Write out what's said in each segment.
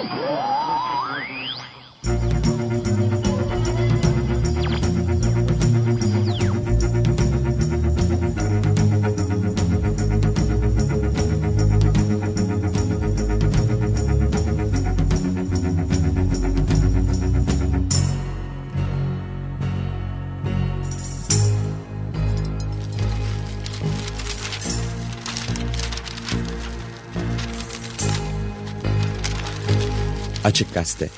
Whoa! Açık Gazete.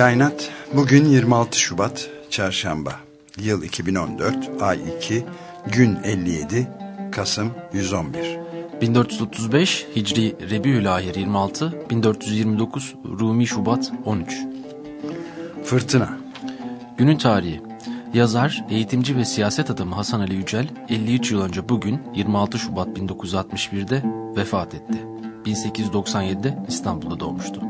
Kainat bugün 26 Şubat Çarşamba. Yıl 2014 ay 2 gün 57 Kasım 111 1435 Hicri Rebiülahir 26 1429 Rumi Şubat 13 Fırtına. Günün tarihi. Yazar, eğitimci ve siyaset adamı Hasan Ali Yücel 53 yıl önce bugün 26 Şubat 1961'de vefat etti. 1897'de İstanbul'da doğmuştu.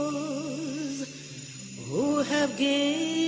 those who have given.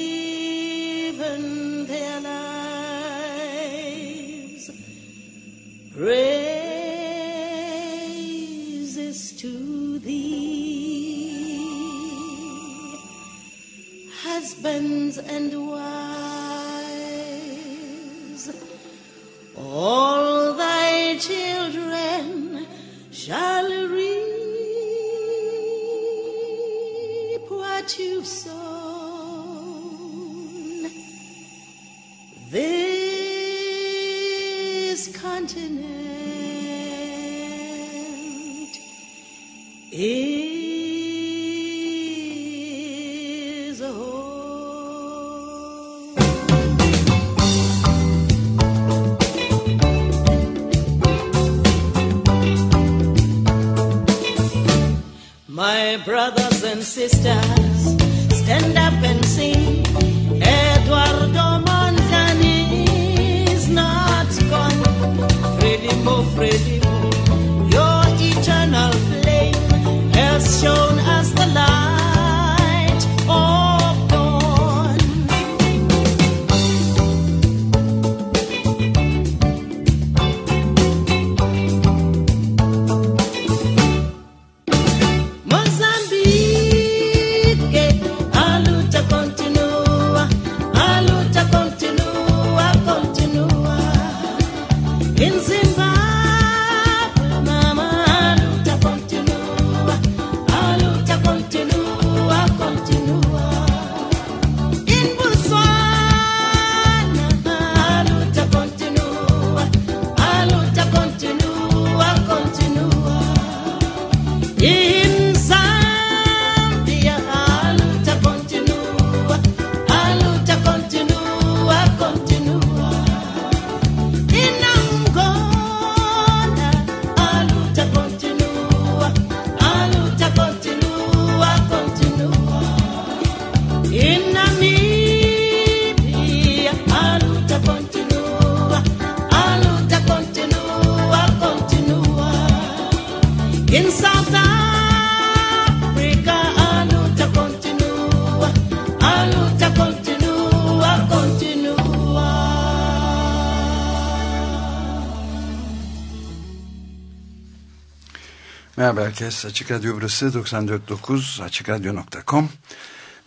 Herkes. Açık Radyo burası 94.9 AçıkRadyo.com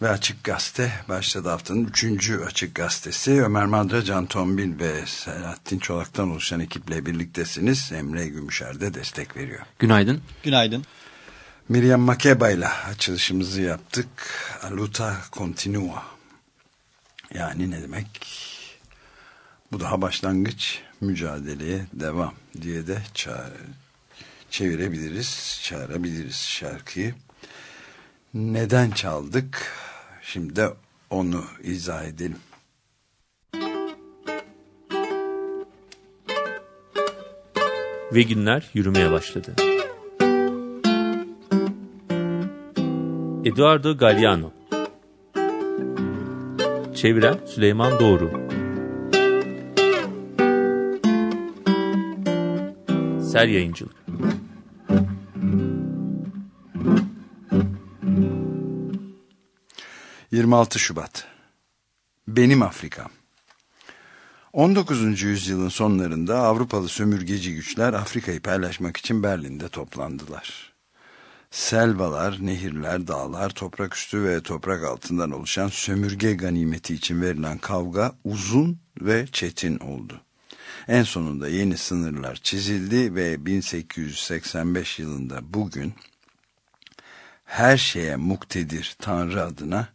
ve Açık Gazete başladı haftanın 3. Açık Gazetesi. Ömer Madra, Can Tombil ve Selahattin Çolak'tan oluşan ekiple birliktesiniz. Emre Gümüşer de destek veriyor. Günaydın. Günaydın. Miriam Makeba ile açılışımızı yaptık. Aluta Continua. Yani ne demek? Bu daha başlangıç mücadeleye devam diye de çağır, çevirebiliriz, çağırabiliriz şarkıyı. Neden çaldık? Şimdi onu izah edelim. Ve günler yürümeye başladı. Eduardo Galliano Çeviren Süleyman Doğru Ser Yayıncılık 26 Şubat Benim Afrikam 19. yüzyılın sonlarında Avrupalı sömürgeci güçler Afrika'yı paylaşmak için Berlin'de toplandılar. Selvalar, nehirler, dağlar, toprak üstü ve toprak altından oluşan sömürge ganimeti için verilen kavga uzun ve çetin oldu. En sonunda yeni sınırlar çizildi ve 1885 yılında bugün her şeye muktedir Tanrı adına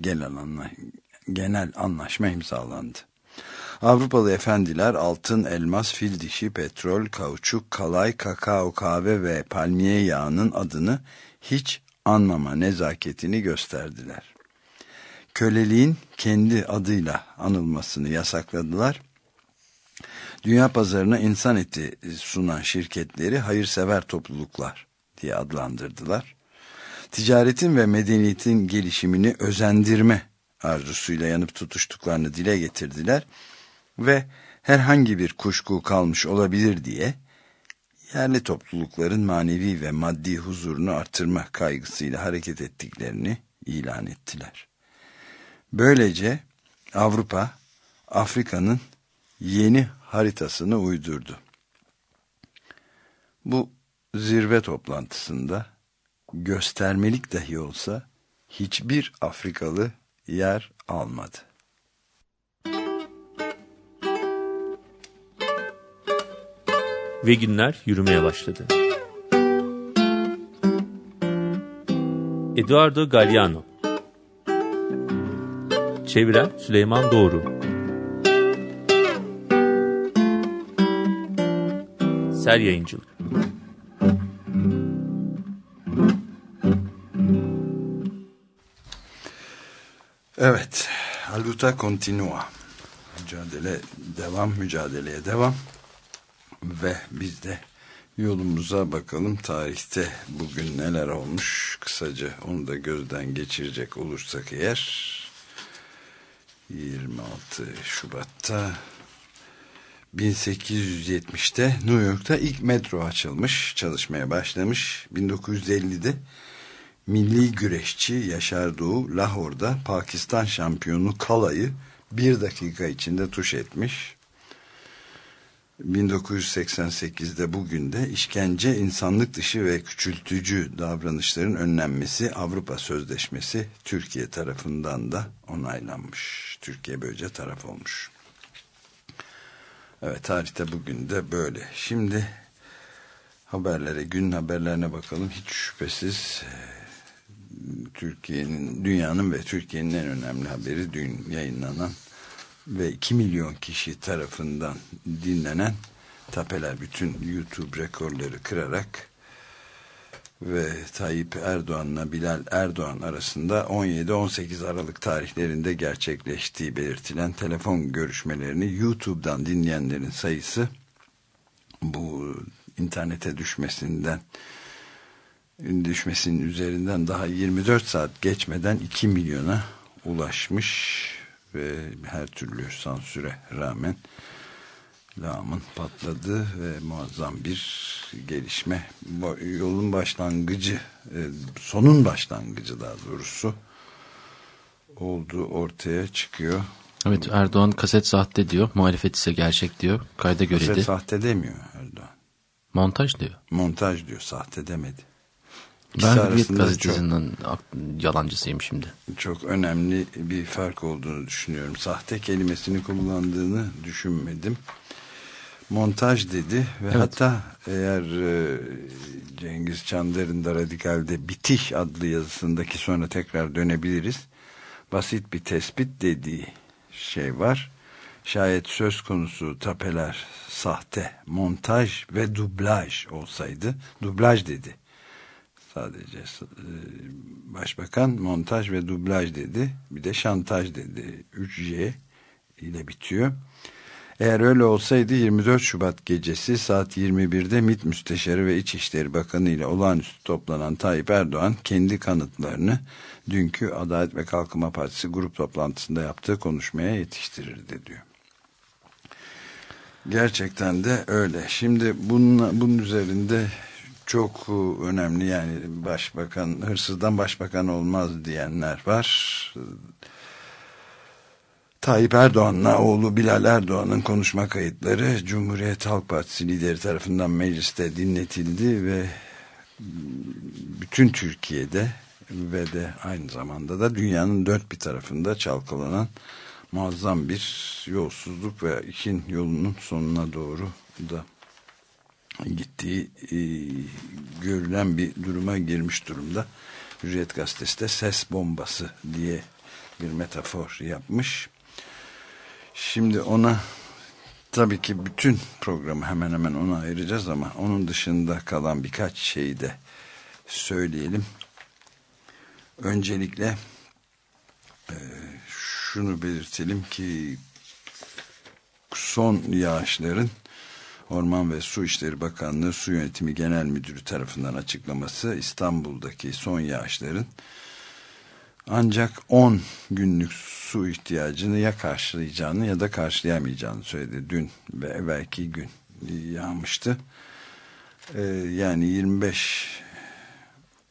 genel, anla genel anlaşma imzalandı. Avrupalı efendiler altın, elmas, fil dişi, petrol, kauçuk, kalay, kakao, kahve ve palmiye yağının adını hiç anmama nezaketini gösterdiler. Köleliğin kendi adıyla anılmasını yasakladılar. Dünya pazarına insan eti sunan şirketleri hayırsever topluluklar diye adlandırdılar. Ticaretin ve medeniyetin gelişimini özendirme arzusuyla yanıp tutuştuklarını dile getirdiler ve herhangi bir kuşku kalmış olabilir diye yerli toplulukların manevi ve maddi huzurunu artırma kaygısıyla hareket ettiklerini ilan ettiler. Böylece Avrupa Afrika'nın yeni haritasını uydurdu. Bu zirve toplantısında göstermelik dahi olsa hiçbir Afrikalı yer almadı. Ve günler yürümeye başladı. Eduardo Galliano Çeviren Süleyman Doğru Ser Yayıncılık Evet, Aluta Continua. Mücadele devam, mücadeleye devam. Ve biz de yolumuza bakalım tarihte bugün neler olmuş kısaca onu da gözden geçirecek olursak eğer 26 Şubat'ta 1870'te New York'ta ilk metro açılmış çalışmaya başlamış 1950'de milli güreşçi Yaşar Doğu Lahor'da Pakistan şampiyonu Kala'yı bir dakika içinde tuş etmiş 1988'de bugün de işkence, insanlık dışı ve küçültücü davranışların önlenmesi Avrupa Sözleşmesi Türkiye tarafından da onaylanmış. Türkiye böylece taraf olmuş. Evet tarihte bugün de böyle. Şimdi haberlere, gün haberlerine bakalım. Hiç şüphesiz Türkiye'nin, dünyanın ve Türkiye'nin en önemli haberi dün yayınlanan ve 2 milyon kişi tarafından dinlenen tapeler bütün YouTube rekorları kırarak ve Tayyip Erdoğan'la Bilal Erdoğan arasında 17-18 Aralık tarihlerinde gerçekleştiği belirtilen telefon görüşmelerini YouTube'dan dinleyenlerin sayısı bu internete düşmesinden düşmesinin üzerinden daha 24 saat geçmeden 2 milyona ulaşmış ve her türlü sansüre rağmen lağımın patladığı ve muazzam bir gelişme yolun başlangıcı e, sonun başlangıcı daha doğrusu olduğu ortaya çıkıyor. Evet Erdoğan kaset sahte diyor. Muhalefet ise gerçek diyor. Kayda göre kaset de. sahte demiyor Erdoğan. Montaj diyor. Montaj diyor sahte demedi. Ben Hürriyet gazetesinin ak- yalancısıyım şimdi. çok önemli bir fark olduğunu düşünüyorum. Sahte kelimesini kullandığını düşünmedim. Montaj dedi ve hatta eğer e, Cengiz Çandar'ın da Radikal'de Bitiş adlı yazısındaki sonra tekrar dönebiliriz. Basit bir tespit dediği şey var. Şayet söz konusu tapeler sahte, montaj ve dublaj olsaydı, dublaj dedi sadece e, başbakan montaj ve dublaj dedi bir de şantaj dedi 3J ile bitiyor eğer öyle olsaydı 24 Şubat gecesi saat 21'de MİT Müsteşarı ve İçişleri Bakanı ile olağanüstü toplanan Tayyip Erdoğan kendi kanıtlarını dünkü Adalet ve Kalkınma Partisi grup toplantısında yaptığı konuşmaya yetiştirirdi diyor. Gerçekten de öyle. Şimdi bunun, bunun üzerinde çok önemli yani başbakan hırsızdan başbakan olmaz diyenler var. Tayyip Erdoğan'la oğlu Bilal Erdoğan'ın konuşma kayıtları Cumhuriyet Halk Partisi lideri tarafından mecliste dinletildi ve bütün Türkiye'de ve de aynı zamanda da dünyanın dört bir tarafında çalkalanan muazzam bir yolsuzluk ve işin yolunun sonuna doğru da gittiği e, görülen bir duruma girmiş durumda. Hürriyet Gazetesi de ses bombası diye bir metafor yapmış. Şimdi ona tabii ki bütün programı hemen hemen ona ayıracağız ama onun dışında kalan birkaç şeyi de söyleyelim. Öncelikle e, şunu belirtelim ki son yağışların Orman ve Su İşleri Bakanlığı Su Yönetimi Genel Müdürü tarafından açıklaması İstanbul'daki son yağışların ancak 10 günlük su ihtiyacını ya karşılayacağını ya da karşılayamayacağını söyledi. Dün ve evvelki gün yağmıştı. Ee, yani 25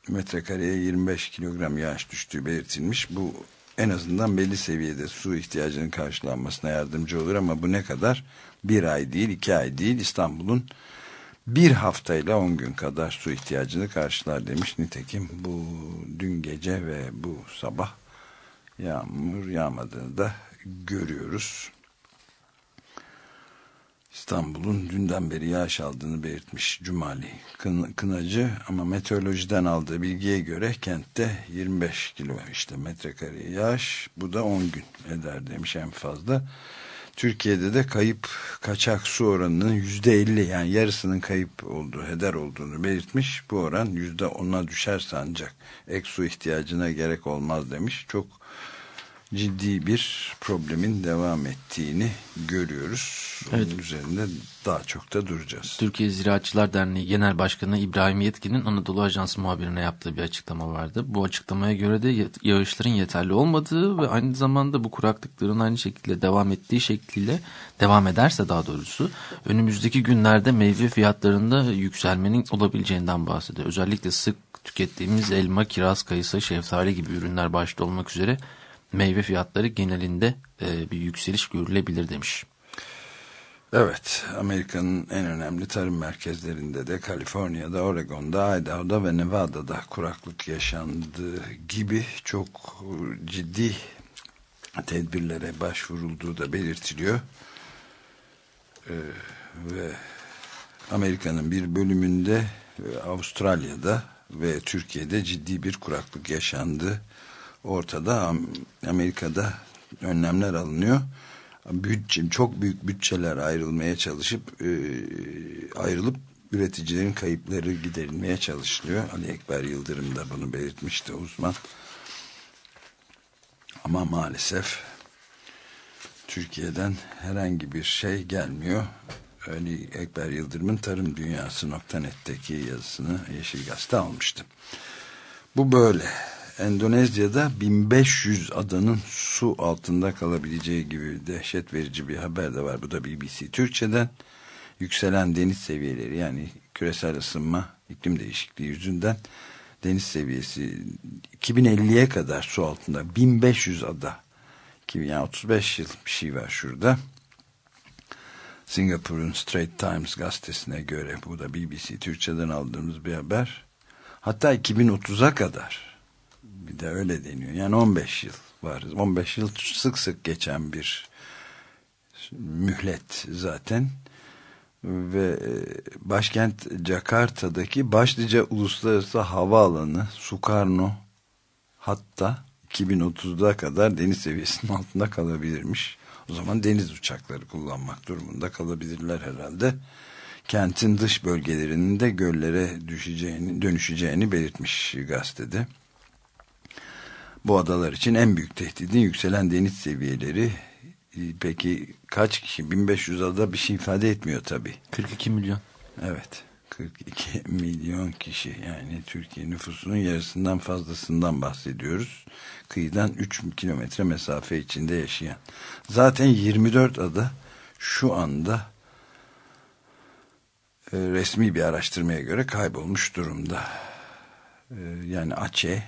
metrekareye 25 kilogram yağış düştüğü belirtilmiş. Bu en azından belli seviyede su ihtiyacının karşılanmasına yardımcı olur ama bu ne kadar? Bir ay değil, iki ay değil İstanbul'un bir haftayla on gün kadar su ihtiyacını karşılar demiş. Nitekim bu dün gece ve bu sabah yağmur yağmadığını da görüyoruz. İstanbul'un dünden beri yağış aldığını belirtmiş Cumali Kın, Kınacı ama meteorolojiden aldığı bilgiye göre kentte 25 kilo işte metrekare yağış bu da 10 gün eder demiş en fazla. Türkiye'de de kayıp kaçak su oranının yüzde elli yani yarısının kayıp olduğu, heder olduğunu belirtmiş. Bu oran yüzde ona düşerse ancak ek su ihtiyacına gerek olmaz demiş. Çok ciddi bir problemin devam ettiğini görüyoruz. Evet. Onun üzerinde daha çok da duracağız. Türkiye Ziraatçılar Derneği Genel Başkanı İbrahim Yetkin'in Anadolu Ajansı muhabirine yaptığı bir açıklama vardı. Bu açıklamaya göre de yağışların yeterli olmadığı ve aynı zamanda bu kuraklıkların aynı şekilde devam ettiği şekliyle devam ederse daha doğrusu önümüzdeki günlerde meyve fiyatlarında yükselmenin olabileceğinden bahsediyor. Özellikle sık tükettiğimiz elma, kiraz, kayısı, şeftali gibi ürünler başta olmak üzere meyve fiyatları genelinde e, bir yükseliş görülebilir demiş. Evet, Amerika'nın en önemli tarım merkezlerinde de Kaliforniya'da, Oregon'da, Idaho'da ve Nevada'da kuraklık yaşandığı gibi çok ciddi tedbirlere başvurulduğu da belirtiliyor. Ee, ve Amerika'nın bir bölümünde Avustralya'da ve Türkiye'de ciddi bir kuraklık yaşandı. Ortada Amerika'da önlemler alınıyor bütçe, çok büyük bütçeler ayrılmaya çalışıp e, ayrılıp üreticilerin kayıpları giderilmeye çalışılıyor. Ali Ekber Yıldırım da bunu belirtmişti uzman. Ama maalesef Türkiye'den herhangi bir şey gelmiyor. Ali Ekber Yıldırım'ın Tarım Dünyası.net'teki yazısını Yeşil Gazete almıştım. Bu böyle. Endonezya'da 1500 adanın su altında kalabileceği gibi dehşet verici bir haber de var. Bu da BBC Türkçe'den. Yükselen deniz seviyeleri yani küresel ısınma, iklim değişikliği yüzünden deniz seviyesi 2050'ye kadar su altında 1500 ada. Yani 35 yıl bir şey var şurada. Singapur'un Straits Times gazetesine göre bu da BBC Türkçe'den aldığımız bir haber. Hatta 2030'a kadar bir de öyle deniyor. Yani 15 yıl var. 15 yıl sık sık geçen bir mühlet zaten ve e, başkent Jakarta'daki başlıca uluslararası havaalanı Sukarno hatta 2030'da kadar deniz seviyesinin altında kalabilirmiş. O zaman deniz uçakları kullanmak durumunda kalabilirler herhalde. Kentin dış bölgelerinin de göllere düşeceğini, dönüşeceğini belirtmiş gazetede. Bu adalar için en büyük tehdidin yükselen deniz seviyeleri. E, Peki kaç kişi? 1500 ada bir şey ifade etmiyor tabii. 42 milyon. Evet. 42 milyon kişi yani Türkiye nüfusunun yarısından fazlasından bahsediyoruz. Kıyıdan 3 kilometre mesafe içinde yaşayan. Zaten 24 ada şu anda e, resmi bir araştırmaya göre kaybolmuş durumda. E, yani Aceh,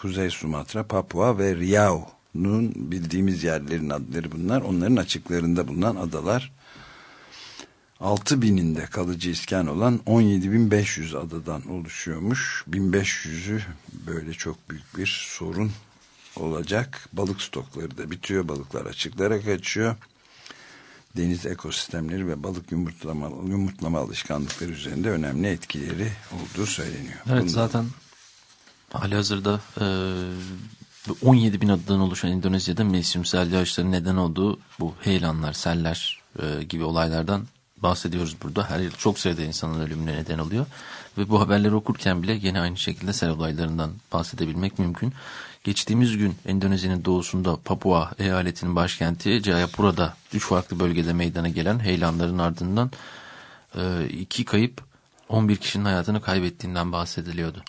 Kuzey Sumatra, Papua ve Riau'nun bildiğimiz yerlerin adları bunlar. Onların açıklarında bulunan adalar 6000'inde kalıcı iskan olan 17.500 adadan oluşuyormuş. 1500'ü böyle çok büyük bir sorun olacak. Balık stokları da bitiyor. Balıklar açıklara kaçıyor. Deniz ekosistemleri ve balık yumurtlama, yumurtlama alışkanlıkları üzerinde önemli etkileri olduğu söyleniyor. Evet Bundan- zaten hali hazırda e, 17 bin adadan oluşan Endonezya'da mevsimsel yağışların neden olduğu bu heyelanlar, seller e, gibi olaylardan bahsediyoruz burada. Her yıl çok sayıda insanın ölümüne neden oluyor. Ve bu haberleri okurken bile yine aynı şekilde sel olaylarından bahsedebilmek mümkün. Geçtiğimiz gün Endonezya'nın doğusunda Papua eyaletinin başkenti Jayapura'da üç farklı bölgede meydana gelen heyelanların ardından e, iki kayıp 11 kişinin hayatını kaybettiğinden bahsediliyordu.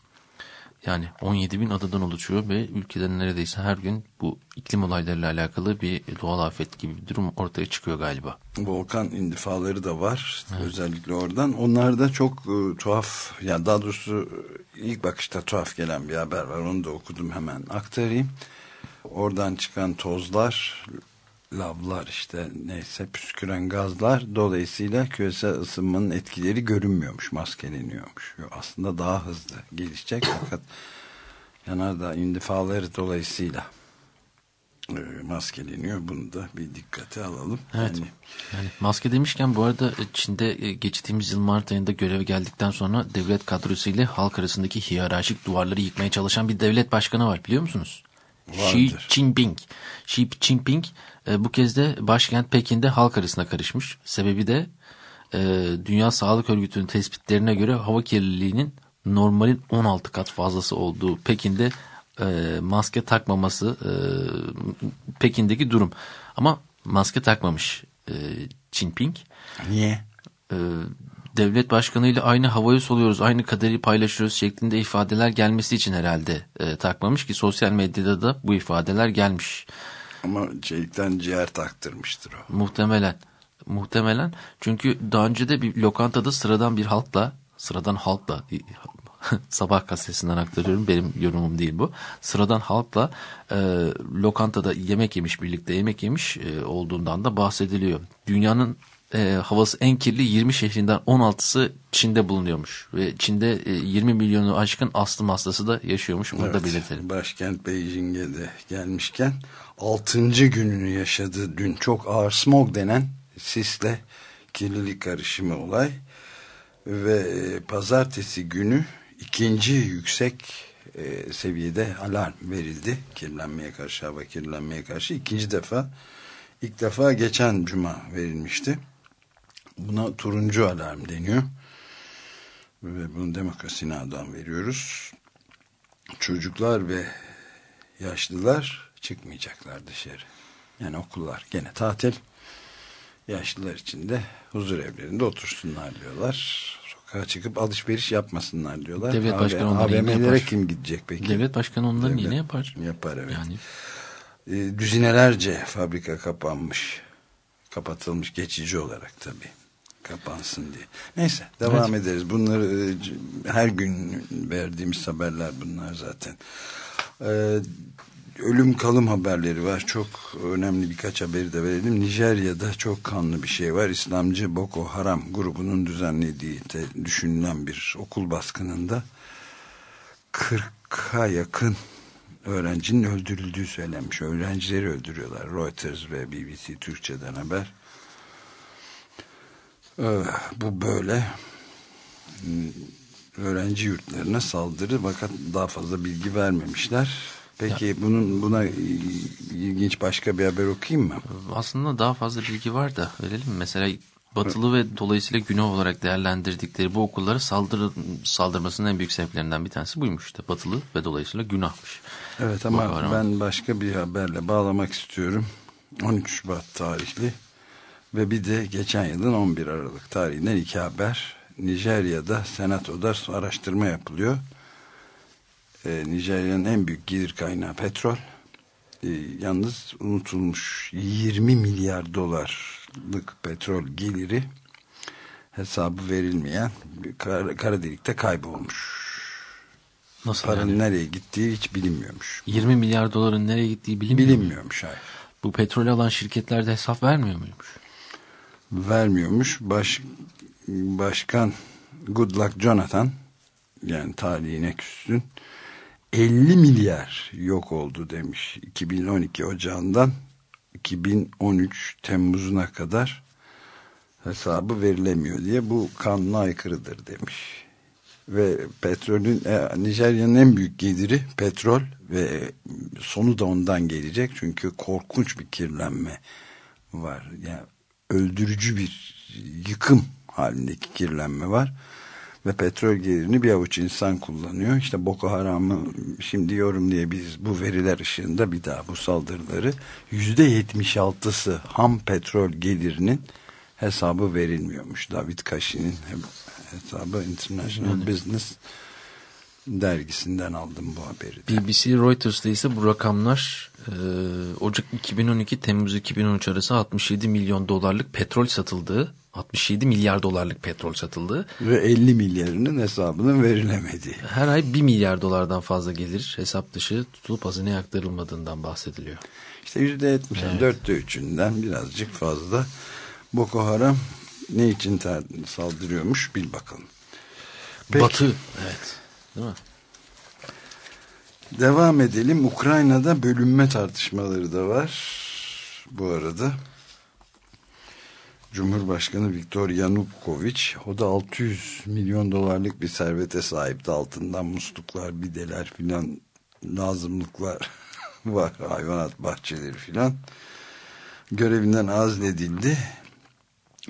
Yani 17 bin adadan oluşuyor ve ülkelerin neredeyse her gün bu iklim olaylarıyla alakalı bir doğal afet gibi bir durum ortaya çıkıyor galiba. volkan indifaları da var özellikle oradan. Onlar da çok e, tuhaf yani daha doğrusu e, ilk bakışta tuhaf gelen bir haber var. Onu da okudum hemen aktarayım. Oradan çıkan tozlar, lavlar işte neyse püsküren gazlar dolayısıyla küresel ısınmanın etkileri görünmüyormuş, maskeleniyormuş. Aslında daha hızlı gelişecek fakat yanardağ indifaları dolayısıyla e, maskeleniyor. Bunu da bir dikkate alalım. Evet. Yani Yani maske demişken bu arada e, Çin'de e, geçtiğimiz yıl Mart ayında göreve geldikten sonra devlet kadrosu ile halk arasındaki hiyerarşik duvarları yıkmaya çalışan bir devlet başkanı var biliyor musunuz? Xi. Jinping. Xi Jinping e, bu kez de başkent Pekin'de halk arasına karışmış. Sebebi de e, Dünya Sağlık Örgütü'nün tespitlerine göre hava kirliliğinin normalin 16 kat fazlası olduğu Pekin'de e, maske takmaması e, Pekin'deki durum. Ama maske takmamış e, Jinping. niye? E, devlet başkanıyla aynı havayı soluyoruz, aynı kaderi paylaşıyoruz şeklinde ifadeler gelmesi için herhalde e, takmamış ki sosyal medyada da bu ifadeler gelmiş. Ama şeylikten ciğer taktırmıştır o. Muhtemelen. Muhtemelen. Çünkü daha önce de bir lokantada sıradan bir halkla, sıradan halkla, sabah gazetesinden aktarıyorum benim yorumum değil bu. Sıradan halkla e, lokantada yemek yemiş, birlikte yemek yemiş e, olduğundan da bahsediliyor. Dünyanın e, havası en kirli 20 şehrinden 16'sı Çin'de bulunuyormuş. Ve Çin'de e, 20 milyonu aşkın astım hastası da yaşıyormuş. Bunu da Evet, belirtelim. Başkent Beijing'e de gelmişken 6. gününü yaşadı dün çok ağır smog denen sisle kirlilik karışımı olay ve e, pazartesi günü ikinci yüksek e, seviyede alarm verildi kirlenmeye karşı hava kirlenmeye karşı ikinci defa ilk defa geçen cuma verilmişti buna turuncu alarm deniyor ve bunu demokrasi Nağ'dan veriyoruz çocuklar ve yaşlılar çıkmayacaklar dışarı. Yani okullar gene tatil. Yaşlılar için de huzur evlerinde otursunlar diyorlar. Sokağa çıkıp alışveriş yapmasınlar diyorlar. Devlet başkanı onların yine yapar. kim gidecek peki? Devlet başkanı Devlet yine yapar. Yapar evet. Yani E, düzinelerce fabrika kapanmış. Kapatılmış geçici olarak tabii. Kapansın diye. Neyse devam ederiz. Bunları e, her gün verdiğimiz haberler bunlar zaten. E, ölüm kalım haberleri var. Çok önemli birkaç haberi de verelim. Nijerya'da çok kanlı bir şey var. İslamcı Boko Haram grubunun düzenlediği düşünülen bir okul baskınında 40'a yakın öğrencinin öldürüldüğü söylenmiş. Öğrencileri öldürüyorlar. Reuters ve BBC Türkçe'den haber. Bu böyle öğrenci yurtlarına saldırı fakat daha fazla bilgi vermemişler. Peki ya. bunun buna ilginç başka bir haber okuyayım mı? Aslında daha fazla bilgi var da verelim mi? Mesela batılı ve dolayısıyla günah olarak değerlendirdikleri bu okullara saldırı, saldırmasının en büyük sebeplerinden bir tanesi buymuş işte. Batılı ve dolayısıyla günahmış. Evet ama ben başka bir haberle bağlamak istiyorum. 13 Şubat tarihli ve bir de geçen yılın 11 Aralık tarihinden iki haber. Nijerya'da senatoda araştırma yapılıyor. Ee, Nijerya'nın en büyük gelir kaynağı petrol. Ee, yalnız unutulmuş 20 milyar dolarlık petrol geliri hesabı verilmeyen kara, kara delikte kaybolmuş. Nasıl Paranın yani? nereye gittiği hiç bilinmiyormuş. 20 milyar doların nereye gittiği bilinmiyor Bilinmiyormuş hayır. Bu petrol alan şirketlerde hesap vermiyor muymuş? Vermiyormuş. Baş, Başkan Goodluck Jonathan yani tarihine küstün 50 milyar yok oldu demiş 2012 Ocağı'ndan 2013 Temmuz'una kadar hesabı verilemiyor diye bu kanuna aykırıdır demiş. Ve petrolün e, Nijerya'nın en büyük geliri petrol ve sonu da ondan gelecek çünkü korkunç bir kirlenme var. Yani öldürücü bir yıkım halindeki kirlenme var. Ve petrol gelirini bir avuç insan kullanıyor. İşte Boko Haram'ı şimdi yorumlayabiliriz. Bu veriler ışığında bir daha bu saldırıları yüzde yetmiş altısı ham petrol gelirinin hesabı verilmiyormuş. David Kashi'nin hesabı International. Business dergisinden aldım bu haberi. De. BBC Reuters'ta ise bu rakamlar e, Ocak 2012 Temmuz 2013 arası 67 milyon dolarlık petrol satıldığı 67 milyar dolarlık petrol satıldığı ve 50 milyarının hesabının verilemediği. Her ay 1 milyar dolardan fazla gelir hesap dışı tutulup hazineye aktarılmadığından bahsediliyor. İşte %70 evet. üçünden birazcık fazla Boko Haram ne için saldırıyormuş bil bakalım. Peki. Batı evet değil mi? Devam edelim. Ukrayna'da bölünme tartışmaları da var. Bu arada Cumhurbaşkanı Viktor Yanukovych o da 600 milyon dolarlık bir servete sahipti. Altından musluklar, bideler filan lazımlıklar var. Hayvanat bahçeleri filan. Görevinden azledildi.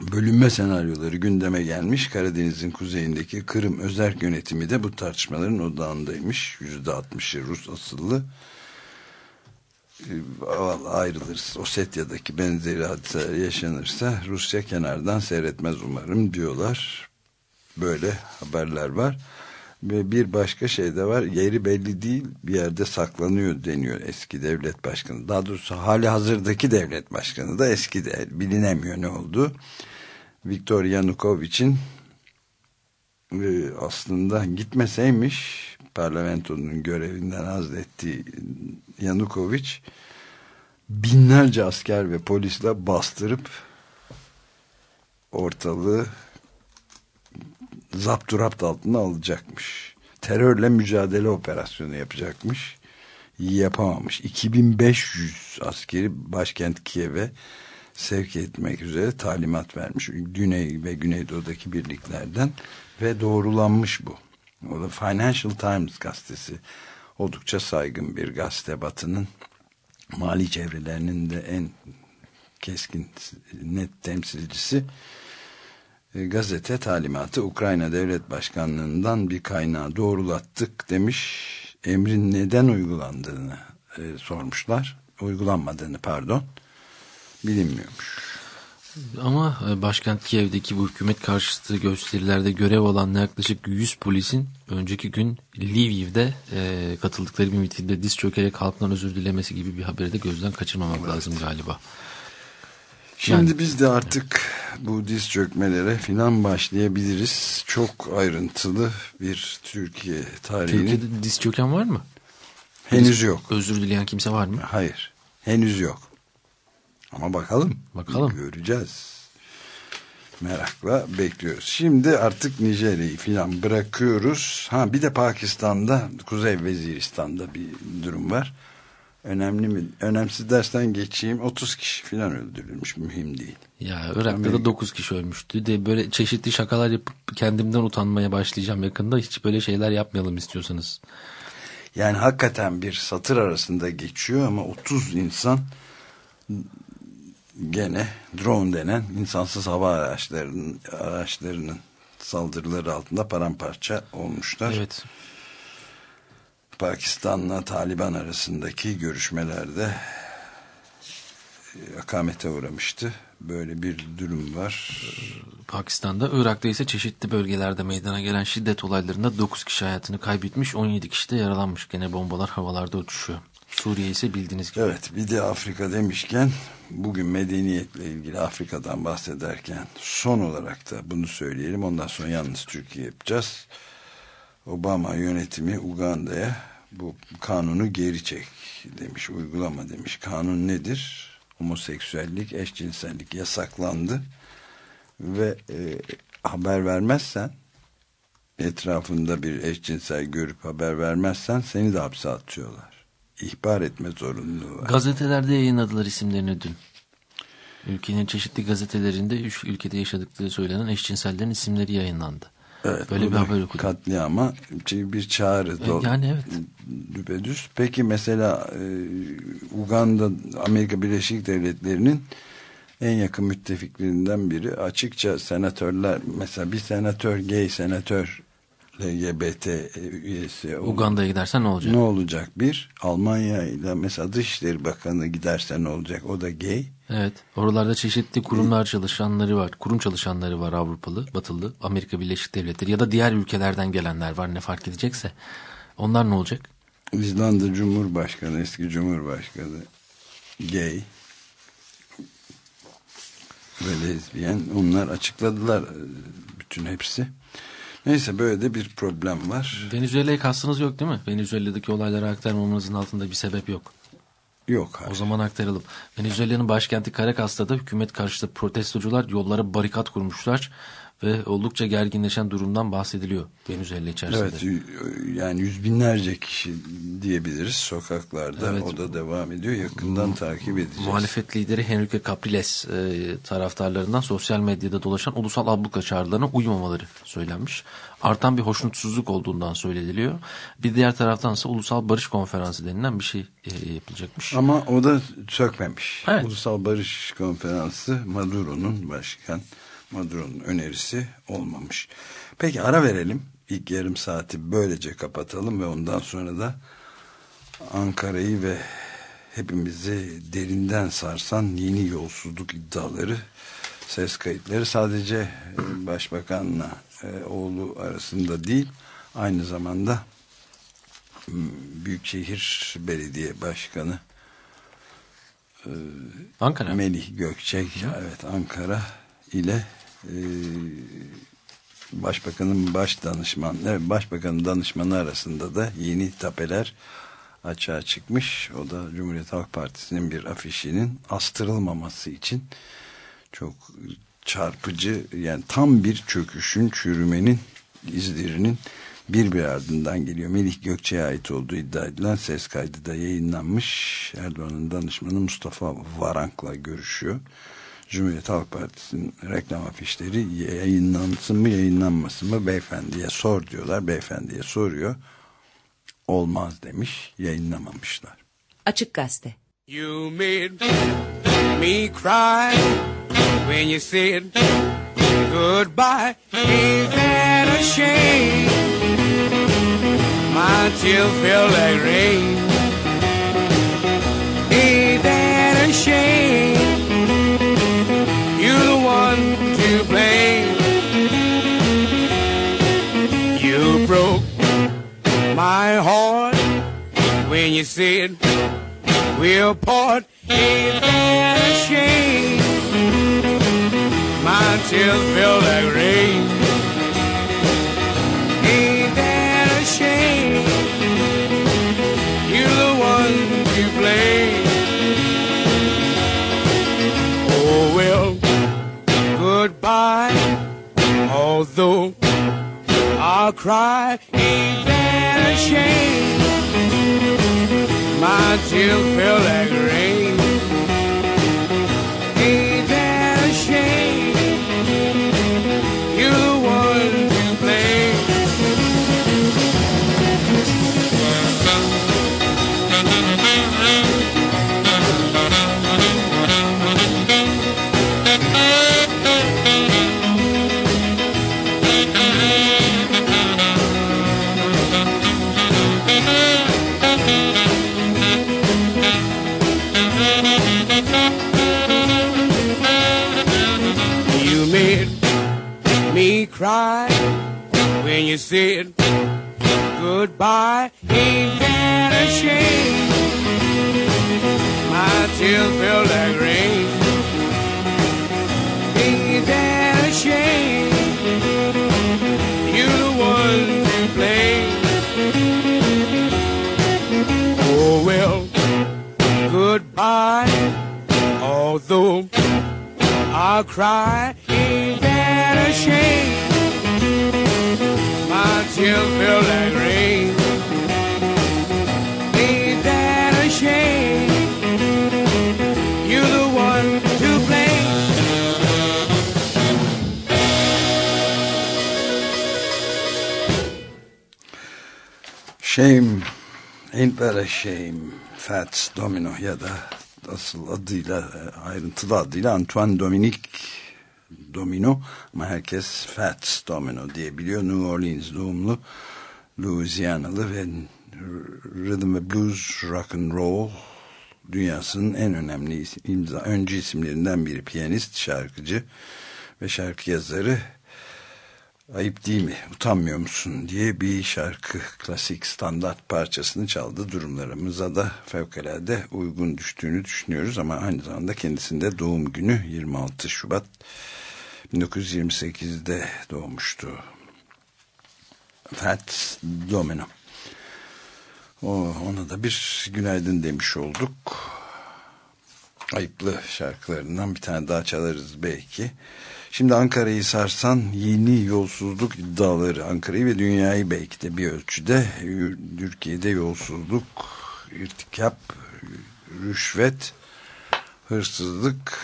Bölünme senaryoları gündeme gelmiş. Karadeniz'in kuzeyindeki Kırım özel yönetimi de bu tartışmaların odağındaymış. %60'ı Rus asıllı ayrılırız. Osetya'daki benzeri hadise yaşanırsa Rusya kenardan seyretmez umarım diyorlar. Böyle haberler var. Ve bir başka şey de var. Yeri belli değil bir yerde saklanıyor deniyor eski devlet başkanı. Daha doğrusu hali hazırdaki devlet başkanı da eski de bilinemiyor ne oldu. Viktor Yanukovic'in e, aslında gitmeseymiş parlamentonun görevinden azlettiği Yanukovic binlerce asker ve polisle bastırıp ortalığı zapturapt altına alacakmış. Terörle mücadele operasyonu yapacakmış. Yapamamış. 2500 askeri başkent Kiev'e sevk etmek üzere talimat vermiş. Güney ve Güneydoğu'daki birliklerden ve doğrulanmış bu. O da Financial Times gazetesi. Oldukça saygın bir gazete batının mali çevrelerinin de en keskin net temsilcisi e, gazete talimatı Ukrayna Devlet Başkanlığı'ndan bir kaynağı doğrulattık demiş. Emrin neden uygulandığını e, sormuşlar. Uygulanmadığını pardon. Bilinmiyormuş. Ama e, başkent Kiev'deki bu hükümet karşıtı gösterilerde görev alan yaklaşık 100 polisin önceki gün Lviv'de e, katıldıkları bir mitingde diz çökerek halktan özür dilemesi gibi bir haberi de gözden kaçırmamak evet. lazım galiba. Şimdi yani, biz de artık bu diz çökmelere filan başlayabiliriz. Çok ayrıntılı bir Türkiye tarihinin. Türkiye'de diz çöken var mı? Henüz yok. Özür dileyen kimse var mı? Hayır. Henüz yok. Ama bakalım. Bakalım. Göreceğiz. Merakla bekliyoruz. Şimdi artık Nijerya'yı falan bırakıyoruz. Ha bir de Pakistan'da, Kuzey Veziristan'da bir durum var. Önemli mi? Önemsiz dersten geçeyim. 30 kişi falan öldürülmüş. Mühim değil. Ya Irak'ta Amerika- da 9 kişi ölmüştü. De böyle çeşitli şakalar yapıp kendimden utanmaya başlayacağım yakında. Hiç böyle şeyler yapmayalım istiyorsanız. Yani hakikaten bir satır arasında geçiyor ama 30 insan gene drone denen insansız hava araçlarının araçlarının saldırıları altında paramparça olmuşlar. Evet. Pakistan'la Taliban arasındaki görüşmelerde e, akamete uğramıştı. Böyle bir durum var. Pakistan'da, Irak'ta ise çeşitli bölgelerde meydana gelen şiddet olaylarında 9 kişi hayatını kaybetmiş, 17 kişi de yaralanmış. Gene bombalar havalarda uçuşuyor. Suriye ise bildiğiniz gibi. Evet bir de Afrika demişken bugün medeniyetle ilgili Afrika'dan bahsederken son olarak da bunu söyleyelim. Ondan sonra yalnız Türkiye yapacağız. Obama yönetimi Uganda'ya bu kanunu geri çek demiş, uygulama demiş. Kanun nedir? Homoseksüellik, eşcinsellik yasaklandı ve e, haber vermezsen etrafında bir eşcinsel görüp haber vermezsen seni de hapse atıyorlar. İhbar etme zorunluluğu var. Gazetelerde yayınladılar isimlerini dün. Ülkenin çeşitli gazetelerinde üç ülkede yaşadıkları söylenen eşcinsellerin isimleri yayınlandı. Evet, Böyle bir haber okudum. Katliama bir çağrı. do- yani evet. Düpedüz. Peki mesela e, Uganda Amerika Birleşik Devletleri'nin en yakın müttefiklerinden biri açıkça senatörler mesela bir senatör gay senatör LGBT üyesi olur. Uganda'ya gidersen ne olacak? ne olacak bir Almanya ile mesela Dışişleri Bakanı giderse ne olacak o da gay Evet. Oralarda çeşitli kurumlar çalışanları var. Kurum çalışanları var Avrupalı, Batılı, Amerika Birleşik Devletleri ya da diğer ülkelerden gelenler var ne fark edecekse. Onlar ne olacak? İzlanda Cumhurbaşkanı, eski Cumhurbaşkanı gay ve lezbiyen onlar açıkladılar e, bütün hepsi. Neyse böyle de bir problem var. Venezuela'ya kastınız yok değil mi? Venezuela'daki olayları aktarmamızın altında bir sebep yok. Yok O hayır. zaman aktaralım. Venezuela'nın başkenti Caracas'ta da hükümet karşıtı protestocular yollara barikat kurmuşlar ve oldukça gerginleşen durumdan bahsediliyor Venezuela içerisinde. Evet yani yüz binlerce kişi diyebiliriz sokaklarda Evet. o da devam ediyor yakından takip edeceğiz. Muhalefet lideri Henrique Capriles e, taraftarlarından sosyal medyada dolaşan ulusal abluka çağrılarına uymamaları söylenmiş. Artan bir hoşnutsuzluk olduğundan söyleniliyor. Bir diğer taraftansa ulusal barış konferansı denilen bir şey e, yapılacakmış. Ama o da sökmemiş. Evet. Ulusal Barış Konferansı Maduro'nun başkan Maduro'nun önerisi olmamış. Peki ara verelim. İlk yarım saati böylece kapatalım ve ondan sonra da Ankara'yı ve hepimizi derinden sarsan yeni yolsuzluk iddiaları ses kayıtları sadece e, başbakanla e, oğlu arasında değil aynı zamanda Büyükşehir Belediye Başkanı Ankara. Melih Gökçek evet Ankara ile e, Başbakanın baş danışman evet, Başbakanın danışmanı arasında da yeni tapeler açığa çıkmış. O da Cumhuriyet Halk Partisi'nin bir afişinin astırılmaması için çok çarpıcı yani tam bir çöküşün çürümenin izlerinin bir bir ardından geliyor. Melih Gökçe'ye ait olduğu iddia edilen ses kaydı da yayınlanmış. Erdoğan'ın danışmanı Mustafa Varank'la görüşüyor. Cumhuriyet Halk Partisi'nin reklam afişleri yayınlansın mı yayınlanmasın mı beyefendiye sor diyorlar. Beyefendiye soruyor. Olmaz demiş. Yayınlamamışlar. Açık Gazete. You made me cry when you said goodbye. Ain't that a shame? My tears feel like rain. He said, We'll part in fair shame. My tears feel like rain. Ain't that a shame? You're the one to blame. Oh well, goodbye. Although I'll cry, ain't that a shame? My tears feel like rain. Cry, ain't that a shame? My tears feel like rain. Ain't that a shame? You're the one to blame. Shame, ain't that a shame? Fats Domino ya da asıl adıyla, e, ayrıntılı adıyla Antoine Dominique Domino ama herkes Fats Domino diye biliyor. New Orleans doğumlu, Louisianalı ve rhythm ve blues, rock and roll dünyasının en önemli imza, öncü isimlerinden biri. Piyanist, şarkıcı ve şarkı yazarı ayıp değil mi? Utanmıyor musun diye bir şarkı klasik standart parçasını çaldı. Durumlarımıza da fevkalade uygun düştüğünü düşünüyoruz ama aynı zamanda kendisinde doğum günü 26 Şubat 1928'de doğmuştu. Fats Domino. O, ona da bir günaydın demiş olduk. Ayıplı şarkılarından bir tane daha çalarız belki. Şimdi Ankara'yı sarsan yeni yolsuzluk iddiaları Ankara'yı ve dünyayı belki de bir ölçüde Türkiye'de yolsuzluk, irtikap, rüşvet, hırsızlık,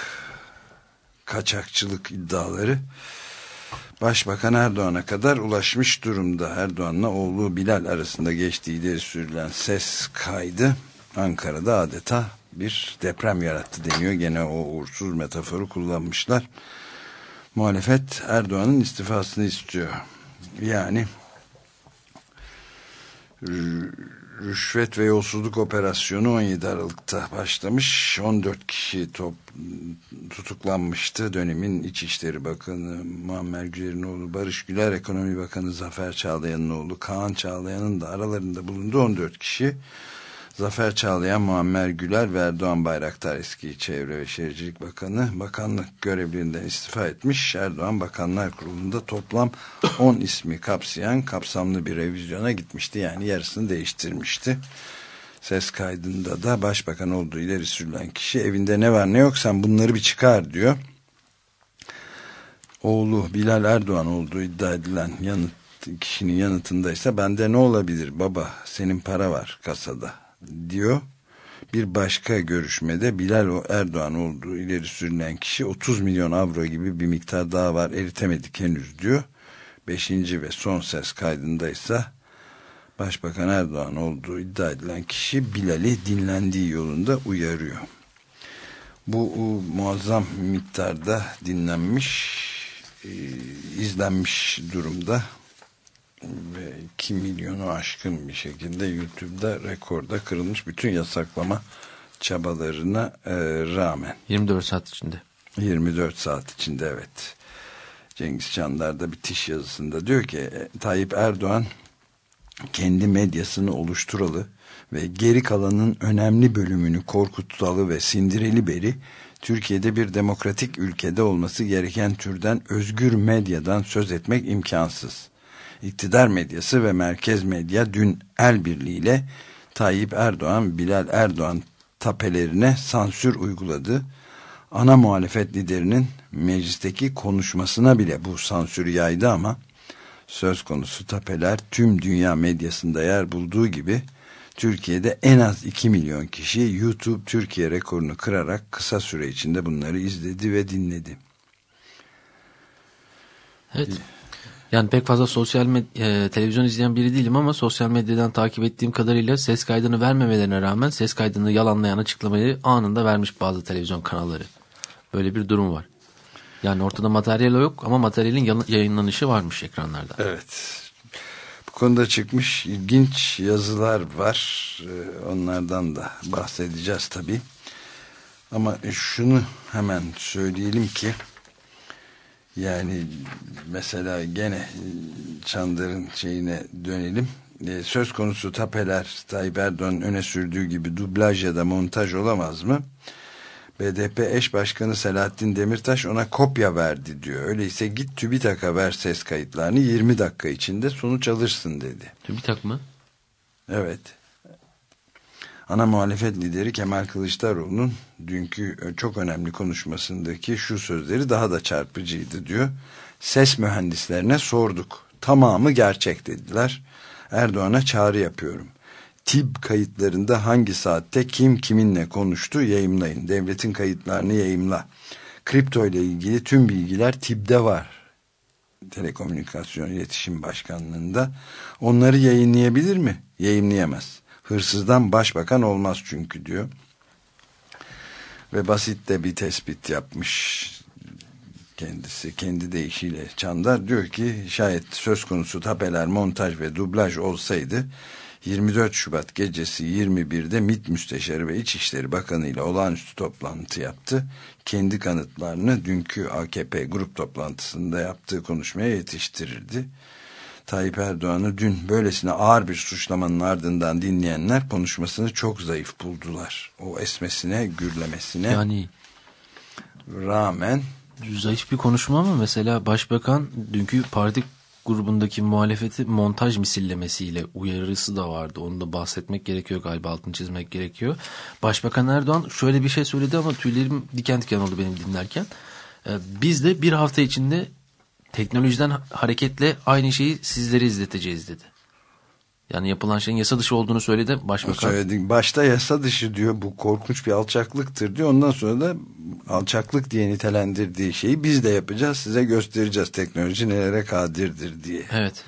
kaçakçılık iddiaları Başbakan Erdoğan'a kadar ulaşmış durumda. Erdoğan'la oğlu Bilal arasında geçtiği ileri sürülen ses kaydı Ankara'da adeta bir deprem yarattı deniyor. Gene o uğursuz metaforu kullanmışlar. Muhalefet Erdoğan'ın istifasını istiyor. Yani rü- rüşvet ve yolsuzluk operasyonu 17 Aralık'ta başlamış. 14 kişi top, tutuklanmıştı. Dönemin İçişleri Bakanı Muammer Güler'in oğlu Barış Güler, Ekonomi Bakanı Zafer Çağlayan'ın oğlu Kaan Çağlayan'ın da aralarında bulunduğu 14 kişi. Zafer Çağlayan, Muammer Güler ve Erdoğan Bayraktar eski Çevre ve Şehircilik Bakanı bakanlık görevlerinden istifa etmiş. Erdoğan Bakanlar Kurulu'nda toplam 10 ismi kapsayan kapsamlı bir revizyona gitmişti. Yani yarısını değiştirmişti. Ses kaydında da başbakan olduğu ileri sürülen kişi evinde ne var ne yok sen bunları bir çıkar diyor. Oğlu Bilal Erdoğan olduğu iddia edilen yanıt kişinin yanıtında ise bende ne olabilir baba senin para var kasada diyor. Bir başka görüşmede Bilal Erdoğan olduğu ileri sürülen kişi 30 milyon avro gibi bir miktar daha var eritemedik henüz diyor. Beşinci ve son ses kaydında ise Başbakan Erdoğan olduğu iddia edilen kişi Bilal'i dinlendiği yolunda uyarıyor. Bu muazzam miktarda dinlenmiş, e, izlenmiş durumda ve 2 milyonu aşkın bir şekilde YouTube'da rekorda kırılmış bütün yasaklama çabalarına e, rağmen. 24 saat içinde. 24 saat içinde evet. Cengiz Çandar da bitiş yazısında diyor ki e, Tayyip Erdoğan kendi medyasını oluşturalı ve geri kalanın önemli bölümünü korkutalı ve sindireli beri Türkiye'de bir demokratik ülkede olması gereken türden özgür medyadan söz etmek imkansız. İktidar medyası ve merkez medya dün el birliğiyle Tayyip Erdoğan, Bilal Erdoğan tapelerine sansür uyguladı. ana muhalefet liderinin meclisteki konuşmasına bile bu sansür yaydı ama söz konusu tapeler tüm dünya medyasında yer bulduğu gibi Türkiye'de en az 2 milyon kişi YouTube Türkiye rekorunu kırarak kısa süre içinde bunları izledi ve dinledi. Evet. Yani pek fazla sosyal e, televizyon izleyen biri değilim ama sosyal medyadan takip ettiğim kadarıyla ses kaydını vermemelerine rağmen ses kaydını yalanlayan açıklamayı anında vermiş bazı televizyon kanalları. Böyle bir durum var. Yani ortada materyal yok ama materyalin yayınlanışı varmış ekranlarda. Evet. Bu konuda çıkmış ilginç yazılar var. Ee, Onlardan da bahsedeceğiz tabii. Ama şunu hemen söyleyelim ki yani mesela gene e, Çandar'ın şeyine dönelim. Ee, Söz konusu tapeler Tayyip Erdoğan'ın öne sürdüğü gibi dublaj ya da montaj olamaz mı? BDP eş başkanı Selahattin Demirtaş ona kopya verdi diyor. Öyleyse git TÜBİTAK'a ver ses kayıtlarını 20 dakika içinde sonuç alırsın dedi. TÜBİTAK mı? Evet. Ana muhalefet lideri Kemal Kılıçdaroğlu'nun dünkü çok önemli konuşmasındaki şu sözleri daha da çarpıcıydı diyor. Ses mühendislerine sorduk. Tamamı gerçek dediler. Erdoğan'a çağrı yapıyorum. TİB kayıtlarında hangi saatte kim kiminle konuştu yayımlayın. Devletin kayıtlarını yayımla. Kripto ile ilgili tüm bilgiler TİB'de var. Telekomünikasyon İletişim Başkanlığı'nda. Onları yayınlayabilir mi? Yayınlayamaz. Hırsızdan başbakan olmaz çünkü diyor. Ve basit de bir tespit yapmış kendisi kendi deyişiyle Çandar diyor ki şayet söz konusu tapeler montaj ve dublaj olsaydı 24 Şubat gecesi 21'de MİT Müsteşarı ve İçişleri Bakanı ile olağanüstü toplantı yaptı. Kendi kanıtlarını dünkü AKP grup toplantısında yaptığı konuşmaya yetiştirirdi. Tayyip Erdoğan'ı dün böylesine ağır bir suçlamanın ardından dinleyenler konuşmasını çok zayıf buldular. O esmesine, gürlemesine Yani rağmen zayıf bir konuşma ama mesela başbakan dünkü parti grubundaki muhalefeti montaj misillemesiyle uyarısı da vardı. Onu da bahsetmek gerekiyor galiba altını çizmek gerekiyor. Başbakan Erdoğan şöyle bir şey söyledi ama tüylerim diken diken oldu benim dinlerken. Ee, Biz de bir hafta içinde teknolojiden hareketle aynı şeyi sizlere izleteceğiz dedi. Yani yapılan şeyin yasa dışı olduğunu söyledi başbakan. söyledik. Başta yasa dışı diyor bu korkunç bir alçaklıktır diyor. Ondan sonra da alçaklık diye nitelendirdiği şeyi biz de yapacağız size göstereceğiz teknoloji nelere kadirdir diye. Evet.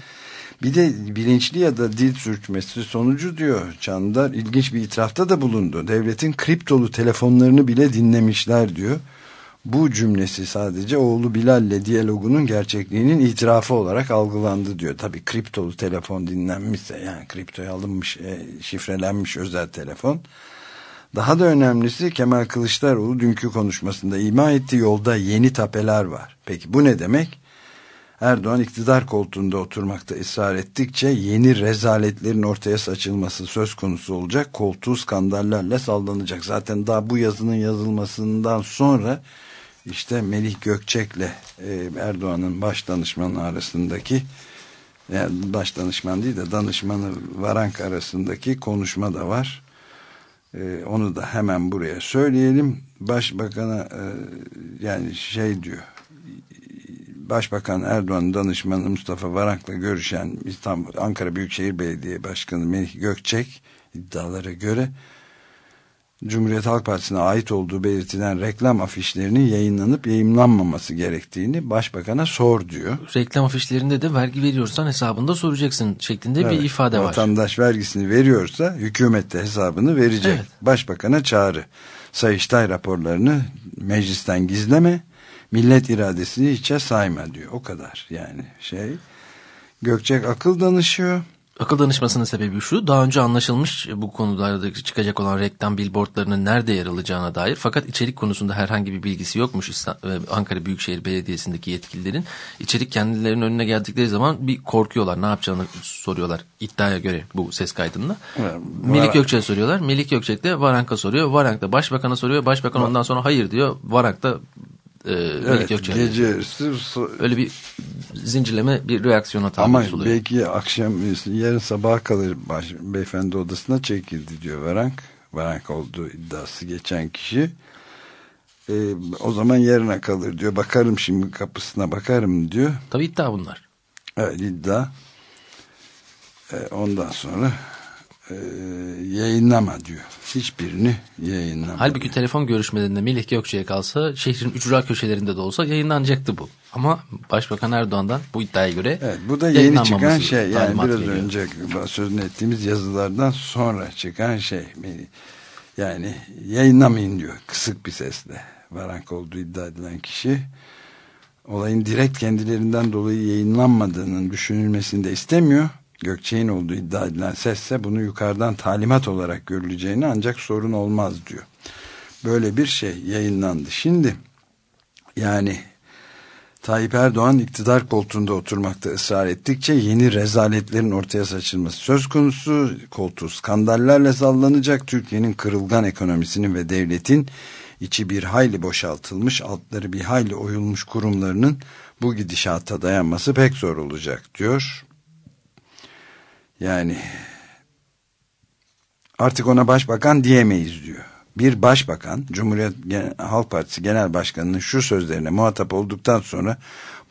Bir de bilinçli ya da dil sürçmesi sonucu diyor Çandar ilginç bir itirafta da bulundu. Devletin kriptolu telefonlarını bile dinlemişler diyor. Bu cümlesi sadece oğlu Bilal ile diyalogunun gerçekliğinin itirafı olarak algılandı diyor. Tabii kriptolu telefon dinlenmişse yani kriptoya alınmış, e, şifrelenmiş özel telefon. Daha da önemlisi Kemal Kılıçdaroğlu dünkü konuşmasında ima ettiği yolda yeni tapeler var. Peki bu ne demek? Erdoğan iktidar koltuğunda oturmakta ısrar ettikçe yeni rezaletlerin ortaya saçılması söz konusu olacak. Koltuğu skandallerle sallanacak. Zaten daha bu yazının yazılmasından sonra işte Melih Gökçek'le e, Erdoğan'ın baş danışmanı arasındaki yani baş danışman değil de danışmanı Varank arasındaki konuşma da var. E, onu da hemen buraya söyleyelim. Başbakan'a e, yani şey diyor Başbakan Erdoğan danışmanı Mustafa Varank'la görüşen İstanbul Ankara Büyükşehir Belediye Başkanı Melih Gökçek iddialara göre Cumhuriyet Halk Partisi'ne ait olduğu belirtilen reklam afişlerinin yayınlanıp yayınlanmaması gerektiğini başbakana sor diyor. Reklam afişlerinde de vergi veriyorsan hesabında soracaksın şeklinde Evet, bir ifade var. Vatandaş vergisini veriyorsa hükümet de hesabını verecek. Evet. Başbakana çağrı. Sayıştay raporlarını meclisten gizleme, millet iradesini hiçe sayma diyor. O kadar yani şey. Gökçek akıl danışıyor. Akıl danışmasının sebebi şu. Daha önce anlaşılmış bu konularda çıkacak olan reklam billboardlarının nerede yer alacağına dair. Fakat içerik konusunda herhangi bir bilgisi yokmuş e, Ankara Büyükşehir Belediyesi'ndeki yetkililerin. İçerik kendilerinin önüne geldikleri zaman bir korkuyorlar. Ne yapacağını soruyorlar iddiaya göre bu ses kaydında. Evet, Melik Gökçek'e soruyorlar. Melik Gökçek de Varank'a soruyor. Varank da Başbakan'a soruyor. Başbakan ondan sonra hayır diyor. Varank da e, Evet, Gökçek'e gece so- Öyle bir zincirleme bir reaksiyona tabi ama tutuluyor. belki akşam yarın sabaha kalır baş, beyefendi odasına çekildi diyor Varank. Varank olduğu iddiası geçen kişi. E, o zaman yarına kalır diyor. Bakarım şimdi kapısına bakarım diyor. Tabii iddia bunlar. Evet iddia. E, ondan sonra e, yayınlama diyor. Hiçbirini yayınlama. Halbuki diyor. telefon görüşmelerinde Melih Gökçe'ye kalsa şehrin ücra köşelerinde de olsa yayınlanacaktı bu. Ama Başbakan Erdoğan'dan bu iddiaya göre Evet, bu da yeni çıkan şey yani biraz veriyor. önce sözünü ettiğimiz yazılardan sonra çıkan şey yani yayınlamayın diyor kısık bir sesle varank olduğu iddia edilen kişi olayın direkt kendilerinden dolayı yayınlanmadığının düşünülmesini de istemiyor Gökçe'nin olduğu iddia edilen sesse bunu yukarıdan talimat olarak görüleceğini ancak sorun olmaz diyor böyle bir şey yayınlandı şimdi yani Tayyip Erdoğan iktidar koltuğunda oturmakta ısrar ettikçe yeni rezaletlerin ortaya saçılması söz konusu. Koltuğu skandallerle sallanacak. Türkiye'nin kırılgan ekonomisinin ve devletin içi bir hayli boşaltılmış, altları bir hayli oyulmuş kurumlarının bu gidişata dayanması pek zor olacak diyor. Yani artık ona başbakan diyemeyiz diyor. Bir başbakan Cumhuriyet Halk Partisi Genel Başkanı'nın şu sözlerine muhatap olduktan sonra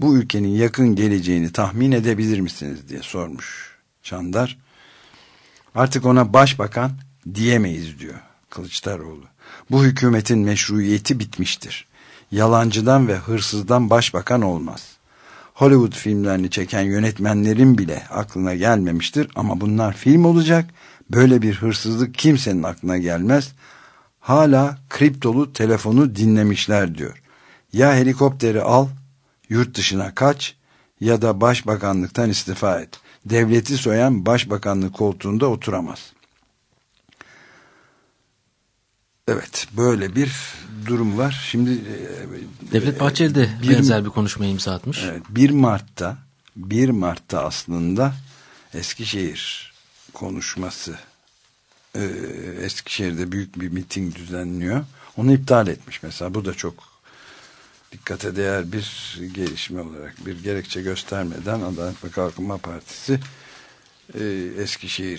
bu ülkenin yakın geleceğini tahmin edebilir misiniz diye sormuş Çandar. Artık ona başbakan diyemeyiz diyor Kılıçdaroğlu. Bu hükümetin meşruiyeti bitmiştir. Yalancıdan ve hırsızdan başbakan olmaz. Hollywood filmlerini çeken yönetmenlerin bile aklına gelmemiştir ama bunlar film olacak. Böyle bir hırsızlık kimsenin aklına gelmez. Hala kriptolu telefonu dinlemişler diyor. Ya helikopteri al, yurt dışına kaç ya da başbakanlıktan istifa et. Devleti soyan başbakanlık koltuğunda oturamaz. Evet böyle bir durum var. Şimdi e, Devlet Bahçeli de bir- benzer bir konuşmaya imza atmış. Evet, 1 Mart'ta 1 Mart'ta aslında Eskişehir konuşması e, Eskişehir'de büyük bir miting düzenliyor. Onu iptal etmiş mesela. Bu da çok dikkate değer bir gelişme olarak bir gerekçe göstermeden Adalet ve Kalkınma Partisi e, Eskişehir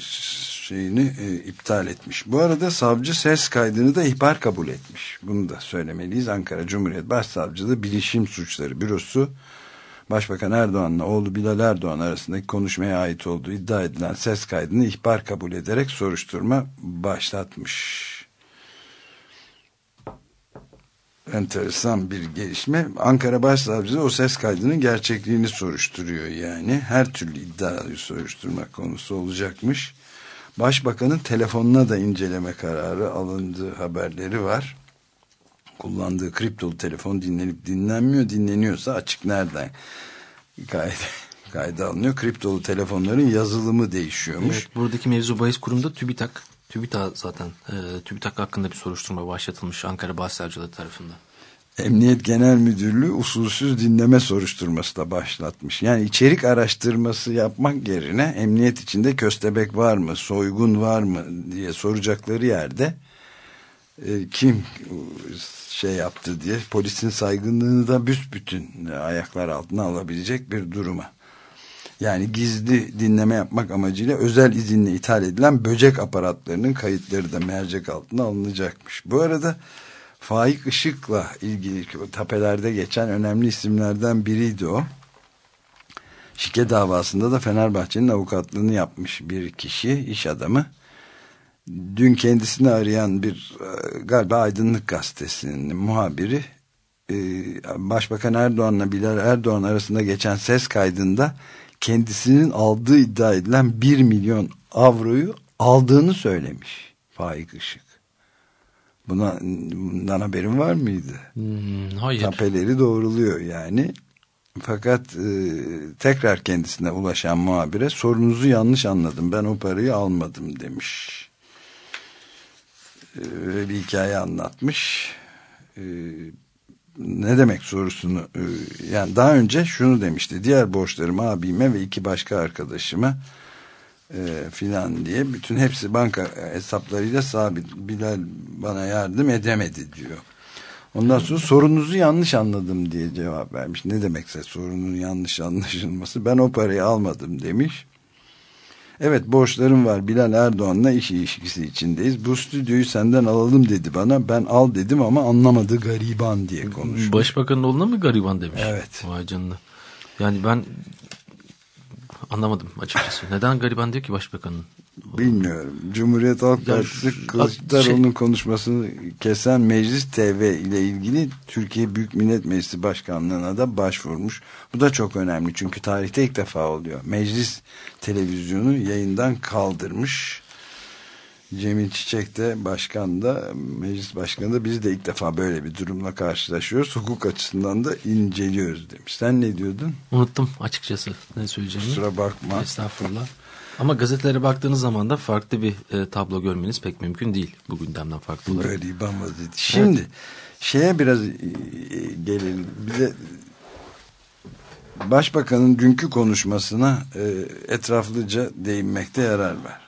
şeyini e, iptal etmiş. Bu arada savcı ses kaydını da ihbar kabul etmiş. Bunu da söylemeliyiz. Ankara Cumhuriyet Başsavcılığı Bilişim Suçları Bürosu Başbakan Erdoğan'la oğlu Bilal Erdoğan arasındaki konuşmaya ait olduğu iddia edilen ses kaydını ihbar kabul ederek soruşturma başlatmış. Enteresan bir gelişme. Ankara Başsavcılığı o ses kaydının gerçekliğini soruşturuyor yani. Her türlü iddiayı soruşturma konusu olacakmış. Başbakanın telefonuna da inceleme kararı alındığı haberleri var. Kullandığı kriptolu telefon dinlenip dinlenmiyor. Dinleniyorsa açık nereden kayda, kayda alınıyor. Kriptolu telefonların yazılımı değişiyormuş. Evet, buradaki mevzu bahis kurumda TÜBİTAK. TÜBİTAK zaten. E, TÜBİTAK hakkında bir soruşturma başlatılmış Ankara Başsavcılığı tarafından. Emniyet Genel Müdürlüğü usulsüz dinleme soruşturması da başlatmış. Yani içerik araştırması yapmak yerine emniyet içinde köstebek var mı, soygun var mı diye soracakları yerde e, kim şey yaptı diye polisin saygınlığını da büsbütün ayaklar altına alabilecek bir duruma. Yani gizli dinleme yapmak amacıyla özel izinle ithal edilen böcek aparatlarının kayıtları da mercek altına alınacakmış. Bu arada Faik Işık'la ilgili tapelerde geçen önemli isimlerden biriydi o. Şike davasında da Fenerbahçe'nin avukatlığını yapmış bir kişi, iş adamı. Dün kendisini arayan bir e, galiba Aydınlık Gazetesi'nin muhabiri e, Başbakan Erdoğan'la Bilal Erdoğan arasında geçen ses kaydında kendisinin aldığı iddia edilen 1 milyon avroyu aldığını söylemiş Faik Işık. Buna, bundan haberin var mıydı? Hmm, hayır. Tapeleri doğruluyor yani. Fakat e, tekrar kendisine ulaşan muhabire sorunuzu yanlış anladım. Ben o parayı almadım demiş. E, bir hikaye anlatmış. E, ne demek sorusunu e, yani daha önce şunu demişti. Diğer borçlarımı abime ve iki başka arkadaşıma e, filan diye bütün hepsi banka hesaplarıyla sabit. Bilal bana yardım edemedi diyor. Ondan sonra sorunuzu yanlış anladım diye cevap vermiş. Ne demekse sorunun yanlış anlaşılması. Ben o parayı almadım demiş. Evet borçlarım var Bilal Erdoğan'la iş ilişkisi içindeyiz. Bu stüdyoyu senden alalım dedi bana. Ben al dedim ama anlamadı gariban diye konuşmuş. Başbakanın oğluna mı gariban demiş? Evet. Vay canına. Yani ben anlamadım açıkçası. Neden gariban diyor ki başbakanın? Bilmiyorum. Cumhuriyet Halk Partisi Kılıçdaroğlu'nun şey- konuşmasını kesen Meclis TV ile ilgili Türkiye Büyük Millet Meclisi Başkanlığı'na da başvurmuş. Bu da çok önemli çünkü tarihte ilk defa oluyor. Meclis televizyonu yayından kaldırmış. Cemil Çiçek de başkan da meclis başkanı da biz de ilk defa böyle bir durumla karşılaşıyoruz. Hukuk açısından da inceliyoruz demiş. Sen ne diyordun? Unuttum açıkçası ne söyleyeceğimi. Kusura bakma. Estağfurullah. Ama gazetelere baktığınız zaman da farklı bir e, tablo görmeniz pek mümkün değil bu gündemden farklı olarak. Gariban vaziyeti. Şimdi şeye biraz e, gelelim. Bir de Başbakanın dünkü konuşmasına e, etraflıca değinmekte yarar var.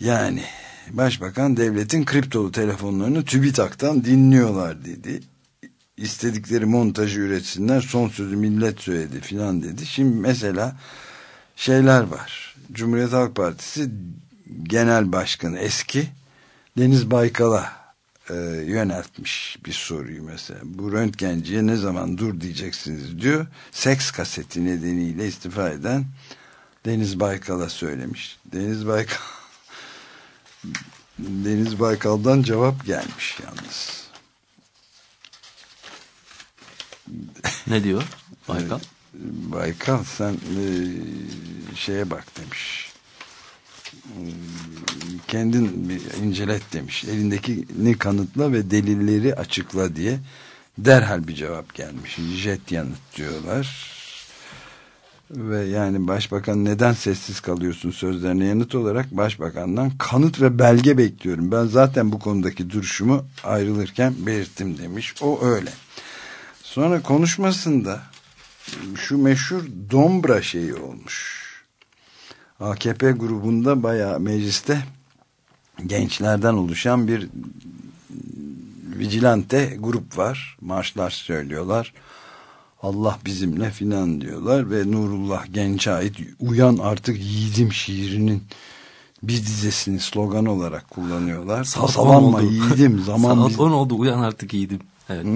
Yani Başbakan devletin kriptolu telefonlarını TÜBİTAK'tan dinliyorlar dedi. İstedikleri montajı üretsinler son sözü millet söyledi filan dedi. Şimdi mesela şeyler var. Cumhuriyet Halk Partisi Genel Başkanı eski Deniz Baykal'a e, yöneltmiş bir soruyu mesela. Bu röntgenciye ne zaman dur diyeceksiniz diyor. Seks kaseti nedeniyle istifa eden Deniz Baykal'a söylemiş. Deniz Baykal Deniz Baykal'dan cevap gelmiş yalnız. Ne diyor Baykal? Baykal sen e, şeye bak demiş. E, Kendin bir incelet demiş. Elindekini kanıtla ve delilleri açıkla diye derhal bir cevap gelmiş. Jet yanıt diyorlar. Ve yani başbakan neden sessiz kalıyorsun sözlerine yanıt olarak başbakandan kanıt ve belge bekliyorum. Ben zaten bu konudaki duruşumu ayrılırken belirttim demiş. O öyle. Sonra konuşmasında şu meşhur Dombra şeyi olmuş. AKP grubunda bayağı mecliste gençlerden oluşan bir vigilante grup var. Marşlar söylüyorlar. Allah bizimle filan diyorlar ve Nurullah Genç'e ait uyan artık yiğidim şiirinin bir dizesini slogan olarak kullanıyorlar. Saat Tasalanma oldu. yiğidim zaman Saat biz- 10 oldu uyan artık iyiydim. Evet.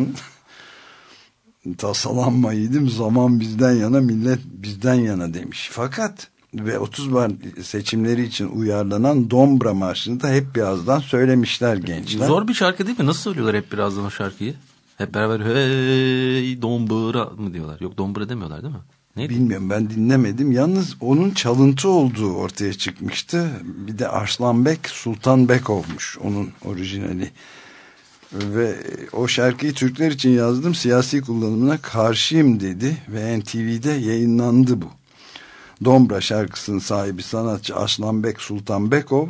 Tasalanma yiğidim zaman bizden yana millet bizden yana demiş. Fakat ve 30 Mart seçimleri için uyarlanan Dombra Marşı'nı da hep birazdan söylemişler gençler. Zor bir şarkı değil mi? Nasıl söylüyorlar hep birazdan o şarkıyı? Hep beraber hey dombra mı diyorlar? Yok dombra demiyorlar değil mi? Neydi? Bilmiyorum ben dinlemedim. Yalnız onun çalıntı olduğu ortaya çıkmıştı. Bir de Arslanbek Sultan Bek olmuş onun orijinali. Ve o şarkıyı Türkler için yazdım. Siyasi kullanımına karşıyım dedi. Ve NTV'de yayınlandı bu. Dombra şarkısının sahibi sanatçı Aslanbek Sultan Bekov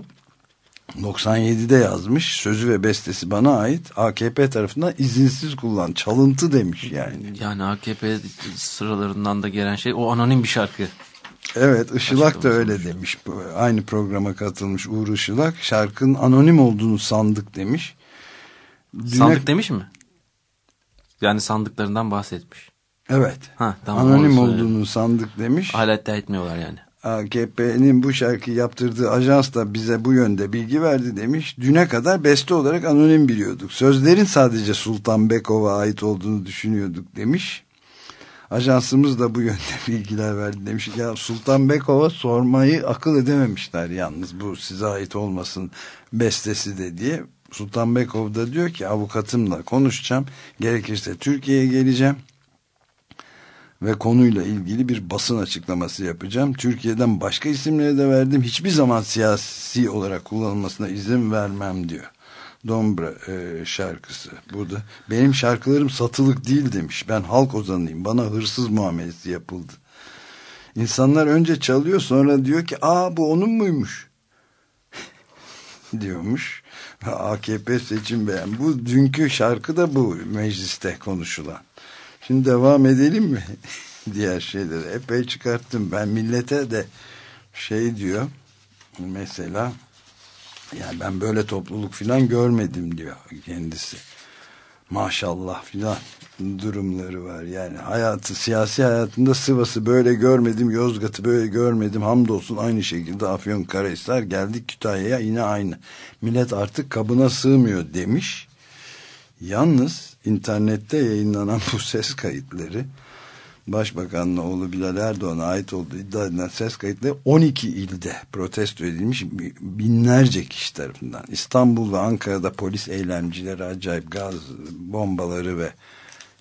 97'de yazmış. Sözü ve bestesi bana ait. AKP tarafından izinsiz kullan. Çalıntı demiş yani. Yani AKP sıralarından da gelen şey o anonim bir şarkı. Evet Işılak da öyle demiş. Aynı programa katılmış Uğur Işılak. Şarkının anonim olduğunu sandık demiş. Düne- Sandık demiş mi? Yani sandıklarından bahsetmiş. Evet. Ha, tamam, anonim olduğunu sandık demiş. Hala iddia etmiyorlar yani. AKP'nin bu şarkıyı yaptırdığı ajans da bize bu yönde bilgi verdi demiş. Düne kadar beste olarak anonim biliyorduk. Sözlerin sadece Sultan Bekov'a ait olduğunu düşünüyorduk demiş. Ajansımız da bu yönde bilgiler verdi demiş. Ya Sultan Bekov'a sormayı akıl edememişler yalnız bu size ait olmasın bestesi de diye. Sultan Bekov da diyor ki avukatımla konuşacağım. Gerekirse Türkiye'ye geleceğim ve konuyla ilgili bir basın açıklaması yapacağım. Türkiye'den başka isimleri de verdim. Hiçbir zaman siyasi olarak kullanılmasına izin vermem diyor. Dombra e, şarkısı. Burada benim şarkılarım satılık değil demiş. Ben halk ozanıyım. Bana hırsız muamelesi yapıldı. İnsanlar önce çalıyor sonra diyor ki aa bu onun muymuş? diyormuş. AKP seçim beğen. Bu dünkü şarkı da bu mecliste konuşulan. Şimdi devam edelim mi? Diğer şeyleri epey çıkarttım. Ben millete de şey diyor. Mesela yani ben böyle topluluk filan görmedim diyor kendisi. Maşallah filan. Durumları var. Yani hayatı, siyasi hayatında Sivas'ı böyle görmedim, Yozgat'ı böyle görmedim. Hamdolsun aynı şekilde Afyonkarahisar geldik Kütahya'ya yine aynı. Millet artık kabına sığmıyor demiş. Yalnız internette yayınlanan bu ses kayıtları Başbakanın oğlu Bilal Erdoğan'a ait olduğu iddia edilen ses kayıtları 12 ilde protesto edilmiş binlerce kişi tarafından. İstanbul ve Ankara'da polis eylemcileri acayip gaz bombaları ve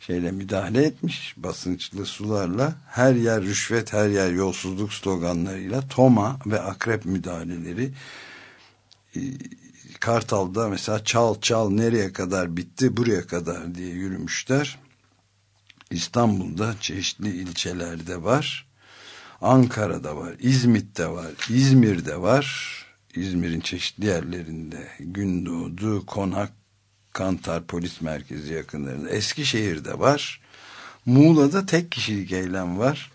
şeyle müdahale etmiş basınçlı sularla her yer rüşvet her yer yolsuzluk sloganlarıyla Toma ve akrep müdahaleleri e, Kartal'da mesela çal çal nereye kadar bitti buraya kadar diye yürümüşler. İstanbul'da çeşitli ilçelerde var Ankara'da var İzmit'te var İzmir'de var. İzmir'in çeşitli yerlerinde Gündoğdu Konak Kantar Polis Merkezi yakınlarında. Eskişehir'de var. Muğla'da tek kişilik eylem var.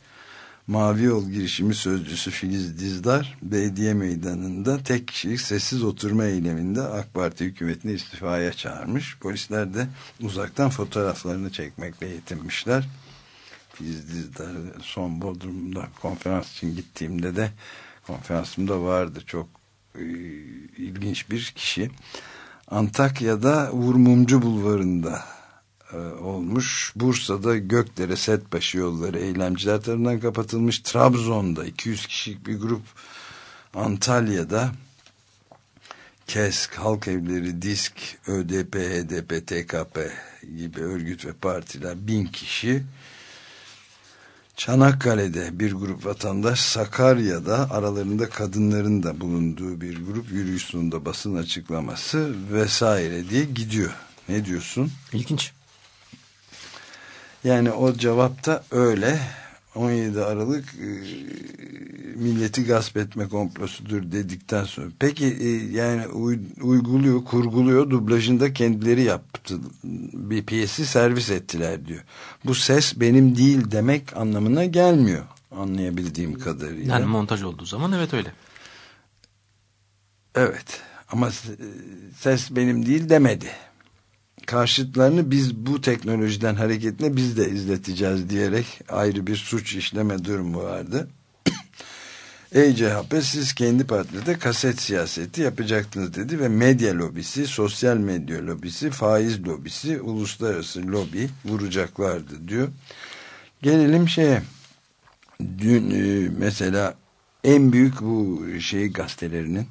Mavi Yol girişimi sözcüsü Filiz Dizdar belediye meydanında tek kişilik sessiz oturma eyleminde AK Parti hükümetini istifaya çağırmış. Polisler de uzaktan fotoğraflarını çekmekle yetinmişler. Filiz Dizdar son Bodrum'da konferans için gittiğimde de konferansımda vardı. Çok e, ilginç bir kişi. Antakya'da Vurmumcu Bulvarı'nda e, olmuş. Bursa'da Gökdere Setbaşı yolları eylemciler tarafından kapatılmış. Trabzon'da 200 kişilik bir grup Antalya'da KESK, Halk Evleri, DİSK, ÖDP, HDP, TKP gibi örgüt ve partiler bin kişi Çanakkale'de bir grup vatandaş Sakarya'da aralarında kadınların da bulunduğu bir grup yürüyüş sonunda basın açıklaması vesaire diye gidiyor. Ne diyorsun? İlginç. Yani o cevapta öyle 17 Aralık e, milleti gasp etme komplosudur dedikten sonra. Peki e, yani uy, uyguluyor, kurguluyor, dublajında kendileri yaptı. Bir piyesi servis ettiler diyor. Bu ses benim değil demek anlamına gelmiyor anlayabildiğim kadarıyla. Yani montaj olduğu zaman evet öyle. Evet ama ses benim değil demedi. Karşıtlarını biz bu teknolojiden hareketle biz de izleteceğiz diyerek ayrı bir suç işleme durumu vardı. Ey CHP siz kendi partinizde kaset siyaseti yapacaktınız dedi ve medya lobisi, sosyal medya lobisi, faiz lobisi, uluslararası lobi vuracaklardı diyor. Gelelim şeye. Dün e, mesela en büyük bu şey gazetelerinin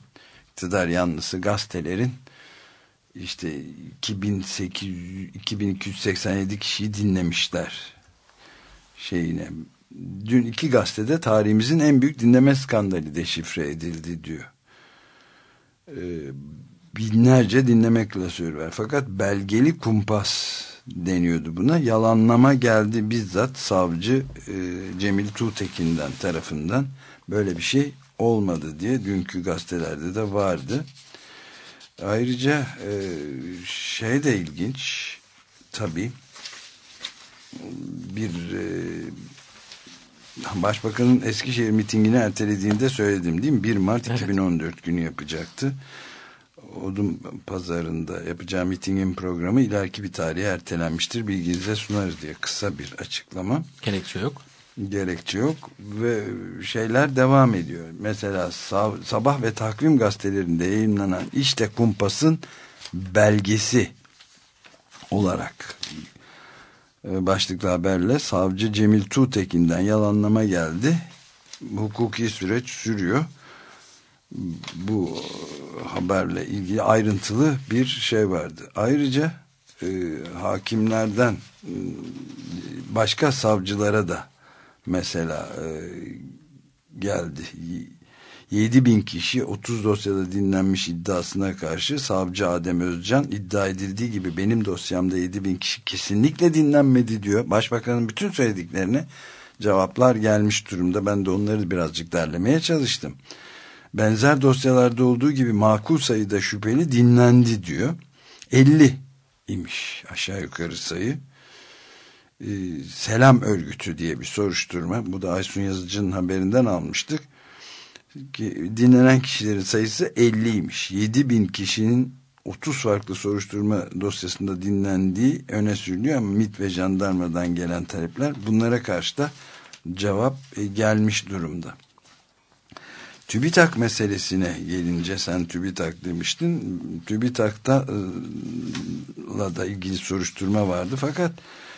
iktidar yanlısı gazetelerin işte 2800 2287 kişiyi dinlemişler şeyine dün iki gazetede tarihimizin en büyük dinleme skandalı deşifre edildi diyor. Ee, binlerce dinleme klasörü var. Fakat belgeli kumpas deniyordu buna. Yalanlama geldi bizzat savcı e, Cemil Tuğtekin'den tarafından. Böyle bir şey olmadı diye dünkü gazetelerde de vardı. Ayrıca e, şey de ilginç tabii bir e, Başbakanın Eskişehir mitingini ertelediğinde söyledim değil mi? 1 Mart evet. 2014 günü yapacaktı. Odun pazarında yapacağı mitingin programı ileriki bir tarihe ertelenmiştir. Bilginize sunarız diye kısa bir açıklama. Gerekçe yok. Gerekçe yok ve şeyler devam ediyor. Mesela sabah ve takvim gazetelerinde yayınlanan işte kumpasın belgesi olarak e, başlıklı haberle savcı Cemil Tuğtekin'den yalanlama geldi. Hukuki süreç sürüyor. Bu haberle ilgili ayrıntılı bir şey vardı. Ayrıca e, hakimlerden e, başka savcılara da mesela e, geldi. 7 bin kişi 30 dosyada dinlenmiş iddiasına karşı savcı Adem Özcan iddia edildiği gibi benim dosyamda 7 bin kişi kesinlikle dinlenmedi diyor. Başbakanın bütün söylediklerine cevaplar gelmiş durumda. Ben de onları birazcık derlemeye çalıştım. Benzer dosyalarda olduğu gibi makul sayıda şüpheli dinlendi diyor. 50 imiş aşağı yukarı sayı. Ee, Selam Örgütü diye bir soruşturma. Bu da Aysun Yazıcı'nın haberinden almıştık dinlenen kişilerin sayısı 50'ymiş. 7 bin kişinin 30 farklı soruşturma dosyasında dinlendiği öne sürülüyor ama MIT ve jandarmadan gelen talepler bunlara karşı da cevap e, gelmiş durumda. TÜBİTAK meselesine gelince sen TÜBİTAK demiştin. TÜBİTAK'ta e, da ilgili soruşturma vardı fakat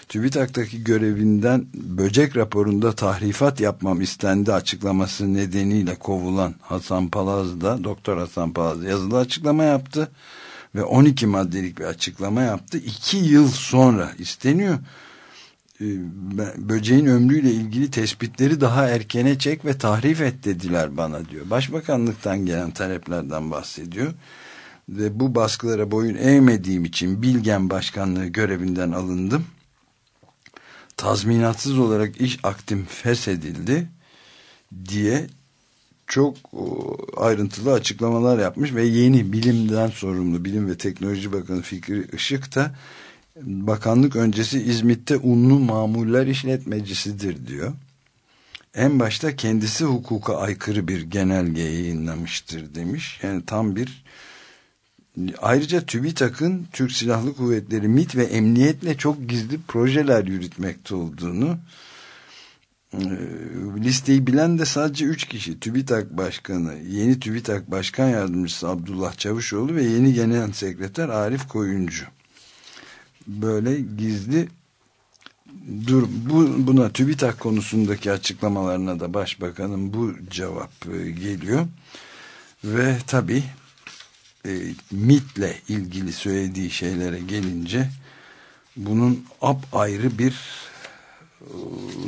TÜBİTAK'taki görevinden böcek raporunda tahrifat yapmam istendi açıklaması nedeniyle kovulan Hasan Palaz da Doktor Hasan Palaz yazılı açıklama yaptı ve 12 maddelik bir açıklama yaptı. 2 yıl sonra isteniyor e, böceğin ömrüyle ilgili tespitleri daha erkene çek ve tahrif et dediler bana diyor. Başbakanlıktan gelen taleplerden bahsediyor. Ve bu baskılara boyun eğmediğim için Bilgen Başkanlığı görevinden alındım. Tazminatsız olarak iş aktim feshedildi diye çok ayrıntılı açıklamalar yapmış ve yeni bilimden sorumlu Bilim ve Teknoloji Bakanı Fikri Işık da bakanlık öncesi İzmit'te unlu mamuller işletmecisidir diyor. En başta kendisi hukuka aykırı bir genelge yayınlamıştır demiş. Yani tam bir ayrıca TÜBİTAK'ın Türk Silahlı Kuvvetleri MİT ve emniyetle çok gizli projeler yürütmekte olduğunu e, listeyi bilen de sadece üç kişi. TÜBİTAK Başkanı, yeni TÜBİTAK Başkan Yardımcısı Abdullah Çavuşoğlu ve yeni Genel Sekreter Arif Koyuncu böyle gizli dur bu, buna TÜBİTAK konusundaki açıklamalarına da başbakanın bu cevap e, geliyor ve tabi e, MIT'le ilgili söylediği şeylere gelince bunun ap ayrı bir e,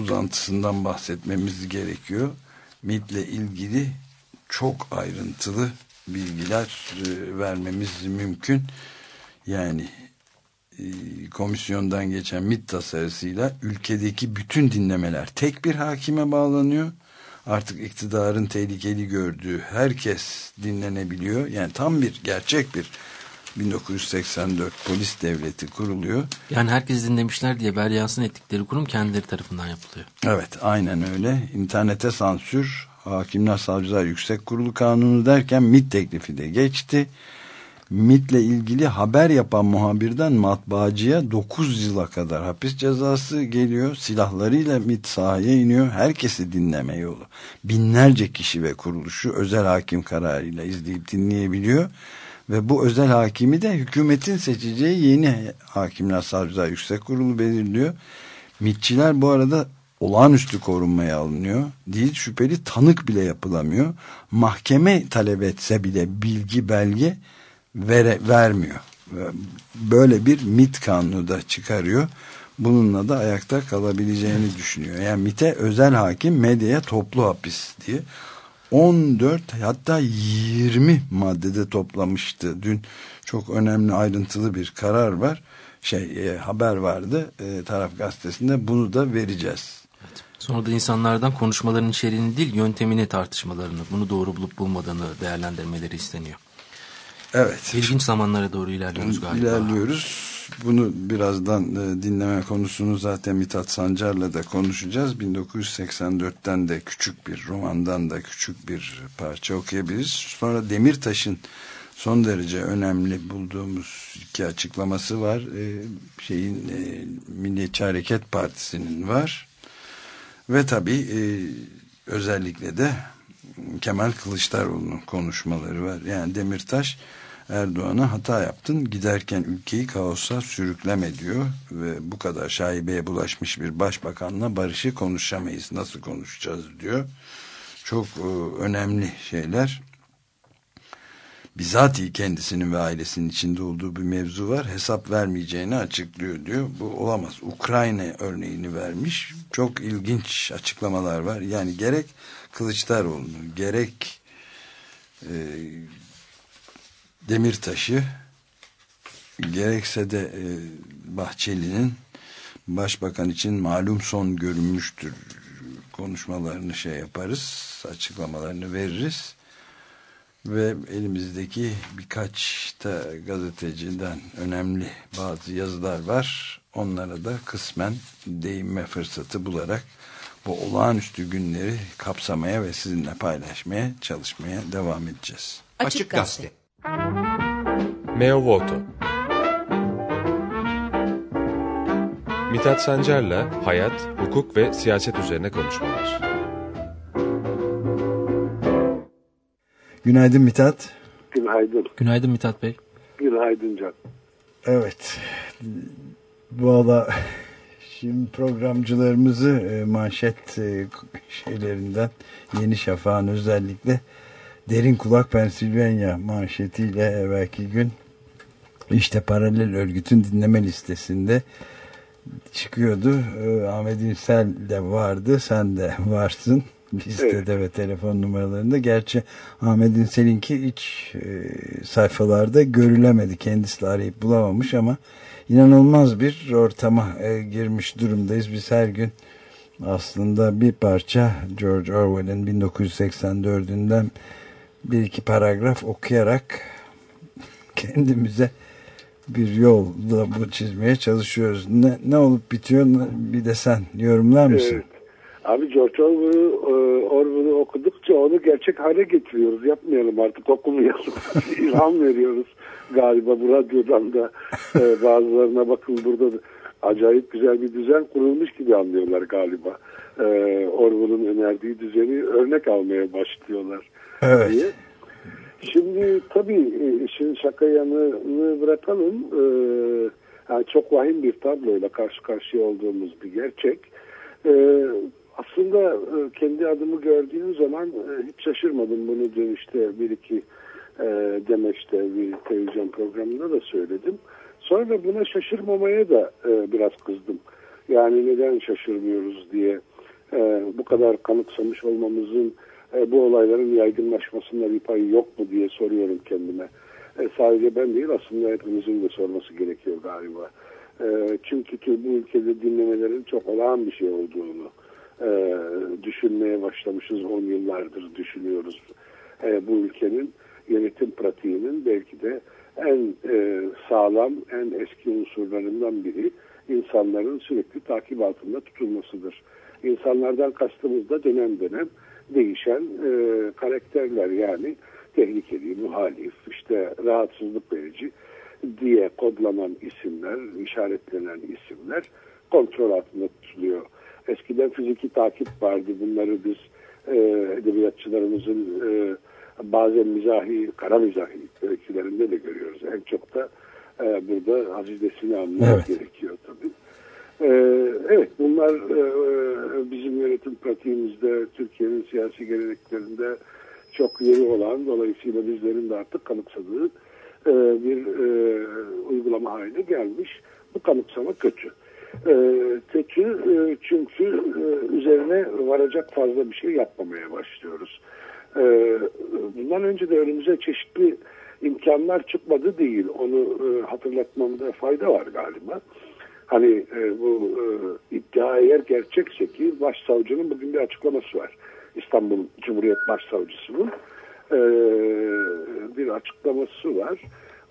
uzantısından bahsetmemiz gerekiyor. MIT'le ilgili çok ayrıntılı bilgiler e, vermemiz mümkün. Yani e, komisyondan geçen MIT tasarısıyla ülkedeki bütün dinlemeler tek bir hakime bağlanıyor. Artık iktidarın tehlikeli gördüğü herkes dinlenebiliyor. Yani tam bir gerçek bir 1984 polis devleti kuruluyor. Yani herkes dinlemişler diye Beryans'ın ettikleri kurum kendileri tarafından yapılıyor. Evet aynen öyle. İnternete sansür, Hakimler Savcılar Yüksek Kurulu Kanunu derken MIT teklifi de geçti. MIT'le ilgili haber yapan muhabirden matbaacıya 9 yıla kadar hapis cezası geliyor. Silahlarıyla MIT sahaya iniyor. Herkesi dinleme yolu. Binlerce kişi ve kuruluşu özel hakim kararıyla izleyip dinleyebiliyor. Ve bu özel hakimi de hükümetin seçeceği yeni hakimler savcılar yüksek kurulu belirliyor. MITçiler bu arada olağanüstü korunmaya alınıyor. Değil şüpheli tanık bile yapılamıyor. Mahkeme talep etse bile bilgi belge vere, vermiyor. Böyle bir MIT kanunu da çıkarıyor. Bununla da ayakta kalabileceğini düşünüyor. Yani MIT'e özel hakim medyaya toplu hapis diye 14 hatta 20 maddede toplamıştı. Dün çok önemli ayrıntılı bir karar var. Şey e, haber vardı e, taraf gazetesinde bunu da vereceğiz. Evet. Sonra da insanlardan konuşmaların içeriğini değil yöntemini tartışmalarını bunu doğru bulup bulmadığını değerlendirmeleri isteniyor. Evet. İlginç zamanlara doğru ilerliyoruz galiba. İlerliyoruz. Bunu birazdan e, dinleme konusunu zaten Mithat Sancar'la da konuşacağız. 1984'ten de küçük bir romandan da küçük bir parça okuyabiliriz. Sonra Demirtaş'ın son derece önemli bulduğumuz iki açıklaması var. E, şeyin e, Milliyetçi Hareket Partisi'nin var. Ve tabii e, özellikle de Kemal Kılıçdaroğlu'nun konuşmaları var. Yani Demirtaş Erdoğan'a hata yaptın giderken ülkeyi kaosa sürükleme diyor ve bu kadar şaibeye bulaşmış bir başbakanla barışı konuşamayız nasıl konuşacağız diyor. Çok e, önemli şeyler. Bizatihi kendisinin ve ailesinin içinde olduğu bir mevzu var hesap vermeyeceğini açıklıyor diyor. Bu olamaz. Ukrayna örneğini vermiş. Çok ilginç açıklamalar var. Yani gerek Kılıçdaroğlu gerek e, Demirtaş'ı gerekse de e, Bahçeli'nin başbakan için malum son görünmüştür konuşmalarını şey yaparız açıklamalarını veririz. Ve elimizdeki birkaç da gazeteciden önemli bazı yazılar var. Onlara da kısmen değinme fırsatı bularak bu olağanüstü günleri kapsamaya ve sizinle paylaşmaya çalışmaya devam edeceğiz. Açık Gazete Meo Voto Mithat Sancar'la hayat, hukuk ve siyaset üzerine konuşmalar. Günaydın Mithat. Günaydın. Günaydın Mithat Bey. Günaydın Can. Evet. Valla şimdi programcılarımızı e, manşet e, şeylerinden Yeni Şafak'ın özellikle Derin Kulak Pensilvanya manşetiyle evvelki gün işte paralel örgütün dinleme listesinde çıkıyordu. E, Ahmet İnsel de vardı. Sen de varsın listede ve telefon numaralarında. Gerçi Ahmet İnsel'inki hiç e, sayfalarda görülemedi. Kendisi de arayıp bulamamış ama inanılmaz bir ortama e, girmiş durumdayız. Biz her gün aslında bir parça George Orwell'in 1984'ünden bir iki paragraf okuyarak kendimize bir yolda bu çizmeye çalışıyoruz. Ne, ne olup bitiyor bir de sen yorumlar mısın? Evet. Abi George Orwell'ı e, Orwell'ı okudukça onu gerçek hale getiriyoruz. Yapmayalım artık okumayalım. İlham veriyoruz galiba bu radyodan da e, bazılarına bakın burada acayip güzel bir düzen kurulmuş gibi anlıyorlar galiba. E, Orwell'ın önerdiği düzeni örnek almaya başlıyorlar Evet. diye. Şimdi tabii e, işin şaka yanını bırakalım. E, yani çok vahim bir tabloyla karşı karşıya olduğumuz bir gerçek. E, aslında e, kendi adımı gördüğüm zaman e, hiç şaşırmadım bunu dün işte bir iki e, demeçte bir televizyon programında da söyledim. Sonra buna şaşırmamaya da e, biraz kızdım. Yani neden şaşırmıyoruz diye e, bu kadar kanıksamış olmamızın e, bu olayların yaygınlaşmasında bir payı yok mu diye soruyorum kendime. E, sadece ben değil aslında hepimizin de sorması gerekiyor galiba. E, çünkü bu ülkede dinlemelerin çok olağan bir şey olduğunu e, düşünmeye başlamışız. 10 yıllardır düşünüyoruz. E, bu ülkenin yönetim pratiğinin belki de en e, sağlam, en eski unsurlarından biri insanların sürekli takip altında tutulmasıdır. İnsanlardan kastımız da dönem dönem değişen e, karakterler yani tehlikeli, muhalif, işte rahatsızlık verici diye kodlanan isimler, işaretlenen isimler kontrol altında tutuluyor. Eskiden fiziki takip vardı. Bunları biz e, edebiyatçılarımızın e, bazen mizahi, kara mizahi öykülerinde de görüyoruz. En çok da e, burada Aziz Nesin'i anlamak Evet. gerekiyor tabii. E, evet bunlar e, bizim yönetim pratiğimizde, Türkiye'nin siyasi geleneklerinde çok yeni olan, dolayısıyla bizlerin de artık kanıksadığı e, bir e, uygulama haline gelmiş. Bu kanıksama kötü. E, kötü e, çünkü e, üzerine varacak fazla bir şey yapmamaya başlıyoruz. E, bundan önce de önümüze çeşitli imkanlar çıkmadı değil. Onu e, hatırlatmamda fayda var galiba. Hani e, bu e, iddia eğer gerçekse ki başsavcının bugün bir açıklaması var. İstanbul Cumhuriyet Başsavcısının e, bir açıklaması var.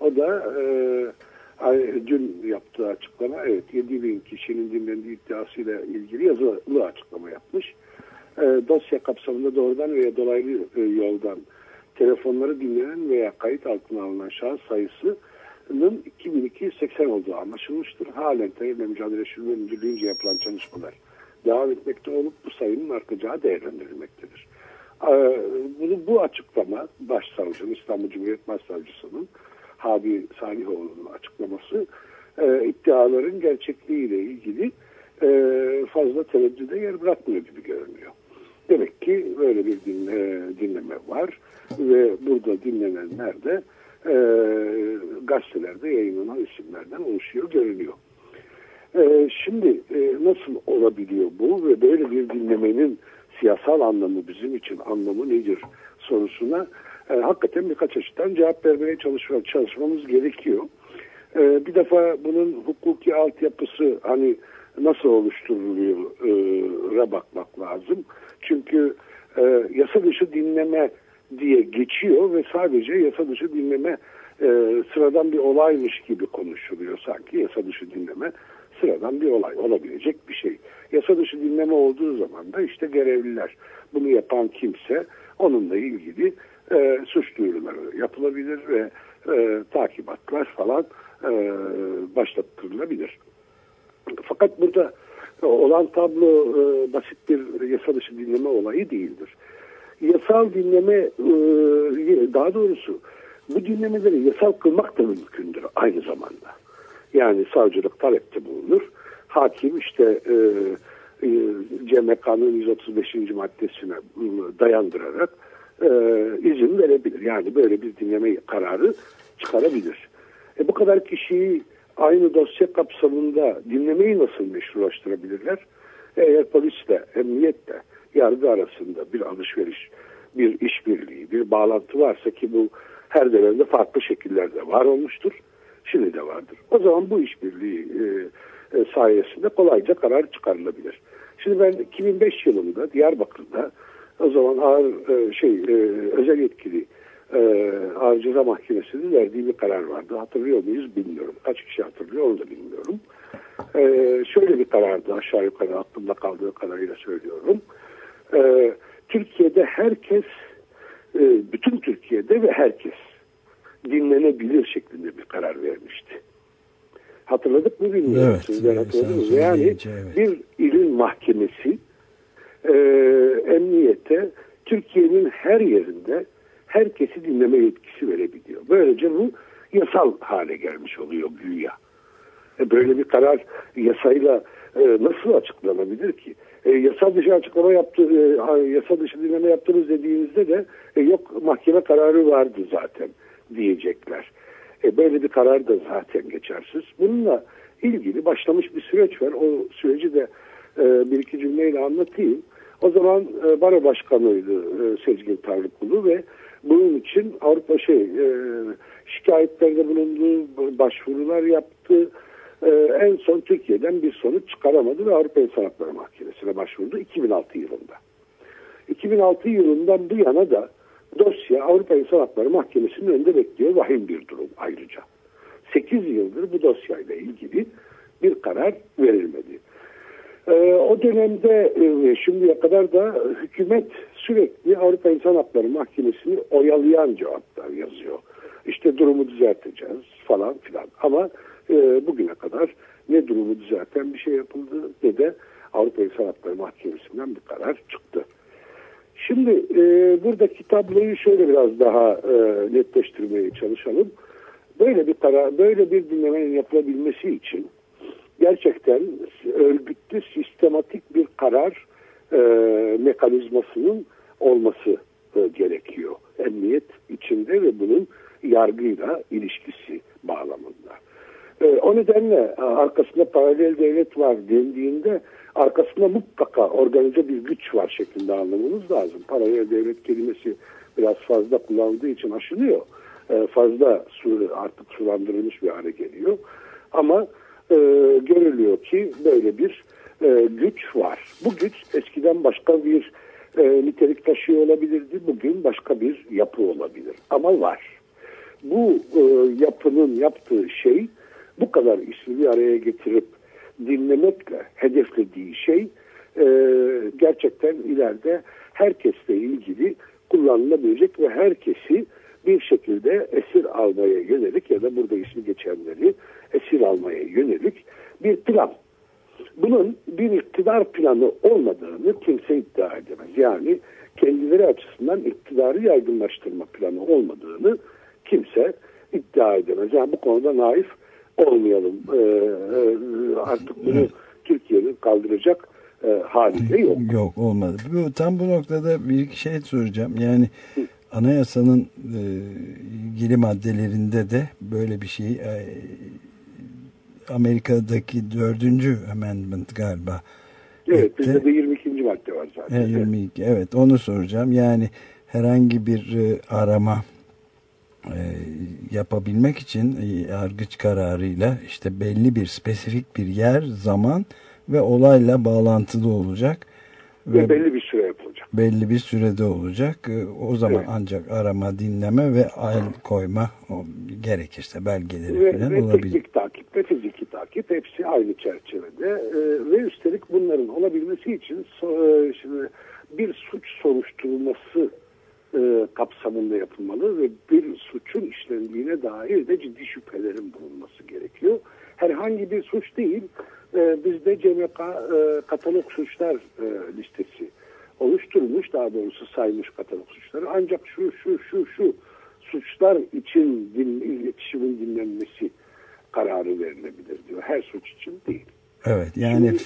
O da e, dün yaptığı açıklama evet 7 bin kişinin dinlendiği iddiasıyla ilgili yazılı açıklama yapmış. E, dosya kapsamında doğrudan veya dolaylı e, yoldan telefonları dinlenen veya kayıt altına alınan şahıs sayısının 2280 olduğu anlaşılmıştır. Halen terörle mücadele şube müdürlüğünce yapılan çalışmalar devam etmekte olup bu sayının artacağı değerlendirilmektedir. Ee, bunu, bu açıklama Başsavcının, İstanbul Cumhuriyet Başsavcısının Hadi Salihoğlu'nun açıklaması e, iddiaların gerçekliğiyle ilgili e, fazla tereddüde yer bırakmıyor gibi görünüyor. Demek ki böyle bir dinle, dinleme var ve burada dinlenenler de e, gazetelerde yayınlanan isimlerden oluşuyor görünüyor. E, şimdi e, nasıl olabiliyor bu ve böyle bir dinlemenin siyasal anlamı bizim için anlamı nedir sorusuna e, hakikaten birkaç açıdan cevap vermeye çalışma, çalışmamız gerekiyor. E, bir defa bunun hukuki altyapısı hani nasıl oluşturuluyor e, bakmak lazım. Çünkü e, yasa dışı dinleme diye geçiyor ve sadece yasa dışı dinleme e, sıradan bir olaymış gibi konuşuluyor sanki yasa dışı dinleme sıradan bir olay olabilecek bir şey. Yasa dışı dinleme olduğu zaman da işte görevliler bunu yapan kimse onunla ilgili e, suç duyuruları yapılabilir ve e, takibatlar falan e, başlatılabilir. Fakat burada olan tablo e, basit bir yasa dışı dinleme olayı değildir. Yasal dinleme e, daha doğrusu bu dinlemeleri yasal kılmak da mümkündür aynı zamanda. Yani savcılık talepte bulunur. Hakim işte e, e, CMK'nın 135. maddesine dayandırarak e, izin verebilir. Yani böyle bir dinleme kararı çıkarabilir. E, bu kadar kişiyi aynı dosya kapsamında dinlemeyi nasıl meşrulaştırabilirler? Eğer polisle, emniyetle, yargı arasında bir alışveriş, bir işbirliği, bir bağlantı varsa ki bu her dönemde farklı şekillerde var olmuştur. Şimdi de vardır. O zaman bu işbirliği e, e, sayesinde kolayca karar çıkarılabilir. Şimdi ben 2005 yılında Diyarbakır'da o zaman ağır e, şey özel yetkili e, Ağır Ceza Mahkemesi'nin verdiği bir karar vardı. Hatırlıyor muyuz bilmiyorum. Kaç kişi hatırlıyor onu da bilmiyorum. E, şöyle bir karardı aşağı yukarı aklımda kaldığı kadarıyla söylüyorum. Türkiye'de herkes e, bütün Türkiye'de ve herkes dinlenebilir şeklinde bir karar vermişti. Hatırladık mı bilmiyorum. Evet, Sizler hatırladınız mı? Yani söyleyince, evet. bir ilin mahkemesi e, emniyete Türkiye'nin her yerinde herkesi dinleme yetkisi verebiliyor. Böylece bu yasal hale gelmiş oluyor güya. E, böyle bir karar yasayla e, nasıl açıklanabilir ki? E, yasa dışı açıklama yaptı, e, yasa dışı dinleme yaptınız dediğinizde de e, yok mahkeme kararı vardı zaten diyecekler. E, böyle bir karar da zaten geçersiz. Bununla ilgili başlamış bir süreç var. O süreci de e, bir iki cümleyle anlatayım. O zaman e, baro başkanıydı e, Sezgin Tanrıkulu ve bunun için Avrupa şey e, şikayetlerde bulundu, başvurular yaptı. E, en son Türkiye'den bir sonuç çıkaramadı ve Avrupa İnsan Hakları Mahkemesi'ne başvurdu 2006 yılında. 2006 yılından bu yana da dosya Avrupa İnsan Hakları Mahkemesi'nin önünde bekliyor. Vahim bir durum ayrıca. 8 yıldır bu dosyayla ilgili bir karar verilmedi. Ee, o dönemde e, şimdiye kadar da hükümet sürekli Avrupa İnsan Hakları Mahkemesi'ni oyalayan cevaplar yazıyor. İşte durumu düzelteceğiz falan filan. Ama e, bugüne kadar ne durumu düzelten bir şey yapıldı ne de Avrupa İnsan Hakları Mahkemesi'nden bir karar çıktı. Şimdi e, buradaki tabloyu şöyle biraz daha e, netleştirmeye çalışalım. Böyle bir karar, böyle bir dinlemenin yapılabilmesi için gerçekten örgütlü, sistematik bir karar e, mekanizmasının olması e, gerekiyor. Emniyet içinde ve bunun yargıyla ilişkisi bağlamında. E, o nedenle arkasında paralel devlet var dendiğinde arkasında mutlaka organize bir güç var şeklinde anlamamız lazım. Paralel devlet kelimesi biraz fazla kullandığı için aşınıyor. E, fazla artık sulandırılmış bir hale geliyor. Ama e, görülüyor ki böyle bir e, güç var. Bu güç eskiden başka bir e, nitelik taşıyor olabilirdi. Bugün başka bir yapı olabilir. Ama var. Bu e, yapının yaptığı şey bu kadar ismi bir araya getirip dinlemekle hedeflediği şey e, gerçekten ileride herkesle ilgili kullanılabilecek ve herkesi bir şekilde esir almaya yönelik ya da burada ismi geçenleri esir almaya yönelik bir plan. Bunun bir iktidar planı olmadığını kimse iddia edemez. Yani kendileri açısından iktidarı yaygınlaştırma planı olmadığını kimse iddia edemez. Yani bu konuda naif olmayalım. Ee, e, artık bunu Türkiye'nin kaldıracak e, hali de yok. Yok olmadı. Bu, tam bu noktada bir iki şey soracağım. Yani anayasanın e, ilgili maddelerinde de böyle bir şey e, Amerika'daki dördüncü amendment galiba. Evet bizde de 22. madde var zaten. E, 22 evet onu soracağım. Yani herhangi bir e, arama e, yapabilmek için e, yargıç kararıyla işte belli bir spesifik bir yer, zaman ve olayla bağlantılı olacak. Ve, ve belli bir süre yapılacak. Belli bir sürede olacak. E, o zaman evet. ancak arama, dinleme ve el koyma o, gerekirse belgeleri ve, falan ve olabilir. teknik takip ve fiziki takip hepsi aynı çerçevede ve üstelik bunların olabilmesi için so- şimdi bir suç soruşturulması e, kapsamında yapılmalı ve bir suçun işlendiğine dair de ciddi şüphelerin bulunması gerekiyor. Herhangi bir suç değil, e, bizde CMK e, katalog suçlar e, listesi oluşturulmuş, daha doğrusu saymış katalog suçları. Ancak şu şu şu şu suçlar için din, iletişimin dinlenmesi kararı verilebilir diyor. Her suç için değil. Evet yani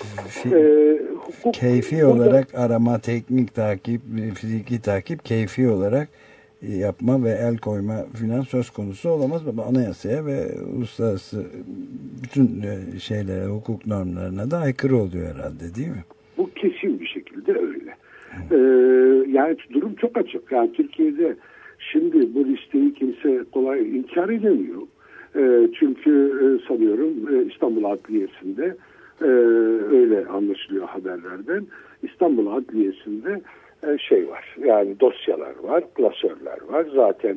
hukuk keyfi burada- olarak arama, teknik takip, fiziki takip keyfi olarak e, yapma ve el koyma filan söz konusu olamaz. Ama Anayasaya ve uluslararası bütün e, şeylere, hukuk normlarına da aykırı oluyor herhalde değil mi? Bu kesin bir şekilde öyle. Ee, yani durum çok açık. Yani Türkiye'de şimdi bu listeyi kimse kolay inkar edemiyor. Ee, çünkü e, sanıyorum e, İstanbul Adliyesi'nde e, öyle anlaşılıyor haberlerden. İstanbul Adliyesi'nde e, şey var. Yani dosyalar var, klasörler var. Zaten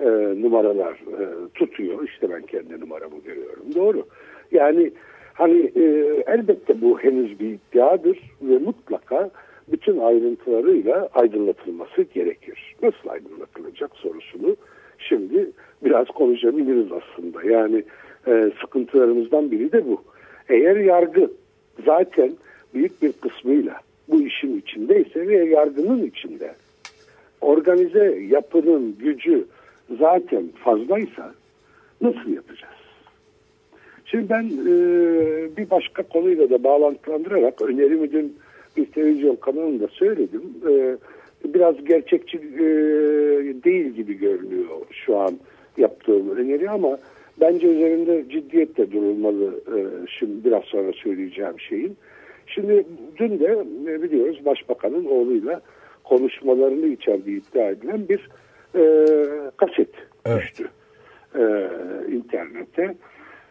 e, numaralar e, tutuyor. İşte ben kendi numaramı görüyorum. Doğru. Yani hani e, elbette bu henüz bir iddiadır ve mutlaka bütün ayrıntılarıyla aydınlatılması gerekir. Nasıl aydınlatılacak sorusunu şimdi biraz konuşabiliriz aslında. Yani e, sıkıntılarımızdan biri de bu. Eğer yargı zaten büyük bir kısmıyla bu işin içindeyse ve yargının içinde organize yapının gücü zaten fazlaysa nasıl yapacağız? Şimdi ben e, bir başka konuyla da bağlantılandırarak önerimi dün bir televizyon kanalında söyledim. E, biraz gerçekçi e, değil gibi görünüyor şu an yaptığım öneri ama bence üzerinde ciddiyetle durulmalı e, şimdi biraz sonra söyleyeceğim şeyin. Şimdi dün de e, biliyoruz Başbakanın oğluyla konuşmalarını içerdiği iddia edilen bir e, kaset Evet. düştü e, internete.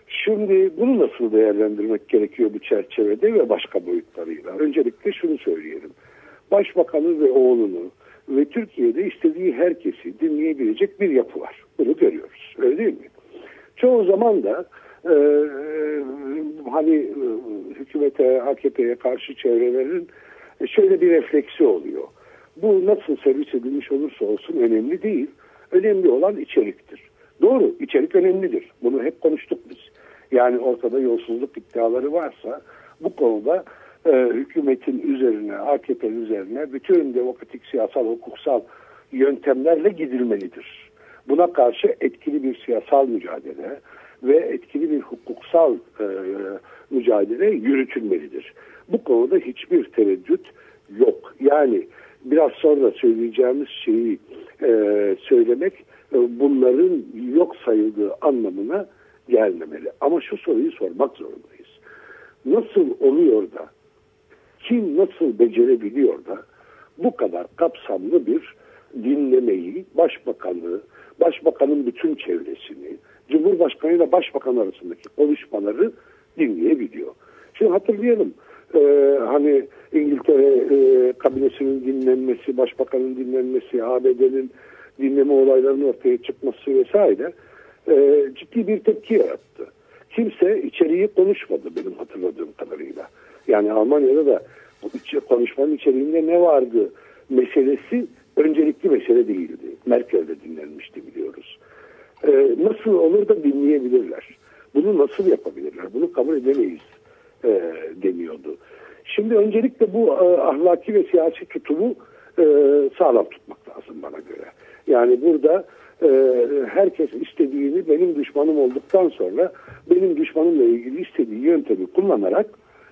Şimdi bunu nasıl değerlendirmek gerekiyor bu çerçevede ve başka boyutlarıyla? Öncelikle şunu söyleyelim. Başbakanı ve oğlunu ve Türkiye'de istediği herkesi dinleyebilecek bir yapı var. Bunu görüyoruz. Öyle değil mi? Çoğu zaman da e, hani e, hükümete, AKP'ye karşı çevrelerin şöyle bir refleksi oluyor. Bu nasıl servis edilmiş olursa olsun önemli değil. Önemli olan içeriktir. Doğru, içerik önemlidir. Bunu hep konuştuk biz. Yani ortada yolsuzluk iddiaları varsa bu konuda e, hükümetin üzerine, AKP'nin üzerine bütün demokratik, siyasal, hukuksal yöntemlerle gidilmelidir. Buna karşı etkili bir siyasal mücadele ve etkili bir hukuksal e, mücadele yürütülmelidir. Bu konuda hiçbir tereddüt yok. Yani biraz sonra söyleyeceğimiz şeyi e, söylemek e, bunların yok sayıldığı anlamına gelmemeli. Ama şu soruyu sormak zorundayız. Nasıl oluyor da kim nasıl becerebiliyor da bu kadar kapsamlı bir dinlemeyi başbakanı, başbakanın bütün çevresini, Cumhurbaşkanı ile başbakan arasındaki konuşmaları dinleyebiliyor. Şimdi hatırlayalım e, hani İngiltere e, kabinesinin dinlenmesi, başbakanın dinlenmesi, ABD'nin dinleme olaylarının ortaya çıkması vesaire e, ciddi bir tepki yarattı. Kimse içeriği konuşmadı benim hatırladığım kadarıyla. Yani Almanya'da da bu konuşmanın içeriğinde ne vardı meselesi öncelikli mesele değildi. Merkel'de dinlenmişti biliyoruz. Ee, nasıl olur da dinleyebilirler? Bunu nasıl yapabilirler? Bunu kabul edemeyiz e, deniyordu. Şimdi öncelikle bu e, ahlaki ve siyasi tutumu e, sağlam tutmak lazım bana göre. Yani burada e, herkes istediğini benim düşmanım olduktan sonra benim düşmanımla ilgili istediği yöntemi kullanarak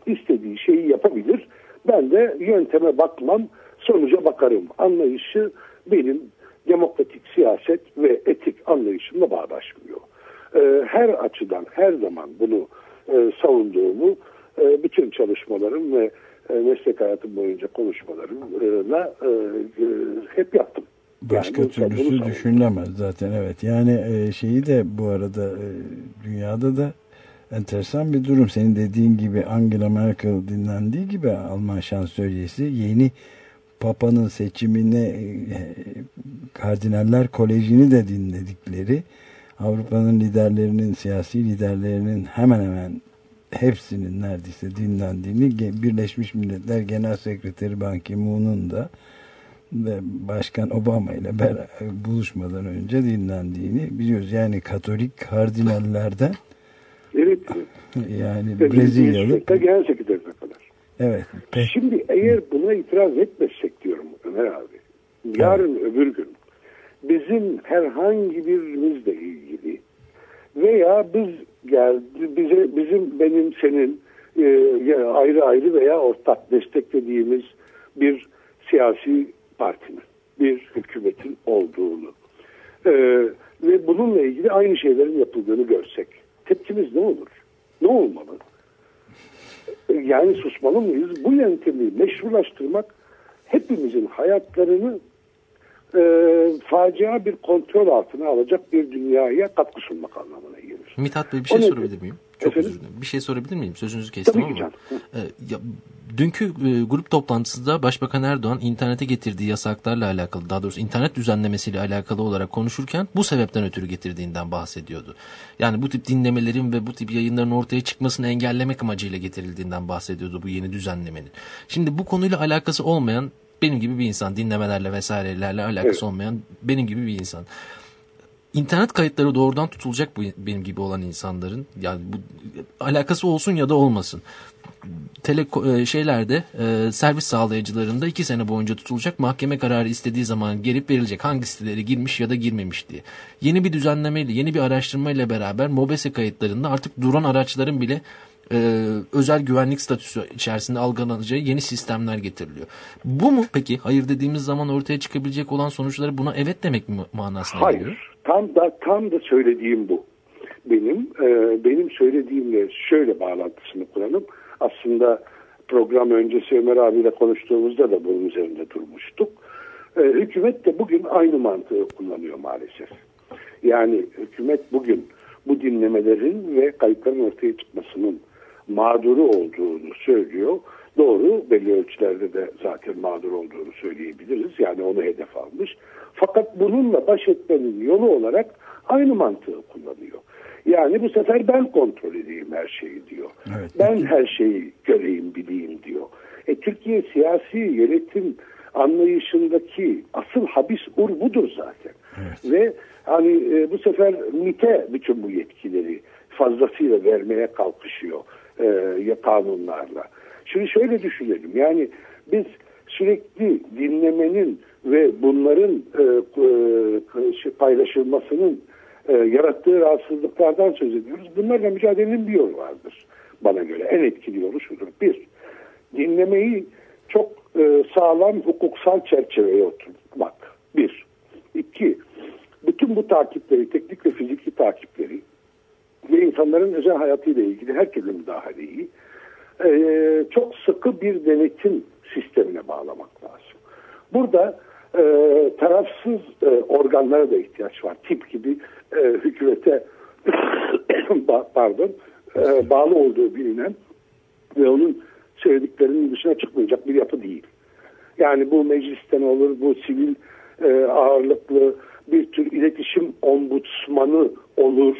istediği şeyi yapabilir. Ben de yönteme bakmam, sonuca bakarım. Anlayışı benim demokratik siyaset ve etik anlayışımla bağdaşmıyor. Ee, her açıdan her zaman bunu e, savunduğumu e, bütün çalışmalarım ve e, meslek hayatım boyunca konuşmalarımla e, e, hep yaptım. Başka Yani bunu- bunu türlüsü savundum. düşünülemez zaten evet. Yani e, şeyi de bu arada e, dünyada da enteresan bir durum. Senin dediğin gibi Angela Merkel dinlendiği gibi Alman şansölyesi yeni Papa'nın seçimine e, Kardinaller Koleji'ni de dinledikleri Avrupa'nın liderlerinin, siyasi liderlerinin hemen hemen hepsinin neredeyse dinlendiğini Birleşmiş Milletler Genel Sekreteri Ban Ki-moon'un da ve Başkan Obama ile beraber buluşmadan önce dinlendiğini biliyoruz. Yani Katolik kardinallerden Evet. yani Brezilyalı Genel Sekreterine kadar. Evet pe- Şimdi eğer buna itiraz etmezsek diyorum Ömer abi. Yarın öbür gün bizim herhangi birimizle ilgili veya biz geldi bize bizim benim senin e, ya ayrı ayrı veya ortak desteklediğimiz bir siyasi partinin bir hükümetin olduğunu e, ve bununla ilgili aynı şeylerin yapıldığını görsek tepkimiz ne olur? Ne olmalı? Yani susmalı mıyız? Bu yöntemi meşrulaştırmak hepimizin hayatlarını e, facia bir kontrol altına alacak bir dünyaya katkı sunmak anlamına gelir. Mithat Bey bir şey sorabilir miyim? Çok Efendim? özür dilerim. Bir şey sorabilir miyim? Sözünüzü kestim Tabii ama. Ee, ya, dünkü e, grup toplantısında Başbakan Erdoğan internete getirdiği yasaklarla alakalı daha doğrusu internet düzenlemesiyle alakalı olarak konuşurken bu sebepten ötürü getirdiğinden bahsediyordu. Yani bu tip dinlemelerin ve bu tip yayınların ortaya çıkmasını engellemek amacıyla getirildiğinden bahsediyordu bu yeni düzenlemenin. Şimdi bu konuyla alakası olmayan benim gibi bir insan dinlemelerle vesairelerle alakası Evet. olmayan benim gibi bir insan. İnternet kayıtları doğrudan tutulacak bu benim gibi olan insanların yani bu alakası olsun ya da olmasın. Tele e, şeylerde e, servis sağlayıcılarında iki sene boyunca tutulacak mahkeme kararı istediği zaman gelip verilecek hangi sitelere girmiş ya da girmemiş diye. Yeni bir düzenlemeyle yeni bir araştırmayla beraber MOBESE kayıtlarında artık duran araçların bile e, özel güvenlik statüsü içerisinde algılanacağı yeni sistemler getiriliyor. Bu mu peki hayır dediğimiz zaman ortaya çıkabilecek olan sonuçları buna evet demek mi manasına geliyor? Hayır. Tam da tam da söylediğim bu. Benim e, benim söylediğimle şöyle bağlantısını kuralım. Aslında program öncesi Ömer abiyle konuştuğumuzda da bunun üzerinde durmuştuk. E, hükümet de bugün aynı mantığı kullanıyor maalesef. Yani hükümet bugün bu dinlemelerin ve kayıtların ortaya çıkmasının mağduru olduğunu söylüyor. Doğru belli ölçülerde de zaten mağdur olduğunu söyleyebiliriz. Yani onu hedef almış. Fakat bununla baş etmenin yolu olarak aynı mantığı kullanıyor. Yani bu sefer ben kontrol edeyim her şeyi diyor. Evet. Ben her şeyi göreyim bileyim diyor. E, Türkiye siyasi yönetim anlayışındaki asıl habis ur budur zaten. Ve hani e, bu sefer MIT'e bütün bu yetkileri fazlasıyla vermeye kalkışıyor e, kanunlarla. Şimdi şöyle düşünelim yani biz sürekli dinlemenin ve bunların e, e, şey, paylaşılmasının e, yarattığı rahatsızlıklardan söz ediyoruz. Bunlarla mücadelenin bir yolu vardır bana göre. En etkili yolu şudur. Bir, dinlemeyi çok e, sağlam hukuksal çerçeveye oturtmak. Bir. İki, bütün bu takipleri, teknik ve fiziki takipleri ve insanların özel hayatıyla ilgili herkesin müdahaleyi e, çok sıkı bir denetim sistemine bağlamak lazım. Burada e, tarafsız e, organlara da ihtiyaç var. Tip gibi e, hükümete pardon e, bağlı olduğu bilinen ve onun söylediklerinin dışına çıkmayacak bir yapı değil. Yani bu meclisten olur, bu sivil e, ağırlıklı bir tür iletişim ombudsmanı olur,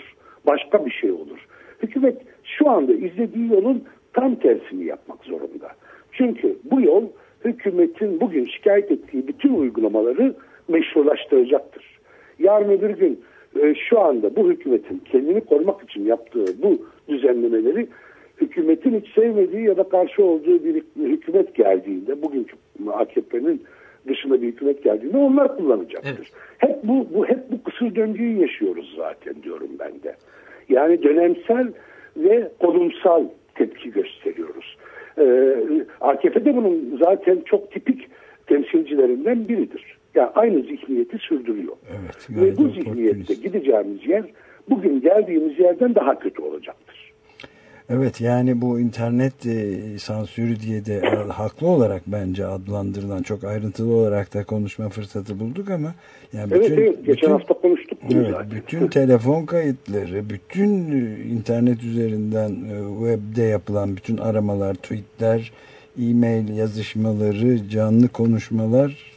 başka bir şey olur. Hükümet şu anda izlediği yolun tam tersini yapmak zorunda. Çünkü bu yol hükümetin bugün şikayet ettiği bütün uygulamaları meşrulaştıracaktır. Yarın öbür gün e, şu anda bu hükümetin kendini korumak için yaptığı bu düzenlemeleri hükümetin hiç sevmediği ya da karşı olduğu bir hükümet geldiğinde bugünkü AKP'nin dışında bir hükümet geldiğinde onlar kullanacaktır. Evet. Hep bu, bu hep bu kısır döngüyü yaşıyoruz zaten diyorum ben de. Yani dönemsel ve konumsal tepki gösteriyoruz. Ee, AKP de bunun zaten çok tipik temsilcilerinden biridir. Yani aynı zihniyeti sürdürüyor. Evet, Ve bu zihniyette gideceğimiz yer bugün geldiğimiz yerden daha kötü olacaktır. Evet yani bu internet e, sansürü diye de e, haklı olarak bence adlandırılan çok ayrıntılı olarak da konuşma fırsatı bulduk ama yani Evet bütün, evet geçen bütün- hafta konuştuk bunu Evet, zaten. bütün telefon kayıtları, bütün e, internet üzerinden e, webde yapılan bütün aramalar, tweetler, e-mail yazışmaları, canlı konuşmalar,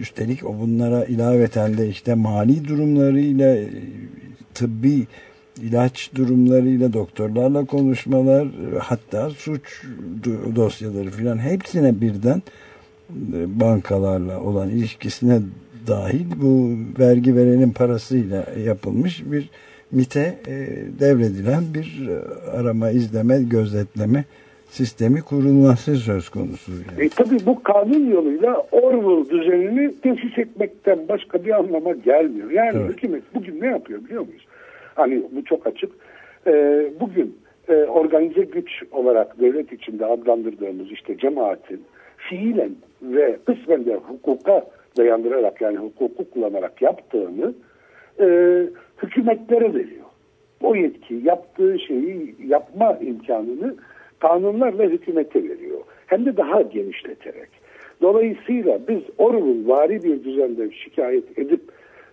üstelik o bunlara ilaveten de işte mali durumlarıyla e, tıbbi ilaç durumlarıyla doktorlarla konuşmalar hatta suç do- dosyaları filan hepsine birden e, bankalarla olan ilişkisine dahil bu vergi verenin parasıyla yapılmış bir MIT'e e, devredilen bir e, arama, izleme, gözetleme sistemi kurulması söz konusu. Yani. E tabi bu kanun yoluyla Orwell düzenini tesis etmekten başka bir anlama gelmiyor. Yani Evet. hükümet bugün ne yapıyor biliyor muyuz? Hani bu çok açık. Ee, bugün e, organize güç olarak devlet içinde adlandırdığımız işte cemaatin fiilen ve kısmen de hukuka dayandırarak yani hukuku kullanarak yaptığını e, hükümetlere veriyor. O yetki yaptığı şeyi yapma imkanını kanunlarla hükümete veriyor. Hem de daha genişleterek. Dolayısıyla biz Orwell vari bir düzende şikayet edip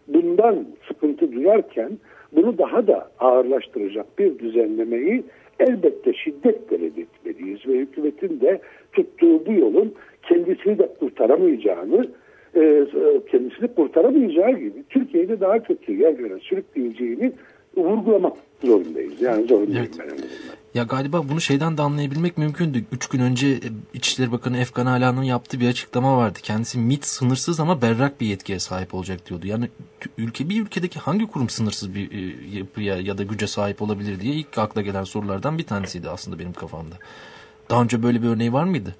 bundan sıkıntı duyarken bunu daha da ağırlaştıracak bir düzenlemeyi elbette şiddetle reddetmeliyiz ve hükümetin de tuttuğu bu yolun kendisini de kurtaramayacağını e, e, kendisini kurtaramayacağı gibi Türkiye'yi de daha kötü yerlere sürükleyeceğini vurgulamak zorundayız. Yani zorundayım Evet. ben. Ya galiba bunu şeyden de anlayabilmek mümkündü. Üç gün önce e, İçişleri Bakanı Efkan Ala'nın yaptığı bir açıklama vardı. Kendisi MIT sınırsız ama berrak bir yetkiye sahip olacak diyordu. Yani ülke bir ülkedeki hangi kurum sınırsız bir e, yapıya ya da güce sahip olabilir diye ilk akla gelen sorulardan bir tanesiydi aslında benim kafamda. Daha önce böyle bir örneği var mıydı?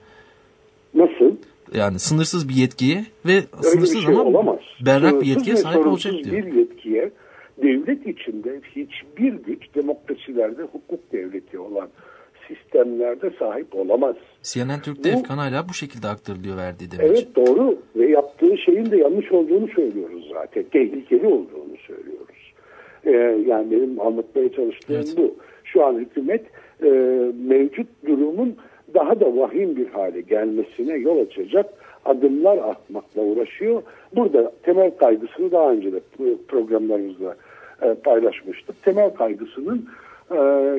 Nasıl? Yani sınırsız bir yetkiye ve Öyle bir sınırsız şey ama olamaz. berrak bir Sınırsız yetkiye ve sahip olacak diyor. bir yetkiye devlet içinde hiçbir güç demokrasilerde hukuk devleti olan sistemlerde sahip olamaz. CNN Türk'te Bu- Efkan bu şekilde aktarılıyor verdiği demek. Evet doğru ve yaptığı şeyin de yanlış olduğunu söylüyoruz zaten. Tehlikeli olduğunu söylüyoruz. Ee, yani benim anlatmaya çalıştığım Evet. bu. Şu an hükümet e, mevcut durumun daha da vahim bir hale gelmesine yol açacak adımlar atmakla uğraşıyor. Burada temel kaygısını daha önce de programlarımızda e, paylaşmıştık. Temel kaygısının e,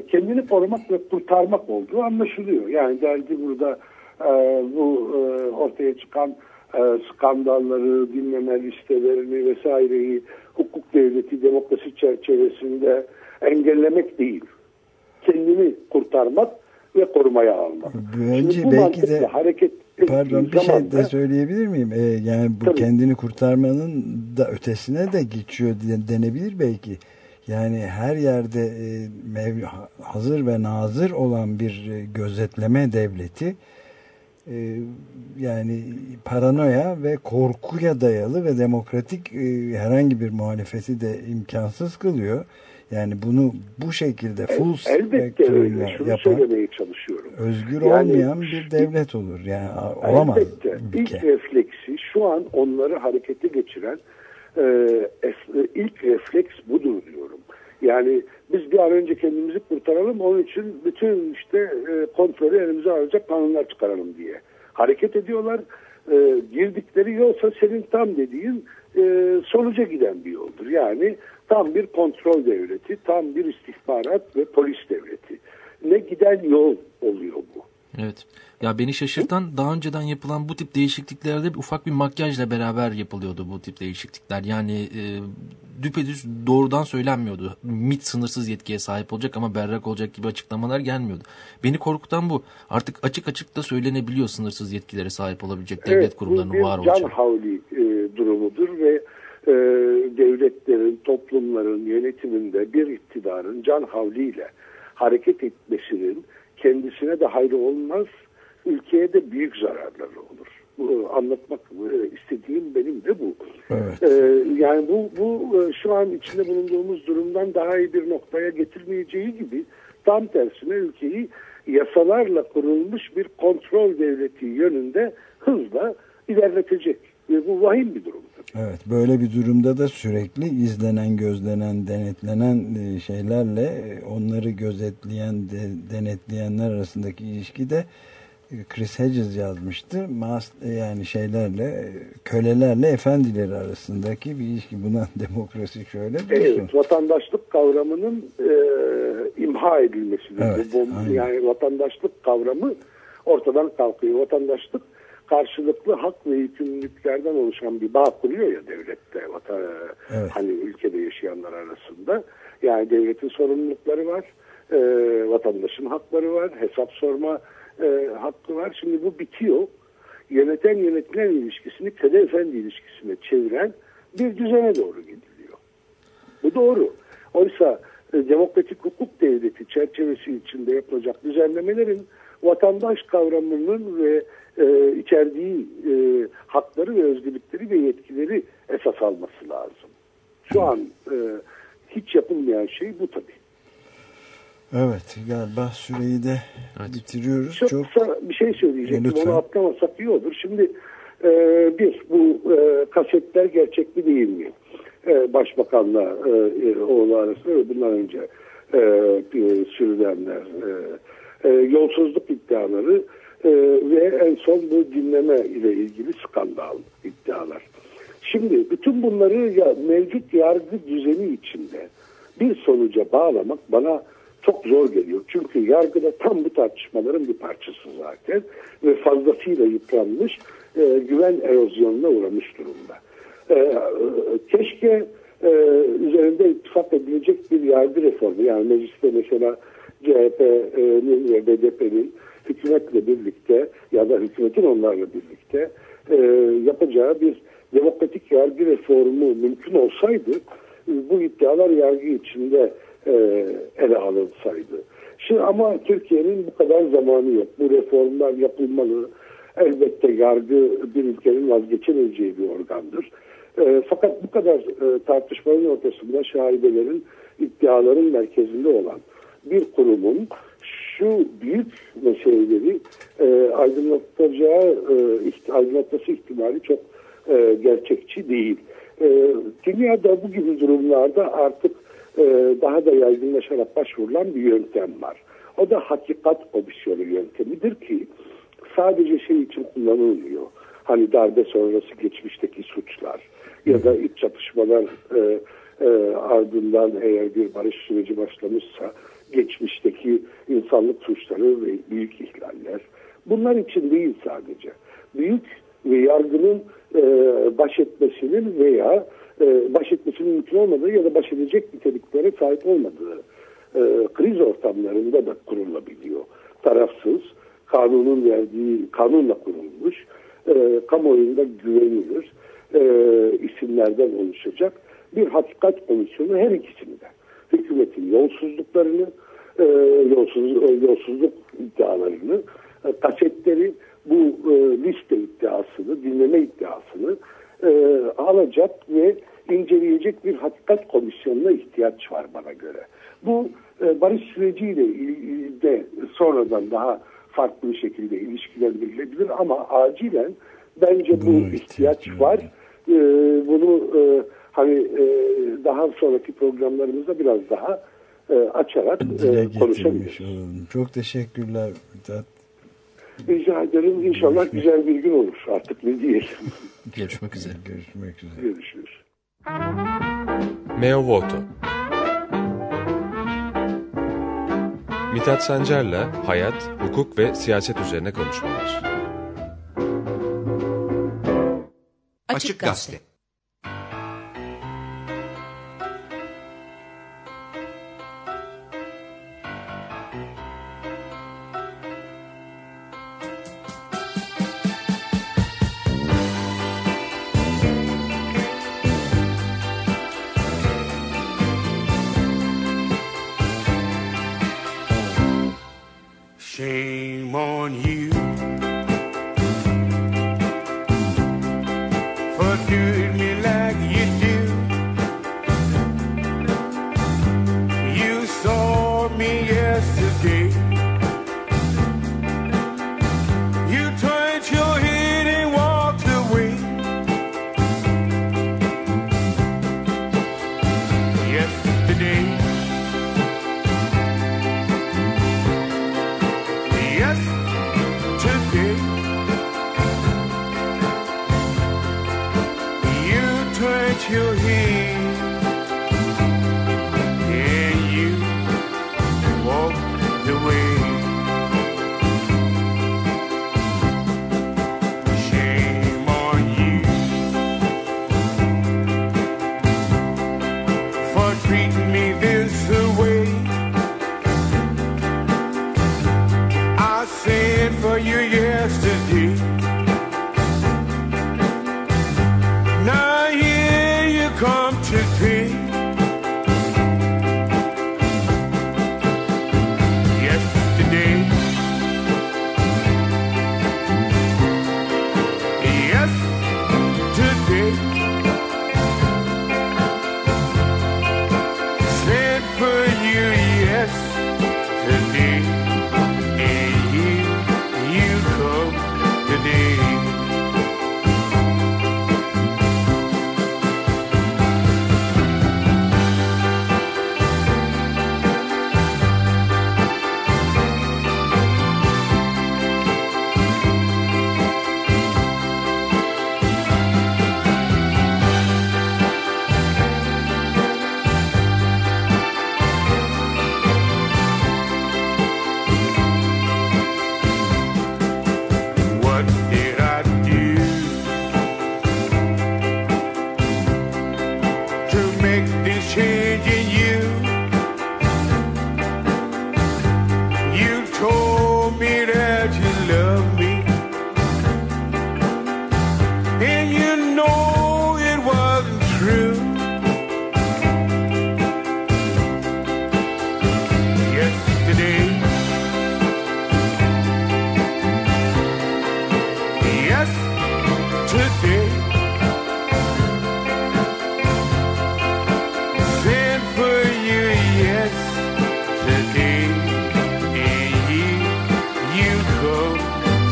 kendini korumak ve kurtarmak olduğu anlaşılıyor. Yani derdi burada e, bu e, ortaya çıkan e, skandalları, dinleme listelerini vesaireyi hukuk devleti, demokrasi çerçevesinde engellemek değil. Kendini kurtarmak ve korumaya almak. Bence Şimdi bu belki de hareket pardon bir şey de söyleyebilir miyim? Ee, yani bu Tabii. kendini kurtarmanın da ötesine de geçiyor denebilir belki. Yani her yerde e, mev- hazır ve nazır olan bir e, gözetleme devleti e, yani paranoya ve korkuya dayalı ve demokratik e, herhangi bir muhalefeti de imkansız kılıyor. Yani bunu bu şekilde full Elbette öyle. Şunu yapan söylemeye çalışıyorum. özgür Yani- olmayan bir devlet olur. Yani olamaz Elbette. İlk refleksi şu an onları harekete geçiren e, es- ilk refleks budur diyorum. Yani biz bir an önce kendimizi kurtaralım onun için bütün işte e, kontrolü elimize alacak kanunlar çıkaralım diye hareket ediyorlar. E, girdikleri yolsa senin tam dediğin e, sonuca giden bir yoldur. Yani tam bir kontrol devleti, tam bir istihbarat ve polis devleti. Ne giden yol oluyor bu. Evet. Ya beni şaşırtan daha önceden yapılan bu tip değişikliklerde ufak bir makyajla beraber yapılıyordu bu tip değişiklikler. Yani e, düpedüz doğrudan söylenmiyordu. MIT sınırsız yetkiye sahip olacak ama berrak olacak gibi açıklamalar gelmiyordu. Beni korkutan bu. Artık açık açık da söylenebiliyor sınırsız yetkilere sahip olabilecek devlet bu kurumlarının var can olacağı. havli e, durumudur ve e, devletlerin, toplumların yönetiminde bir iktidarın can havliyle hareket etmesinin kendisine de hayrı olmaz, ülkeye de büyük zararları olur. Bu, anlatmak e, istediğim benim de bu. Evet. E, yani bu, bu e, şu an içinde bulunduğumuz durumdan daha iyi bir noktaya getirmeyeceği gibi tam tersine ülkeyi yasalarla kurulmuş bir kontrol devleti yönünde hızla ilerletecek. Ve bu vahim bir durum. Evet böyle bir durumda da sürekli izlenen, gözlenen, denetlenen e, şeylerle e, onları gözetleyen, de- denetleyenler arasındaki ilişki de e, Chris Hedges yazmıştı. Mas yani şeylerle, kölelerle efendileri arasındaki bir ilişki. Buna demokrasi şöyle diyorsun. Evet, vatandaşlık kavramının e, imha edilmesidir. Evet, Bu yani vatandaşlık kavramı ortadan kalkıyor. Vatandaşlık karşılıklı hak ve yükümlülüklerden oluşan bir bağ kuruyor ya devlette vatan, Evet. hani ülkede yaşayanlar arasında. Yani devletin sorumlulukları var, e, vatandaşın hakları var, hesap sorma e, hakkı var. Şimdi bu bitiyor. Yöneten yönetilen ilişkisini köle efendi ilişkisine çeviren bir düzene doğru gidiliyor. Bu doğru. Oysa e, demokratik hukuk devleti çerçevesi içinde yapılacak düzenlemelerin vatandaş kavramının ve e, içerdiği e, hakları ve özgürlükleri ve yetkileri esas alması lazım. Şu an e, hiç yapılmayan şey bu tabii. Evet galiba süreyi de bitiriyoruz. Çok, Çok, kısa bir şey söyleyecektim. Lütfen. Onu atlamasak iyi olur. Şimdi e, bir, bu e, kasetler gerçek mi değil mi? E, Başbakanla e, e, oğlu arasında ve bundan önce e, e, sürülenler, e, e, yolsuzluk iddiaları e, ve en son bu dinleme ile ilgili skandal iddialar. Şimdi bütün bunları ya, mevcut yargı düzeni içinde bir sonuca bağlamak bana çok zor geliyor. Çünkü yargıda tam bu tartışmaların bir parçası zaten ve fazlasıyla yıpranmış, e, güven erozyonuna uğramış durumda. E, e, keşke e, üzerinde ittifak edilecek bir yargı reformu, yani mecliste mesela CHP'nin ve BDP'nin hükümetle birlikte ya da hükümetin onlarla birlikte e, yapacağı bir demokratik yargı reformu mümkün olsaydı e, bu iddialar yargı içinde e, ele alınsaydı. Şimdi ama Türkiye'nin bu kadar zamanı yok. Bu reformlar yapılmalı. Elbette yargı bir ülkenin vazgeçemeyeceği bir organdır. E, fakat bu kadar e, tartışmanın ortasında şahibelerin iddiaların merkezinde olan bir kurumun şu büyük meseleleri e, aydınlatacağı, e, aydınlatması ihtimali çok e, gerçekçi değil. E, dünyada bu gibi durumlarda artık e, daha da yaygınlaşarak başvurulan bir yöntem var. O da hakikat komisyonu yöntemidir ki sadece şey için kullanılmıyor. Hani darbe sonrası geçmişteki suçlar ya da iç çatışmalar e, e, ardından eğer bir barış süreci başlamışsa geçmişteki insanlık suçları ve büyük ihlaller. Bunlar için değil sadece. Büyük ve yargının e, baş etmesinin veya e, baş etmesinin mümkün olmadığı ya da baş edecek niteliklere sahip olmadığı e, kriz ortamlarında da kurulabiliyor. Tarafsız, kanunun verdiği, kanunla kurulmuş, e, kamuoyunda güvenilir e, isimlerden oluşacak bir hakikat komisyonu her ikisinde. Hükümetin yolsuzluklarını, e, yolsuz, yolsuzluk iddialarını, e, kasetleri, bu e, liste iddiasını, dinleme iddiasını e, alacak ve inceleyecek bir hakikat komisyonuna ihtiyaç var bana göre. Bu e, barış süreciyle de sonradan daha farklı bir şekilde ilişkilendirilebilir ama acilen bence bu Buna ihtiyaç ihtiyaç var. E, bunu e, hani e, daha sonraki programlarımızda biraz daha e, açarak e, konuşabiliriz. Çok teşekkürler Mithat. Rica ederim. İnşallah güzel bir gün olur. Artık ne diyelim. Görüşmek üzere. Görüşmek üzere. Görüşürüz. Meo Voto Mithat Sancar'la hayat, hukuk ve siyaset üzerine konuşmalar. Açık Gazete.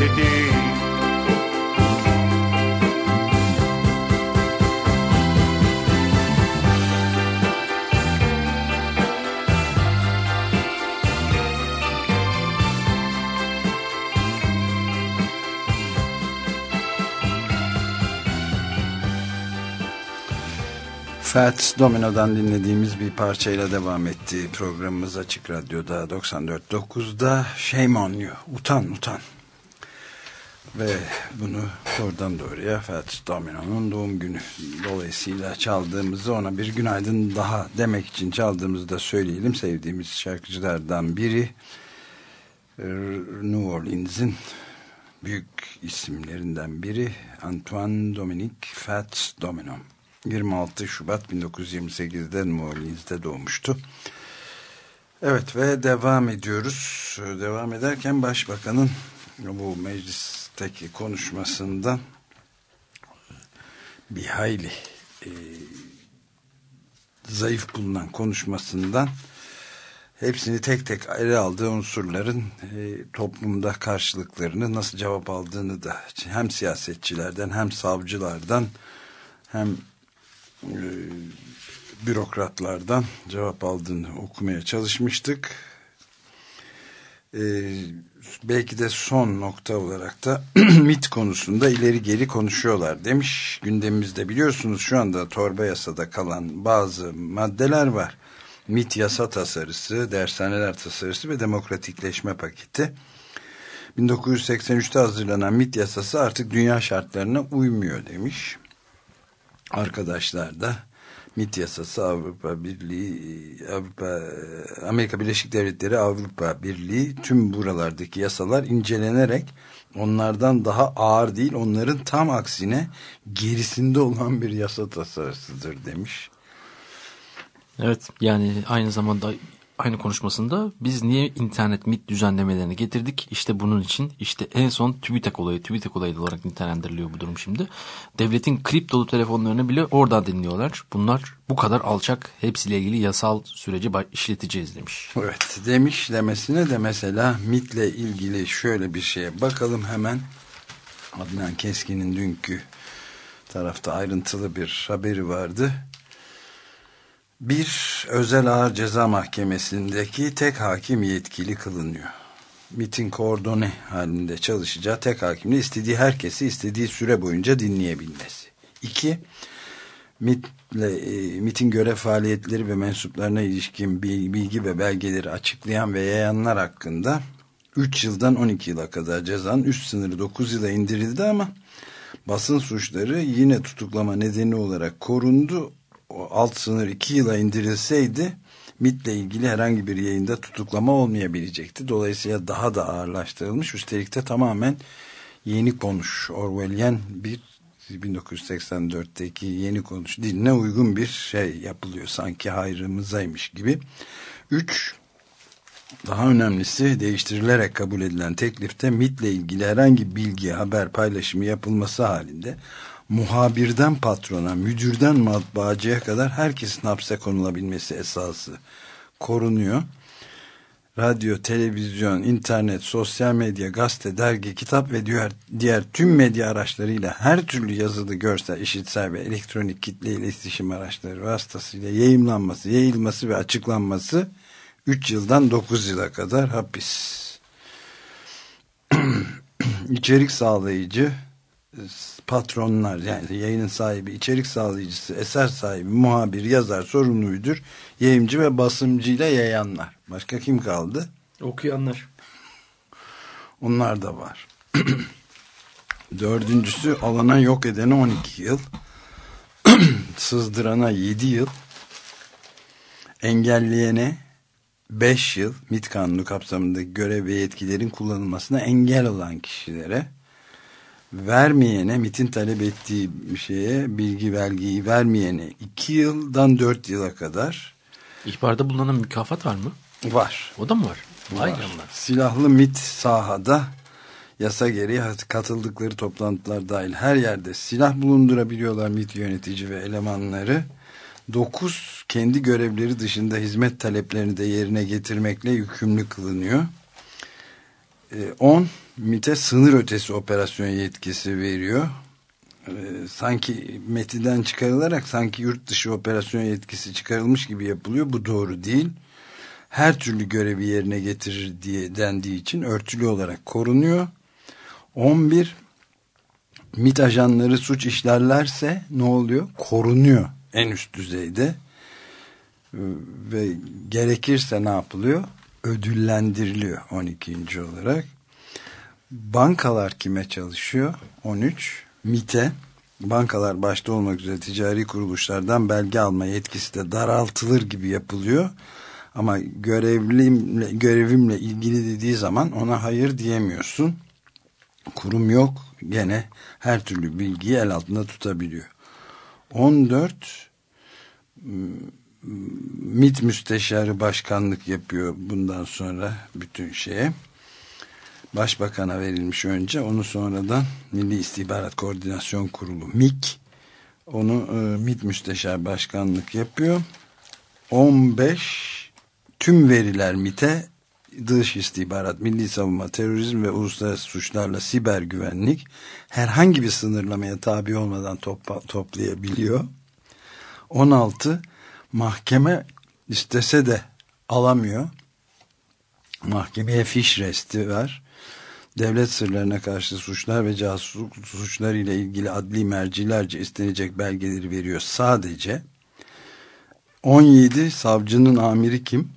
Today. Fats Domino'dan dinlediğimiz bir parçayla devam etti programımız Açık Radyo'da 94.9'da Shame on You, utan utan. Ve bunu doğrudan doğruya Fats Domino'nun doğum günü dolayısıyla çaldığımızı ona bir günaydın daha demek için çaldığımızı da söyleyelim. Sevdiğimiz şarkıcılardan biri New Orleans'in büyük isimlerinden biri Antoine Dominique Fats Domino. 26 Şubat 1928'de New Orleans'te doğmuştu. Evet ve devam ediyoruz. Devam ederken Başbakanın bu meclisteki konuşmasında bir hayli e, zayıf bulunan konuşmasından hepsini tek tek ele aldığı unsurların e, toplumda karşılıklarını nasıl cevap aldığını da hem siyasetçilerden hem savcılardan hem e, bürokratlardan cevap aldığını okumaya çalışmıştık. E, belki de son nokta olarak da MIT konusunda ileri geri konuşuyorlar demiş. Gündemimizde biliyorsunuz şu anda torba yasada kalan bazı maddeler var. MIT yasa tasarısı, dershaneler tasarısı ve demokratikleşme paketi. 1983'te hazırlanan MIT yasası artık dünya şartlarına uymuyor demiş arkadaşlar da MIT yasası Avrupa Birliği Avrupa Amerika Birleşik Devletleri Avrupa Birliği tüm buralardaki yasalar incelenerek onlardan daha ağır değil onların tam aksine gerisinde olan bir yasa tasarısıdır demiş. Evet yani aynı zamanda aynı konuşmasında biz niye internet MIT düzenlemelerini getirdik? İşte bunun için işte en son TÜBİTAK olayı, TÜBİTAK olayı olarak nitelendiriliyor bu durum şimdi. Devletin kriptolu telefonlarını bile oradan dinliyorlar. Bunlar bu kadar alçak hepsiyle ilgili yasal süreci işleteceğiz demiş. Evet demiş demesine de mesela MIT'le ilgili şöyle bir şeye bakalım hemen. Adnan Keskin'in dünkü tarafta ayrıntılı bir haberi vardı bir özel ağır ceza mahkemesindeki tek hakim yetkili kılınıyor. MIT'in koordone halinde çalışacağı tek hakimle istediği herkesi istediği süre boyunca dinleyebilmesi. İki, MIT'le, e, MIT'in görev faaliyetleri ve mensuplarına ilişkin bilgi ve belgeleri açıklayan ve yayanlar hakkında 3 yıldan 12 yıla kadar cezanın üst sınırı 9 yıla indirildi ama basın suçları yine tutuklama nedeni olarak korundu o alt sınır iki yıla indirilseydi MIT'le ilgili herhangi bir yayında tutuklama olmayabilecekti. Dolayısıyla daha da ağırlaştırılmış. Üstelik de tamamen yeni konuş, Orwellian bir 1984'teki yeni konuş diline uygun bir şey yapılıyor. Sanki hayrımızaymış gibi. Üç, daha önemlisi değiştirilerek kabul edilen teklifte MIT'le ilgili herhangi bilgi, haber paylaşımı yapılması halinde muhabirden patrona, müdürden matbaacıya kadar herkesin hapse konulabilmesi esası korunuyor. Radyo, televizyon, internet, sosyal medya, gazete, dergi, kitap ve diğer, diğer tüm medya araçlarıyla her türlü yazılı, görsel, işitsel ve elektronik kitle iletişim araçları vasıtasıyla yayınlanması, yayılması ve açıklanması 3 yıldan 9 yıla kadar hapis. İçerik sağlayıcı patronlar yani yayının sahibi, içerik sağlayıcısı, eser sahibi, muhabir, yazar, sorumluydur. Yayımcı ve basımcıyla yayanlar. Başka kim kaldı? Okuyanlar. Onlar da var. Dördüncüsü alana yok edene 12 yıl. Sızdırana 7 yıl. engelleyene 5 yıl MIT kanunu kapsamındaki görev ve yetkilerin kullanılmasına engel olan kişilere vermeyene MIT'in talep ettiği şeye bilgi belgeyi vermeyene 2 yıldan 4 yıla kadar İhbarda bulunan mükafat var mı? var. O da mı var? Vay var. canına. Silahlı MIT sahada yasa gereği katıldıkları toplantılar dahil her yerde silah bulundurabiliyorlar MIT yönetici ve elemanları. 9 kendi görevleri dışında hizmet taleplerini de yerine getirmekle yükümlü kılınıyor. 10 MIT'e sınır ötesi operasyon yetkisi veriyor. Ee, sanki metiden çıkarılarak sanki yurt dışı operasyon yetkisi çıkarılmış gibi yapılıyor. Bu doğru değil. Her türlü görevi yerine getirir diye dendiği için örtülü olarak korunuyor. 11 MIT ajanları suç işlerlerse ne oluyor? Korunuyor en üst düzeyde. Ee, Ve gerekirse ne yapılıyor? Ödüllendiriliyor 12. olarak. Bankalar kime çalışıyor? 13. MIT'e bankalar başta olmak üzere ticari kuruluşlardan belge alma yetkisi de daraltılır gibi yapılıyor. Ama görevlimle, görevimle ilgili dediği zaman ona hayır diyemiyorsun. Kurum yok gene her türlü bilgiyi el altında tutabiliyor. 14 MİT müsteşarı başkanlık yapıyor bundan sonra bütün şeye. Başbakan'a verilmiş önce onu sonradan Milli İstihbarat Koordinasyon Kurulu MİK onu e, MİT müsteşar başkanlık yapıyor. 15 tüm veriler MİT'e dış istihbarat, milli savunma, terörizm ve uluslararası suçlarla siber güvenlik herhangi bir sınırlamaya tabi olmadan topla, toplayabiliyor. 16 mahkeme istese de alamıyor. Mahkemeye fiş resti var. Devlet sırlarına karşı suçlar ve casusluk suçları ile ilgili adli mercilerce istenecek belgeleri veriyor sadece. 17 savcının amiri kim?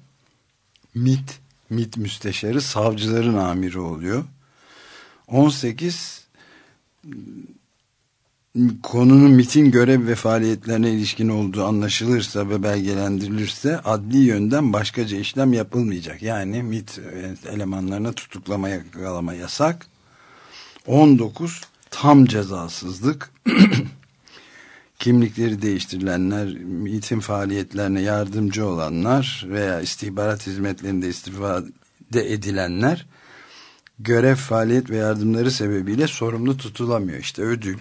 MIT, MIT müsteşarı savcıların amiri oluyor. 18 konunun MIT'in görev ve faaliyetlerine ilişkin olduğu anlaşılırsa ve belgelendirilirse adli yönden başkaca işlem yapılmayacak. Yani MIT elemanlarına tutuklama yakalama yasak. 19 tam cezasızlık. Kimlikleri değiştirilenler, MIT'in faaliyetlerine yardımcı olanlar veya istihbarat hizmetlerinde istifade edilenler görev, faaliyet ve yardımları sebebiyle sorumlu tutulamıyor. İşte ödül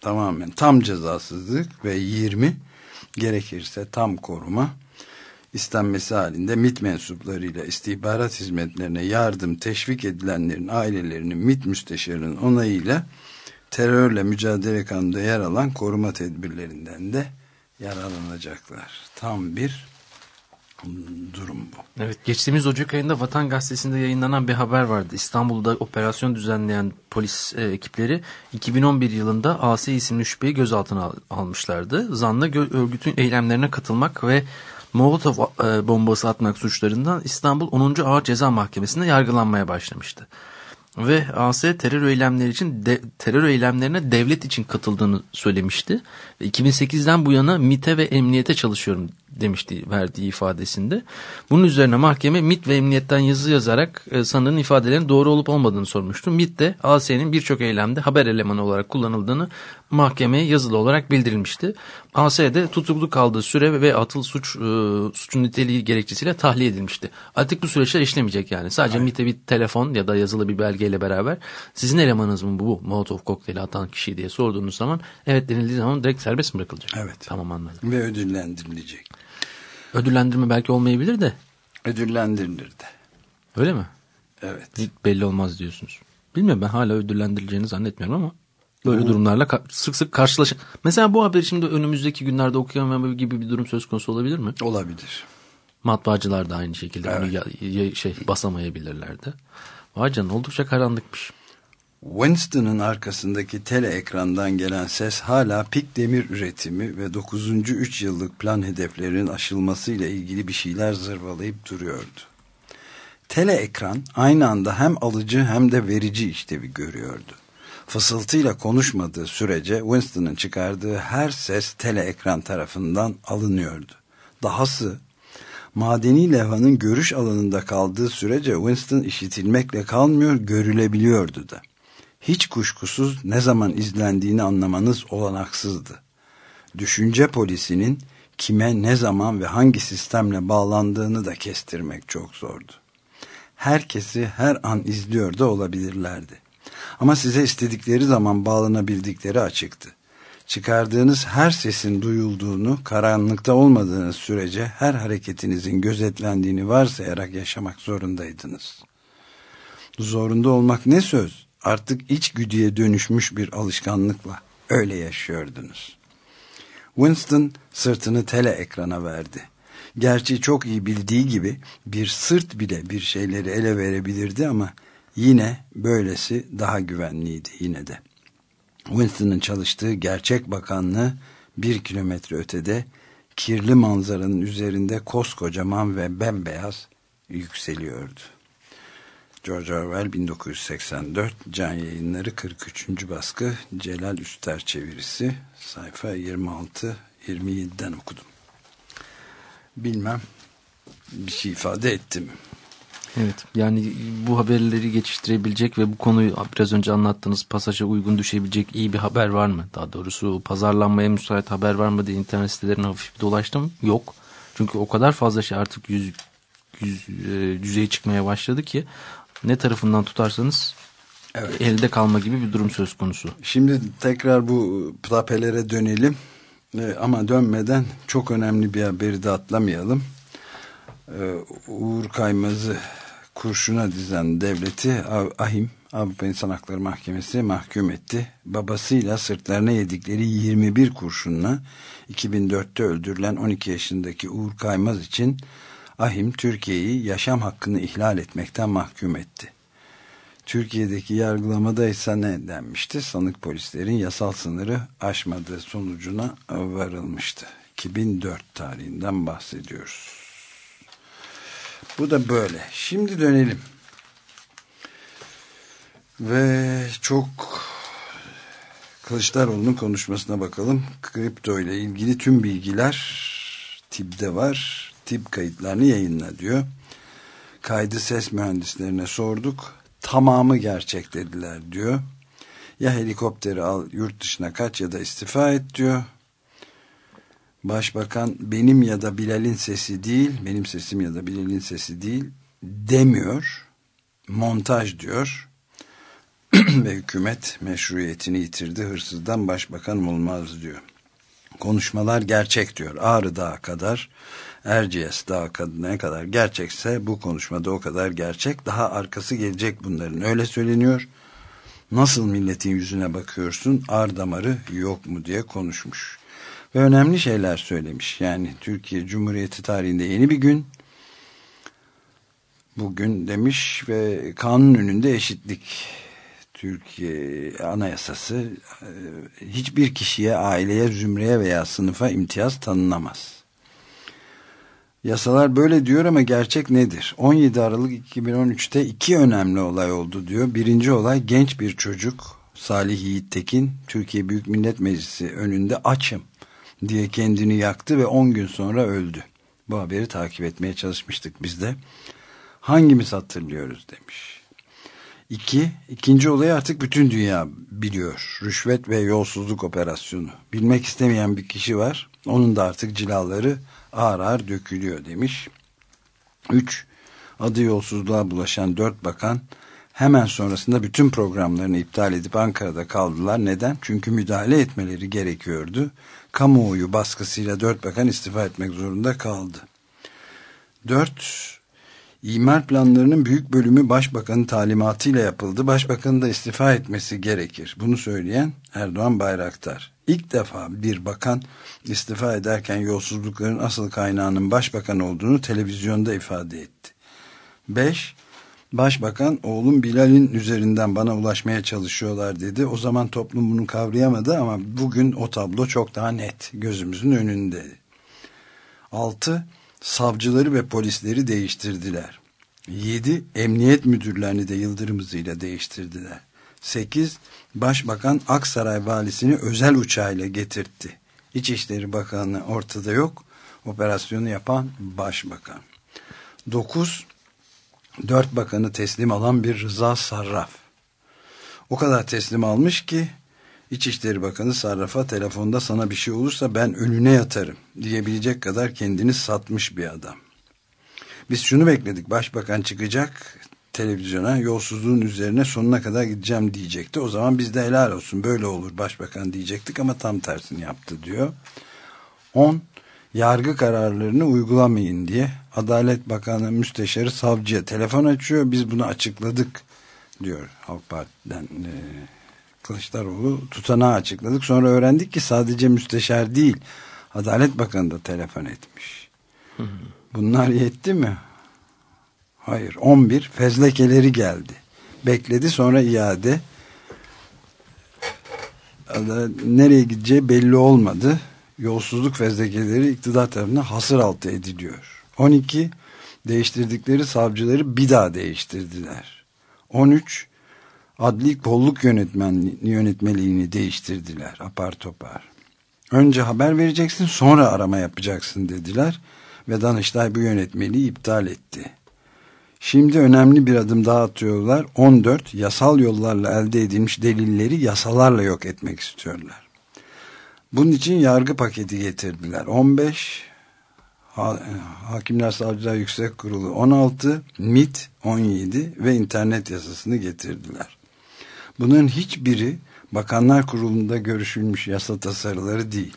tamamen tam cezasızlık ve 20 gerekirse tam koruma istenmesi halinde MIT mensuplarıyla istihbarat hizmetlerine yardım teşvik edilenlerin ailelerinin MIT müsteşarının onayıyla terörle mücadele kanunda yer alan koruma tedbirlerinden de yararlanacaklar. Tam bir durum bu. Evet geçtiğimiz Ocak ayında Vatan Gazetesi'nde yayınlanan bir haber vardı. İstanbul'da operasyon düzenleyen polis e, ekipleri 2011 yılında AS isimli şüpheyi gözaltına al almışlardı. Zanlı örgütün eylemlerine katılmak ve Molotov e, bombası atmak suçlarından İstanbul 10. Ağır Ceza Mahkemesi'nde yargılanmaya başlamıştı. Ve AS terör eylemleri için de, terör eylemlerine devlet için katıldığını söylemişti. Ve 2008'den bu yana MIT'e ve emniyete çalışıyorum demişti verdiği ifadesinde. Bunun üzerine mahkeme MIT ve emniyetten yazı yazarak e, sanığın ifadelerinin doğru olup olmadığını sormuştu. MIT de AS'nin birçok eylemde haber elemanı olarak kullanıldığını mahkemeye yazılı olarak bildirilmişti. AS'de tutuklu kaldığı süre ve atıl suç e, suçun niteliği gerekçesiyle tahliye edilmişti. Artık bu süreçler işlemeyecek yani. Sadece Aynen. MIT'e bir telefon ya da yazılı bir belgeyle beraber sizin elemanınız mı bu, bu Molotov kokteyli atan kişi diye sorduğunuz zaman evet denildiği zaman direkt serbest bırakılacak? Evet. Tamam anladım. Ve ödüllendirilecek. Ödüllendirme belki olmayabilir de. Ödüllendirilir de. Öyle mi? Evet. Hiç belli olmaz diyorsunuz. Bilmiyorum ben hala ödüllendirileceğini zannetmiyorum ama böyle durumlarla sık sık karşılaş. Mesela bu haberi şimdi önümüzdeki günlerde okuyamama gibi bir durum söz konusu olabilir mi? Olabilir. Matbaacılar da aynı şekilde evet. ya, ya, şey basamayabilirlerdi. Vay canına oldukça karanlıkmış. Winston'ın arkasındaki tele ekrandan gelen ses hala pik demir üretimi ve 9. 3 yıllık plan hedeflerinin aşılmasıyla ilgili bir şeyler zırvalayıp duruyordu. Tele ekran aynı anda hem alıcı hem de verici işlevi görüyordu. Fısıltıyla konuşmadığı sürece Winston'ın çıkardığı her ses tele ekran tarafından alınıyordu. Dahası Madeni levhanın görüş alanında kaldığı sürece Winston işitilmekle kalmıyor, görülebiliyordu da. Hiç kuşkusuz ne zaman izlendiğini anlamanız olanaksızdı. Düşünce polisinin kime ne zaman ve hangi sistemle bağlandığını da kestirmek çok zordu. Herkesi her an izliyor da olabilirlerdi. Ama size istedikleri zaman bağlanabildikleri açıktı. Çıkardığınız her sesin duyulduğunu, karanlıkta olmadığınız sürece her hareketinizin gözetlendiğini varsayarak yaşamak zorundaydınız. Zorunda olmak ne söz? Artık içgüdüye dönüşmüş bir alışkanlıkla öyle yaşıyordunuz. Winston sırtını tele ekrana verdi. Gerçi çok iyi bildiği gibi bir sırt bile bir şeyleri ele verebilirdi ama yine böylesi daha güvenliydi yine de. Winston'ın çalıştığı gerçek bakanlığı bir kilometre ötede kirli manzaranın üzerinde koskocaman ve bembeyaz yükseliyordu. George Orwell 1984 Can Yayınları 43. baskı Celal Üster çevirisi sayfa 26-27'den okudum. Bilmem bir şey ifade ettim. Evet yani bu haberleri geçiştirebilecek ve bu konuyu biraz önce anlattığınız pasaja uygun düşebilecek iyi bir haber var mı? Daha doğrusu pazarlanmaya müsait haber var mı diye internet sitelerine hafif bir dolaştım. Yok. Çünkü o kadar fazla şey artık yüz, yüz, e, yüzeye çıkmaya başladı ki ne tarafından tutarsanız evet. elde kalma gibi bir durum söz konusu. Şimdi tekrar bu plapelere dönelim. Ee, ama dönmeden çok önemli bir haberi de atlamayalım. Ee, Uğur Kaymaz'ı kurşuna dizen devleti Ahim Avrupa İnsan Hakları Mahkemesi mahkum etti. Babasıyla sırtlarına yedikleri 21 kurşunla 2004'te öldürülen 12 yaşındaki Uğur Kaymaz için Ahim Türkiye'yi yaşam hakkını ihlal etmekten mahkum etti. Türkiye'deki yargılamada ise ne denmişti? Sanık polislerin yasal sınırı aşmadığı sonucuna varılmıştı. 2004 tarihinden bahsediyoruz. Bu da böyle. Şimdi dönelim. Ve çok Kılıçdaroğlu'nun konuşmasına bakalım. Kripto ile ilgili tüm bilgiler TİB'de var. TİB kayıtlarını yayınla diyor. Kaydı ses mühendislerine sorduk. Tamamı gerçek dediler diyor. Ya helikopteri al yurt dışına kaç ya da istifa et diyor. Başbakan benim ya da Bilal'in sesi değil, benim sesim ya da Bilal'in sesi değil demiyor. Montaj diyor. Ve hükümet meşruiyetini yitirdi. Hırsızdan başbakan olmaz diyor. Konuşmalar gerçek diyor. Ağrı Dağı kadar, Erciyes Dağı ne kadar gerçekse bu konuşmada o kadar gerçek. Daha arkası gelecek bunların. Öyle söyleniyor. Nasıl milletin yüzüne bakıyorsun? Ar damarı yok mu diye konuşmuş ve önemli şeyler söylemiş. Yani Türkiye Cumhuriyeti tarihinde yeni bir gün bugün demiş ve kanun önünde eşitlik Türkiye Anayasası e, hiçbir kişiye, aileye, zümreye veya sınıfa imtiyaz tanınamaz. Yasalar böyle diyor ama gerçek nedir? 17 Aralık 2013'te iki önemli olay oldu diyor. Birinci olay genç bir çocuk Salih Yiğit Tekin Türkiye Büyük Millet Meclisi önünde açım diye kendini yaktı ve 10 gün sonra öldü. Bu haberi takip etmeye çalışmıştık biz de. Hangimiz hatırlıyoruz demiş. İki, ikinci olayı artık bütün dünya biliyor. Rüşvet ve yolsuzluk operasyonu. Bilmek istemeyen bir kişi var. Onun da artık cilaları ağır ağır dökülüyor demiş. Üç, adı yolsuzluğa bulaşan dört bakan hemen sonrasında bütün programlarını iptal edip Ankara'da kaldılar. Neden? Çünkü müdahale etmeleri gerekiyordu kamuoyu baskısıyla dört bakan istifa etmek zorunda kaldı. Dört, imar planlarının büyük bölümü başbakanın talimatıyla yapıldı. Başbakanın da istifa etmesi gerekir. Bunu söyleyen Erdoğan Bayraktar. İlk defa bir bakan istifa ederken yolsuzlukların asıl kaynağının başbakan olduğunu televizyonda ifade etti. Beş, Başbakan oğlum Bilal'in üzerinden bana ulaşmaya çalışıyorlar dedi. O zaman toplum bunu kavrayamadı ama bugün o tablo çok daha net gözümüzün önünde. Altı savcıları ve polisleri değiştirdiler. Yedi emniyet müdürlerini de yıldırım hızıyla değiştirdiler. Sekiz başbakan Aksaray valisini özel uçağıyla getirtti. İçişleri Bakanı ortada yok. Operasyonu yapan başbakan. 9. Dört bakanı teslim alan bir Rıza Sarraf. O kadar teslim almış ki İçişleri Bakanı Sarraf'a telefonda sana bir şey olursa ben önüne yatarım diyebilecek kadar kendini satmış bir adam. Biz şunu bekledik başbakan çıkacak televizyona yolsuzluğun üzerine sonuna kadar gideceğim diyecekti. O zaman biz de helal olsun böyle olur başbakan diyecektik ama tam tersini yaptı diyor. 10. Yargı kararlarını uygulamayın diye Adalet Bakanı Müsteşarı Savcı'ya telefon açıyor. Biz bunu açıkladık diyor Halk Parti'den e, Kılıçdaroğlu tutanağı açıkladık. Sonra öğrendik ki sadece müsteşar değil Adalet Bakanı da telefon etmiş. Bunlar yetti mi? Hayır. 11 fezlekeleri geldi. Bekledi sonra iade. Nereye gideceği belli olmadı. Yolsuzluk fezlekeleri iktidar tarafından hasır altı ediliyor. 12 değiştirdikleri savcıları bir daha değiştirdiler. 13 adli kolluk yönetmen, yönetmeliğini değiştirdiler apar topar. Önce haber vereceksin sonra arama yapacaksın dediler ve Danıştay bu yönetmeliği iptal etti. Şimdi önemli bir adım daha atıyorlar. 14 yasal yollarla elde edilmiş delilleri yasalarla yok etmek istiyorlar. Bunun için yargı paketi getirdiler. 15 ha, Hakimler Savcılar Yüksek Kurulu 16 MIT 17 ve internet yasasını getirdiler. Bunların hiçbiri Bakanlar Kurulu'nda görüşülmüş yasa tasarıları değil.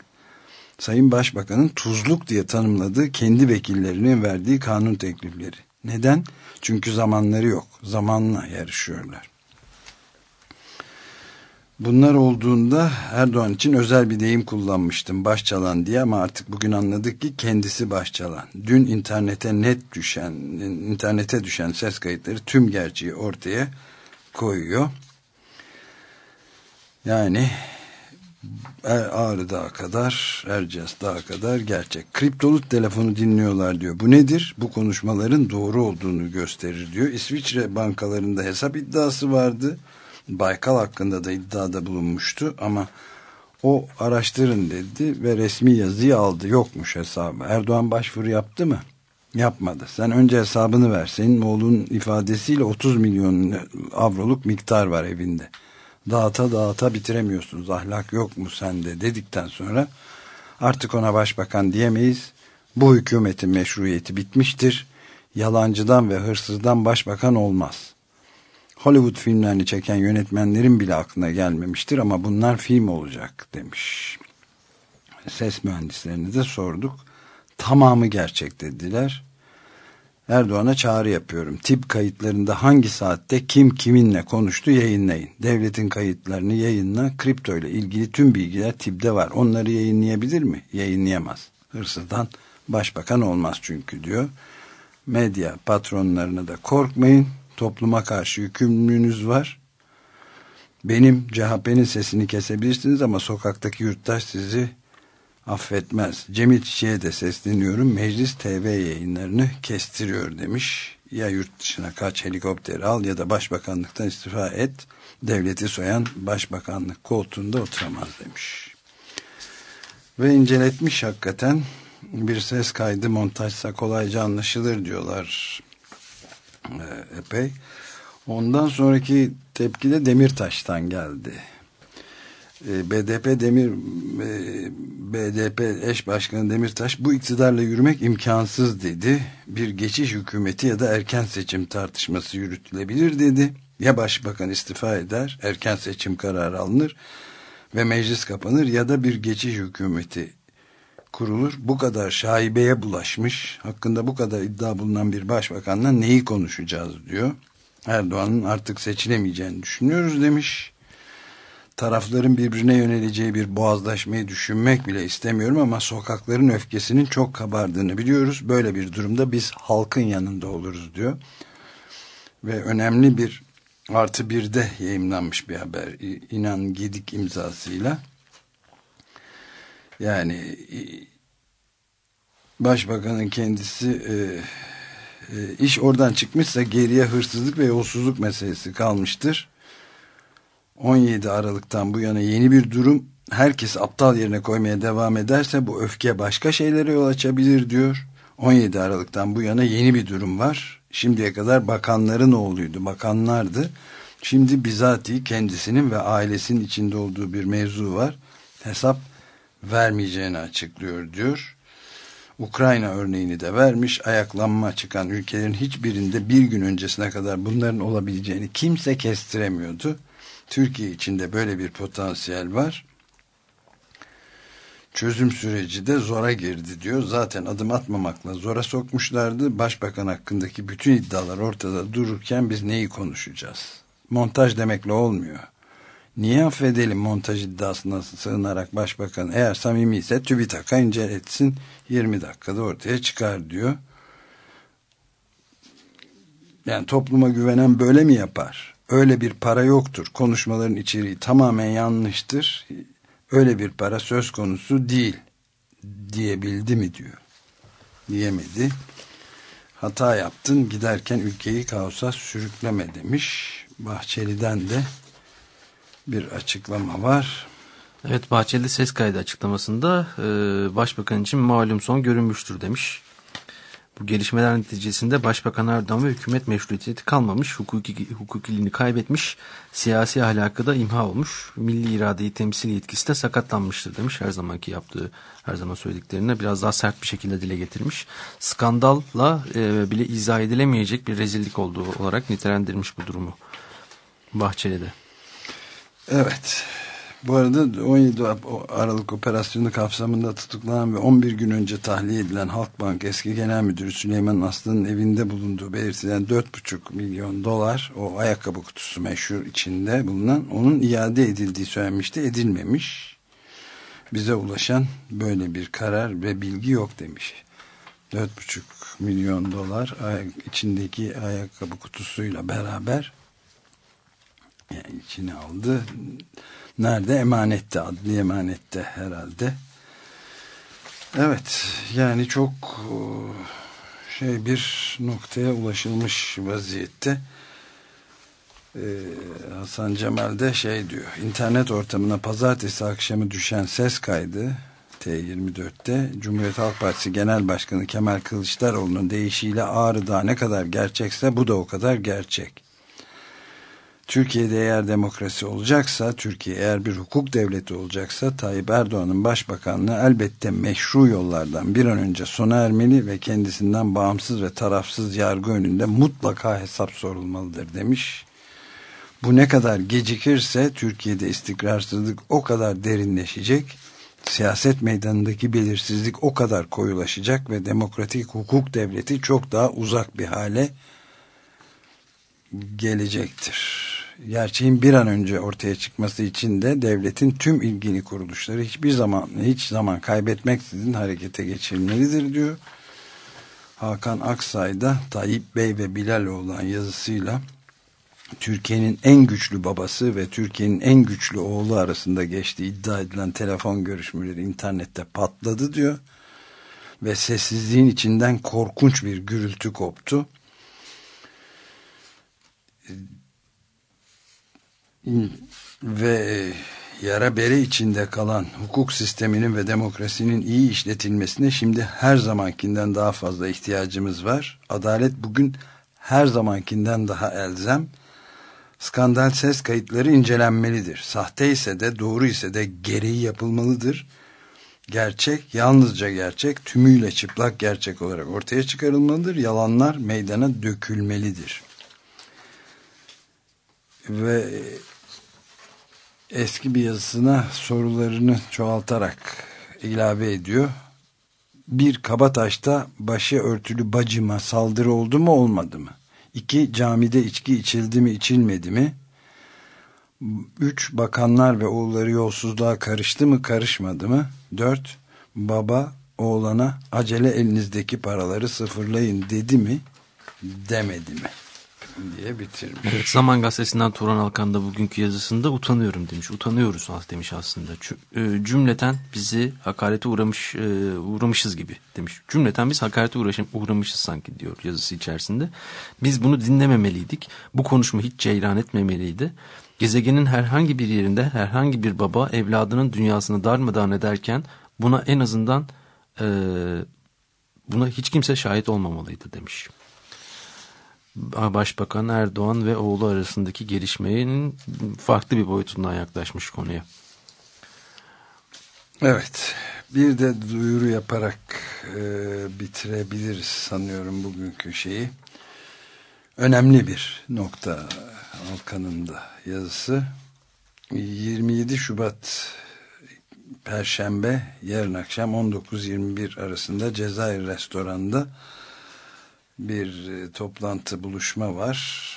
Sayın Başbakan'ın tuzluk diye tanımladığı kendi vekillerinin verdiği kanun teklifleri. Neden? Çünkü zamanları yok. Zamanla yarışıyorlar. Bunlar olduğunda Erdoğan için özel bir deyim kullanmıştım başçalan diye ama artık bugün anladık ki kendisi başçalan. Dün internete net düşen, internete düşen ses kayıtları tüm gerçeği ortaya koyuyor. Yani Ağrı Dağı kadar, Erciyes Dağı kadar gerçek. Kriptolut telefonu dinliyorlar diyor. Bu nedir? Bu konuşmaların doğru olduğunu gösterir diyor. İsviçre bankalarında hesap iddiası vardı. Baykal hakkında da iddiada bulunmuştu ama o araştırın dedi ve resmi yazıyı aldı. Yokmuş hesabı. Erdoğan başvuru yaptı mı? Yapmadı. Sen önce hesabını ver. Senin oğlun ifadesiyle 30 milyon avroluk miktar var evinde dağıta dağıta bitiremiyorsunuz. Ahlak yok mu sende dedikten sonra artık ona başbakan diyemeyiz. Bu hükümetin meşruiyeti bitmiştir. Yalancıdan ve hırsızdan başbakan olmaz. Hollywood filmlerini çeken yönetmenlerin bile aklına gelmemiştir ama bunlar film olacak demiş. Ses mühendislerini de sorduk. Tamamı gerçek dediler Erdoğan'a çağrı yapıyorum. Tip kayıtlarında hangi saatte kim kiminle konuştu yayınlayın. Devletin kayıtlarını yayınla. Kripto ile ilgili tüm bilgiler tipte var. Onları yayınlayabilir mi? Yayınlayamaz. Hırsızdan başbakan olmaz çünkü diyor. Medya patronlarına da korkmayın. Topluma karşı yükümlülüğünüz var. Benim CHP'nin sesini kesebilirsiniz ama sokaktaki yurttaş sizi affetmez. Cemil Çiçek'e de sesleniyorum. Meclis TV yayınlarını kestiriyor demiş. Ya yurt dışına kaç helikopter al ya da başbakanlıktan istifa et. Devleti soyan başbakanlık koltuğunda oturamaz demiş. Ve inceletmiş hakikaten bir ses kaydı montajsa kolayca anlaşılır diyorlar ee, epey. Ondan sonraki tepki de Demirtaş'tan geldi. E, BDP Demir e, BDP eş başkanı Demirtaş bu iktidarla yürümek imkansız dedi. Bir geçiş hükümeti ya da erken seçim tartışması yürütülebilir dedi. Ya başbakan istifa eder, erken seçim kararı alınır ve meclis kapanır ya da bir geçiş hükümeti kurulur. Bu kadar şaibeye bulaşmış, hakkında bu kadar iddia bulunan bir başbakanla neyi konuşacağız diyor. Erdoğan'ın artık seçilemeyeceğini düşünüyoruz demiş tarafların birbirine yöneleceği bir boğazlaşmayı düşünmek bile istemiyorum ama sokakların öfkesinin çok kabardığını biliyoruz. Böyle bir durumda biz halkın yanında oluruz diyor. Ve önemli bir artı birde yayınlanmış bir haber. İnan Gedik imzasıyla. Yani başbakanın kendisi e, e, iş oradan çıkmışsa geriye hırsızlık ve yolsuzluk meselesi kalmıştır 17 Aralık'tan bu yana yeni bir durum herkes aptal yerine koymaya devam ederse bu öfke başka şeylere yol açabilir diyor. 17 Aralık'tan bu yana yeni bir durum var. Şimdiye kadar bakanların oğluydu, bakanlardı. Şimdi bizatihi kendisinin ve ailesinin içinde olduğu bir mevzu var. Hesap vermeyeceğini açıklıyor diyor. Ukrayna örneğini de vermiş. Ayaklanma çıkan ülkelerin hiçbirinde bir gün öncesine kadar bunların olabileceğini kimse kestiremiyordu. Türkiye içinde böyle bir potansiyel var. Çözüm süreci de zora girdi diyor. Zaten adım atmamakla zora sokmuşlardı. Başbakan hakkındaki bütün iddialar ortada dururken biz neyi konuşacağız? Montaj demekle olmuyor. Niye affedelim montaj iddiasına sığınarak başbakan eğer samimi ise TÜBİTAK'a inceletsin 20 dakikada ortaya çıkar diyor. Yani topluma güvenen böyle mi yapar? Öyle bir para yoktur. Konuşmaların içeriği tamamen yanlıştır. Öyle bir para söz konusu değil diyebildi mi diyor. Diyemedi. Hata yaptın giderken ülkeyi kaosa sürükleme demiş. Bahçeli'den de bir açıklama var. Evet Bahçeli ses kaydı açıklamasında e, Başbakan için malum son görünmüştür demiş. Bu gelişmeler neticesinde Başbakan Erdoğan ve hükümet meşruiyeti kalmamış, hukuki, hukukiliğini kaybetmiş, siyasi ahlakı da imha olmuş, milli iradeyi temsil yetkisi de sakatlanmıştır demiş. Her zamanki yaptığı, her zaman söylediklerine biraz daha sert bir şekilde dile getirmiş. Skandalla e, bile izah edilemeyecek bir rezillik olduğu olarak nitelendirmiş bu durumu Bahçeli'de. Evet. Bu arada 17 Aralık operasyonu kapsamında tutuklanan ve 11 gün önce tahliye edilen Halkbank eski genel müdürü Süleyman Aslı'nın evinde bulunduğu belirtilen 4,5 milyon dolar o ayakkabı kutusu meşhur içinde bulunan onun iade edildiği söylenmişti edilmemiş. Bize ulaşan böyle bir karar ve bilgi yok demiş. 4,5 milyon dolar içindeki ayakkabı kutusuyla beraber yani içine aldı. Nerede? Emanette. Adli emanette herhalde. Evet. Yani çok şey bir noktaya ulaşılmış vaziyette. Ee, Hasan Cemal de şey diyor. İnternet ortamına pazartesi akşamı düşen ses kaydı T24'te Cumhuriyet Halk Partisi Genel Başkanı Kemal Kılıçdaroğlu'nun deyişiyle Ağrı'da ne kadar gerçekse bu da o kadar gerçek. Türkiye'de eğer demokrasi olacaksa, Türkiye eğer bir hukuk devleti olacaksa Tayyip Erdoğan'ın başbakanlığı elbette meşru yollardan bir an önce sona ermeli ve kendisinden bağımsız ve tarafsız yargı önünde mutlaka hesap sorulmalıdır demiş. Bu ne kadar gecikirse Türkiye'de istikrarsızlık o kadar derinleşecek, siyaset meydanındaki belirsizlik o kadar koyulaşacak ve demokratik hukuk devleti çok daha uzak bir hale gelecektir. Gerçeğin bir an önce ortaya çıkması için de devletin tüm ilgili kuruluşları hiçbir zaman hiç zaman kaybetmeksizin harekete geçirmelidir diyor. Hakan Aksay da Tayyip Bey ve Bilal olan yazısıyla Türkiye'nin en güçlü babası ve Türkiye'nin en güçlü oğlu arasında geçtiği iddia edilen telefon görüşmeleri internette patladı diyor. Ve sessizliğin içinden korkunç bir gürültü koptu ve e, yara bere içinde kalan hukuk sisteminin ve demokrasinin iyi işletilmesine şimdi her zamankinden daha fazla ihtiyacımız var. Adalet bugün her zamankinden daha elzem. Skandal ses kayıtları incelenmelidir. Sahte ise de doğru ise de gereği yapılmalıdır. Gerçek, yalnızca gerçek, tümüyle çıplak gerçek olarak ortaya çıkarılmalıdır. Yalanlar meydana dökülmelidir. Ve eski bir yazısına sorularını çoğaltarak ilave ediyor. Bir Kabataş'ta başı örtülü bacıma saldırı oldu mu olmadı mı? İki camide içki içildi mi içilmedi mi? Üç bakanlar ve oğulları yolsuzluğa karıştı mı karışmadı mı? Dört baba oğlana acele elinizdeki paraları sıfırlayın dedi mi demedi mi? Diye bitirmiş. Evet, Zaman Gazetesi'nden Turan Alkan da bugünkü yazısında utanıyorum demiş. Utanıyoruz demiş aslında. E, cümleten bizi hakarete uğramış, e, uğramışız gibi demiş. Cümleten biz hakarete uğramışız sanki diyor yazısı içerisinde. Biz bunu dinlememeliydik. Bu konuşma hiç ceyran etmemeliydi. Gezegenin herhangi bir yerinde herhangi bir baba evladının dünyasını darmadağın ederken buna en azından e, buna hiç kimse şahit olmamalıydı demiş. Başbakan Erdoğan ve oğlu arasındaki gelişmenin farklı bir boyutundan yaklaşmış konuya. Evet bir de duyuru yaparak e, bitirebiliriz sanıyorum bugünkü şeyi. Önemli bir nokta Alkan'ın da yazısı. 27 Şubat Perşembe yarın akşam 19-21 arasında Cezayir Restoran'da bir e, toplantı buluşma var.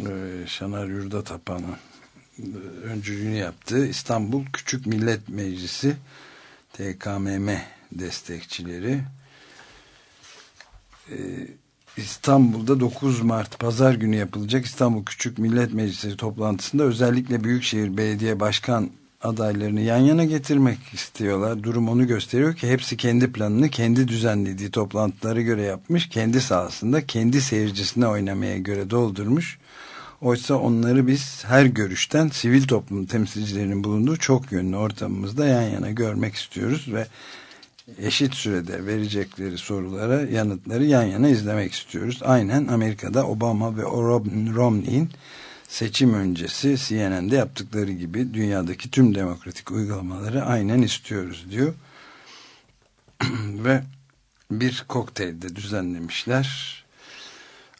E, Şanar Yurda Tapan'ın e, öncülüğünü yaptığı İstanbul Küçük Millet Meclisi TKMM destekçileri İstanbul'da 9 Mart Pazar günü yapılacak İstanbul Küçük Millet Meclisi toplantısında özellikle Büyükşehir Belediye Başkan adaylarını yan yana getirmek istiyorlar. Durum onu gösteriyor ki hepsi kendi planını kendi düzenlediği toplantılara göre yapmış. Kendi sahasında kendi seyircisine oynamaya göre doldurmuş. Oysa onları biz her görüşten sivil toplum temsilcilerinin bulunduğu çok yönlü ortamımızda yan yana görmek istiyoruz ve eşit sürede verecekleri sorulara yanıtları yan yana izlemek istiyoruz. Aynen Amerika'da Obama ve Romney'in seçim öncesi CNN'de yaptıkları gibi dünyadaki tüm demokratik uygulamaları aynen istiyoruz diyor. ve bir kokteylde düzenlemişler.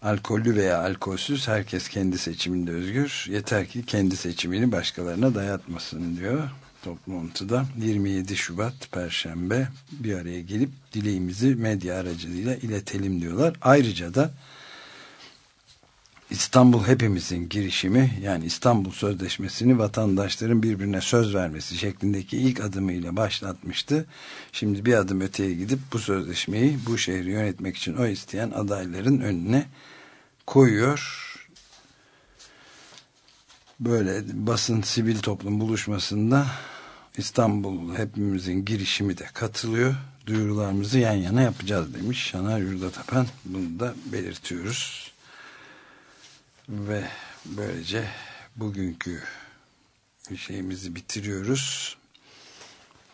Alkollü veya alkolsüz herkes kendi seçiminde özgür. Yeter ki kendi seçimini başkalarına dayatmasın diyor toplantıda 27 Şubat Perşembe bir araya gelip dileğimizi medya aracılığıyla iletelim diyorlar. Ayrıca da İstanbul hepimizin girişimi yani İstanbul Sözleşmesi'ni vatandaşların birbirine söz vermesi şeklindeki ilk adımıyla başlatmıştı. Şimdi bir adım öteye gidip bu sözleşmeyi bu şehri yönetmek için o isteyen adayların önüne koyuyor. Böyle basın sivil toplum buluşmasında İstanbul hepimizin girişimi de katılıyor. Duyurularımızı yan yana yapacağız demiş Şanar Yurdatapan. Bunu da belirtiyoruz. Ve böylece bugünkü şeyimizi bitiriyoruz.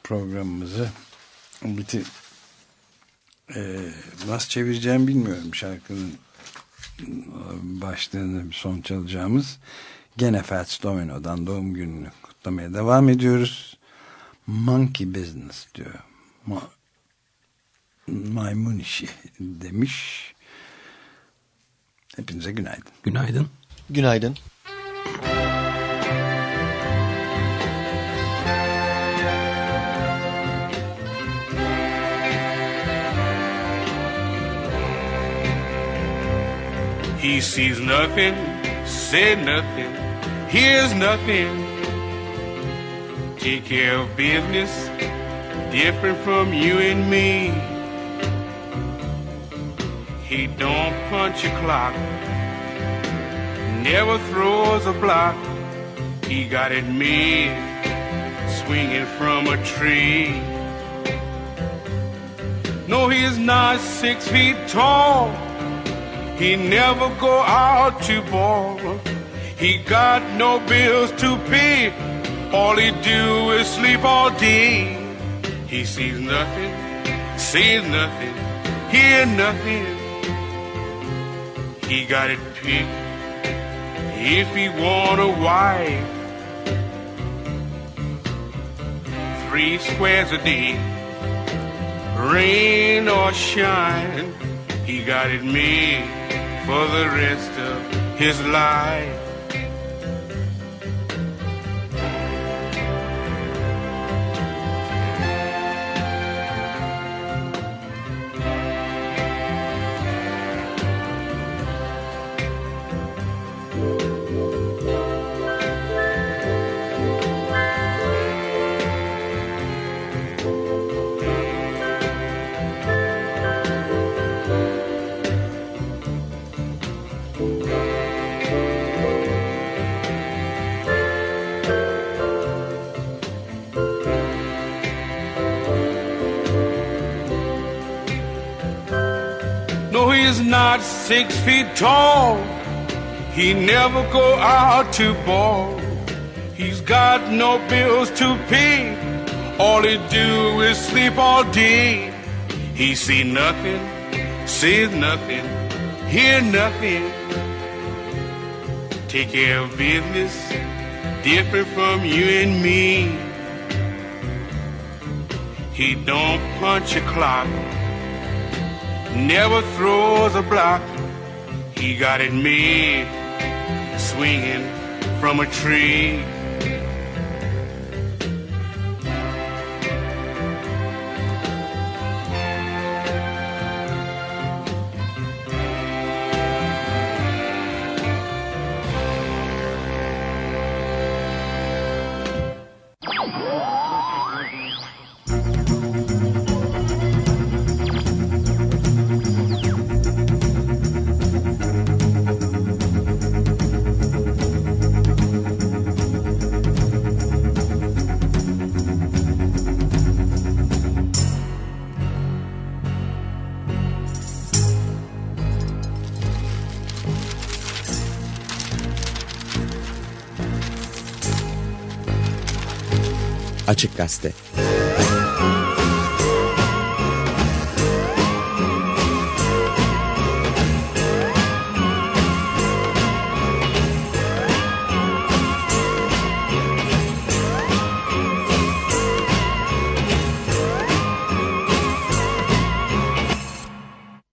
Programımızı bitir ee, nasıl çevireceğim bilmiyorum şarkının başlığını son çalacağımız gene Fats Domino'dan doğum gününü kutlamaya devam ediyoruz. Monkey business diyor. Ma maymun işi demiş. Hepinize günaydın. Günaydın. Günaydın. He sees nothing, said nothing, hears nothing. Take care of business, different from you and me. He don't punch a clock, never throws a block. He got it made, swinging from a tree. No, he's not six feet tall. He never go out to ball. He got no bills to pay. All he do is sleep all day. He sees nothing, sees nothing, hear nothing. He got it picked. If he want a wife, three squares a day, rain or shine, he got it made for the rest of his life. Six feet tall. He never go out to ball. He's got no bills to pay. All he do is sleep all day. He see nothing, sees nothing, hear nothing. Take care of business, different from you and me. He don't punch a clock, never throws a block. He got it made, swinging from a tree. Açık Gazete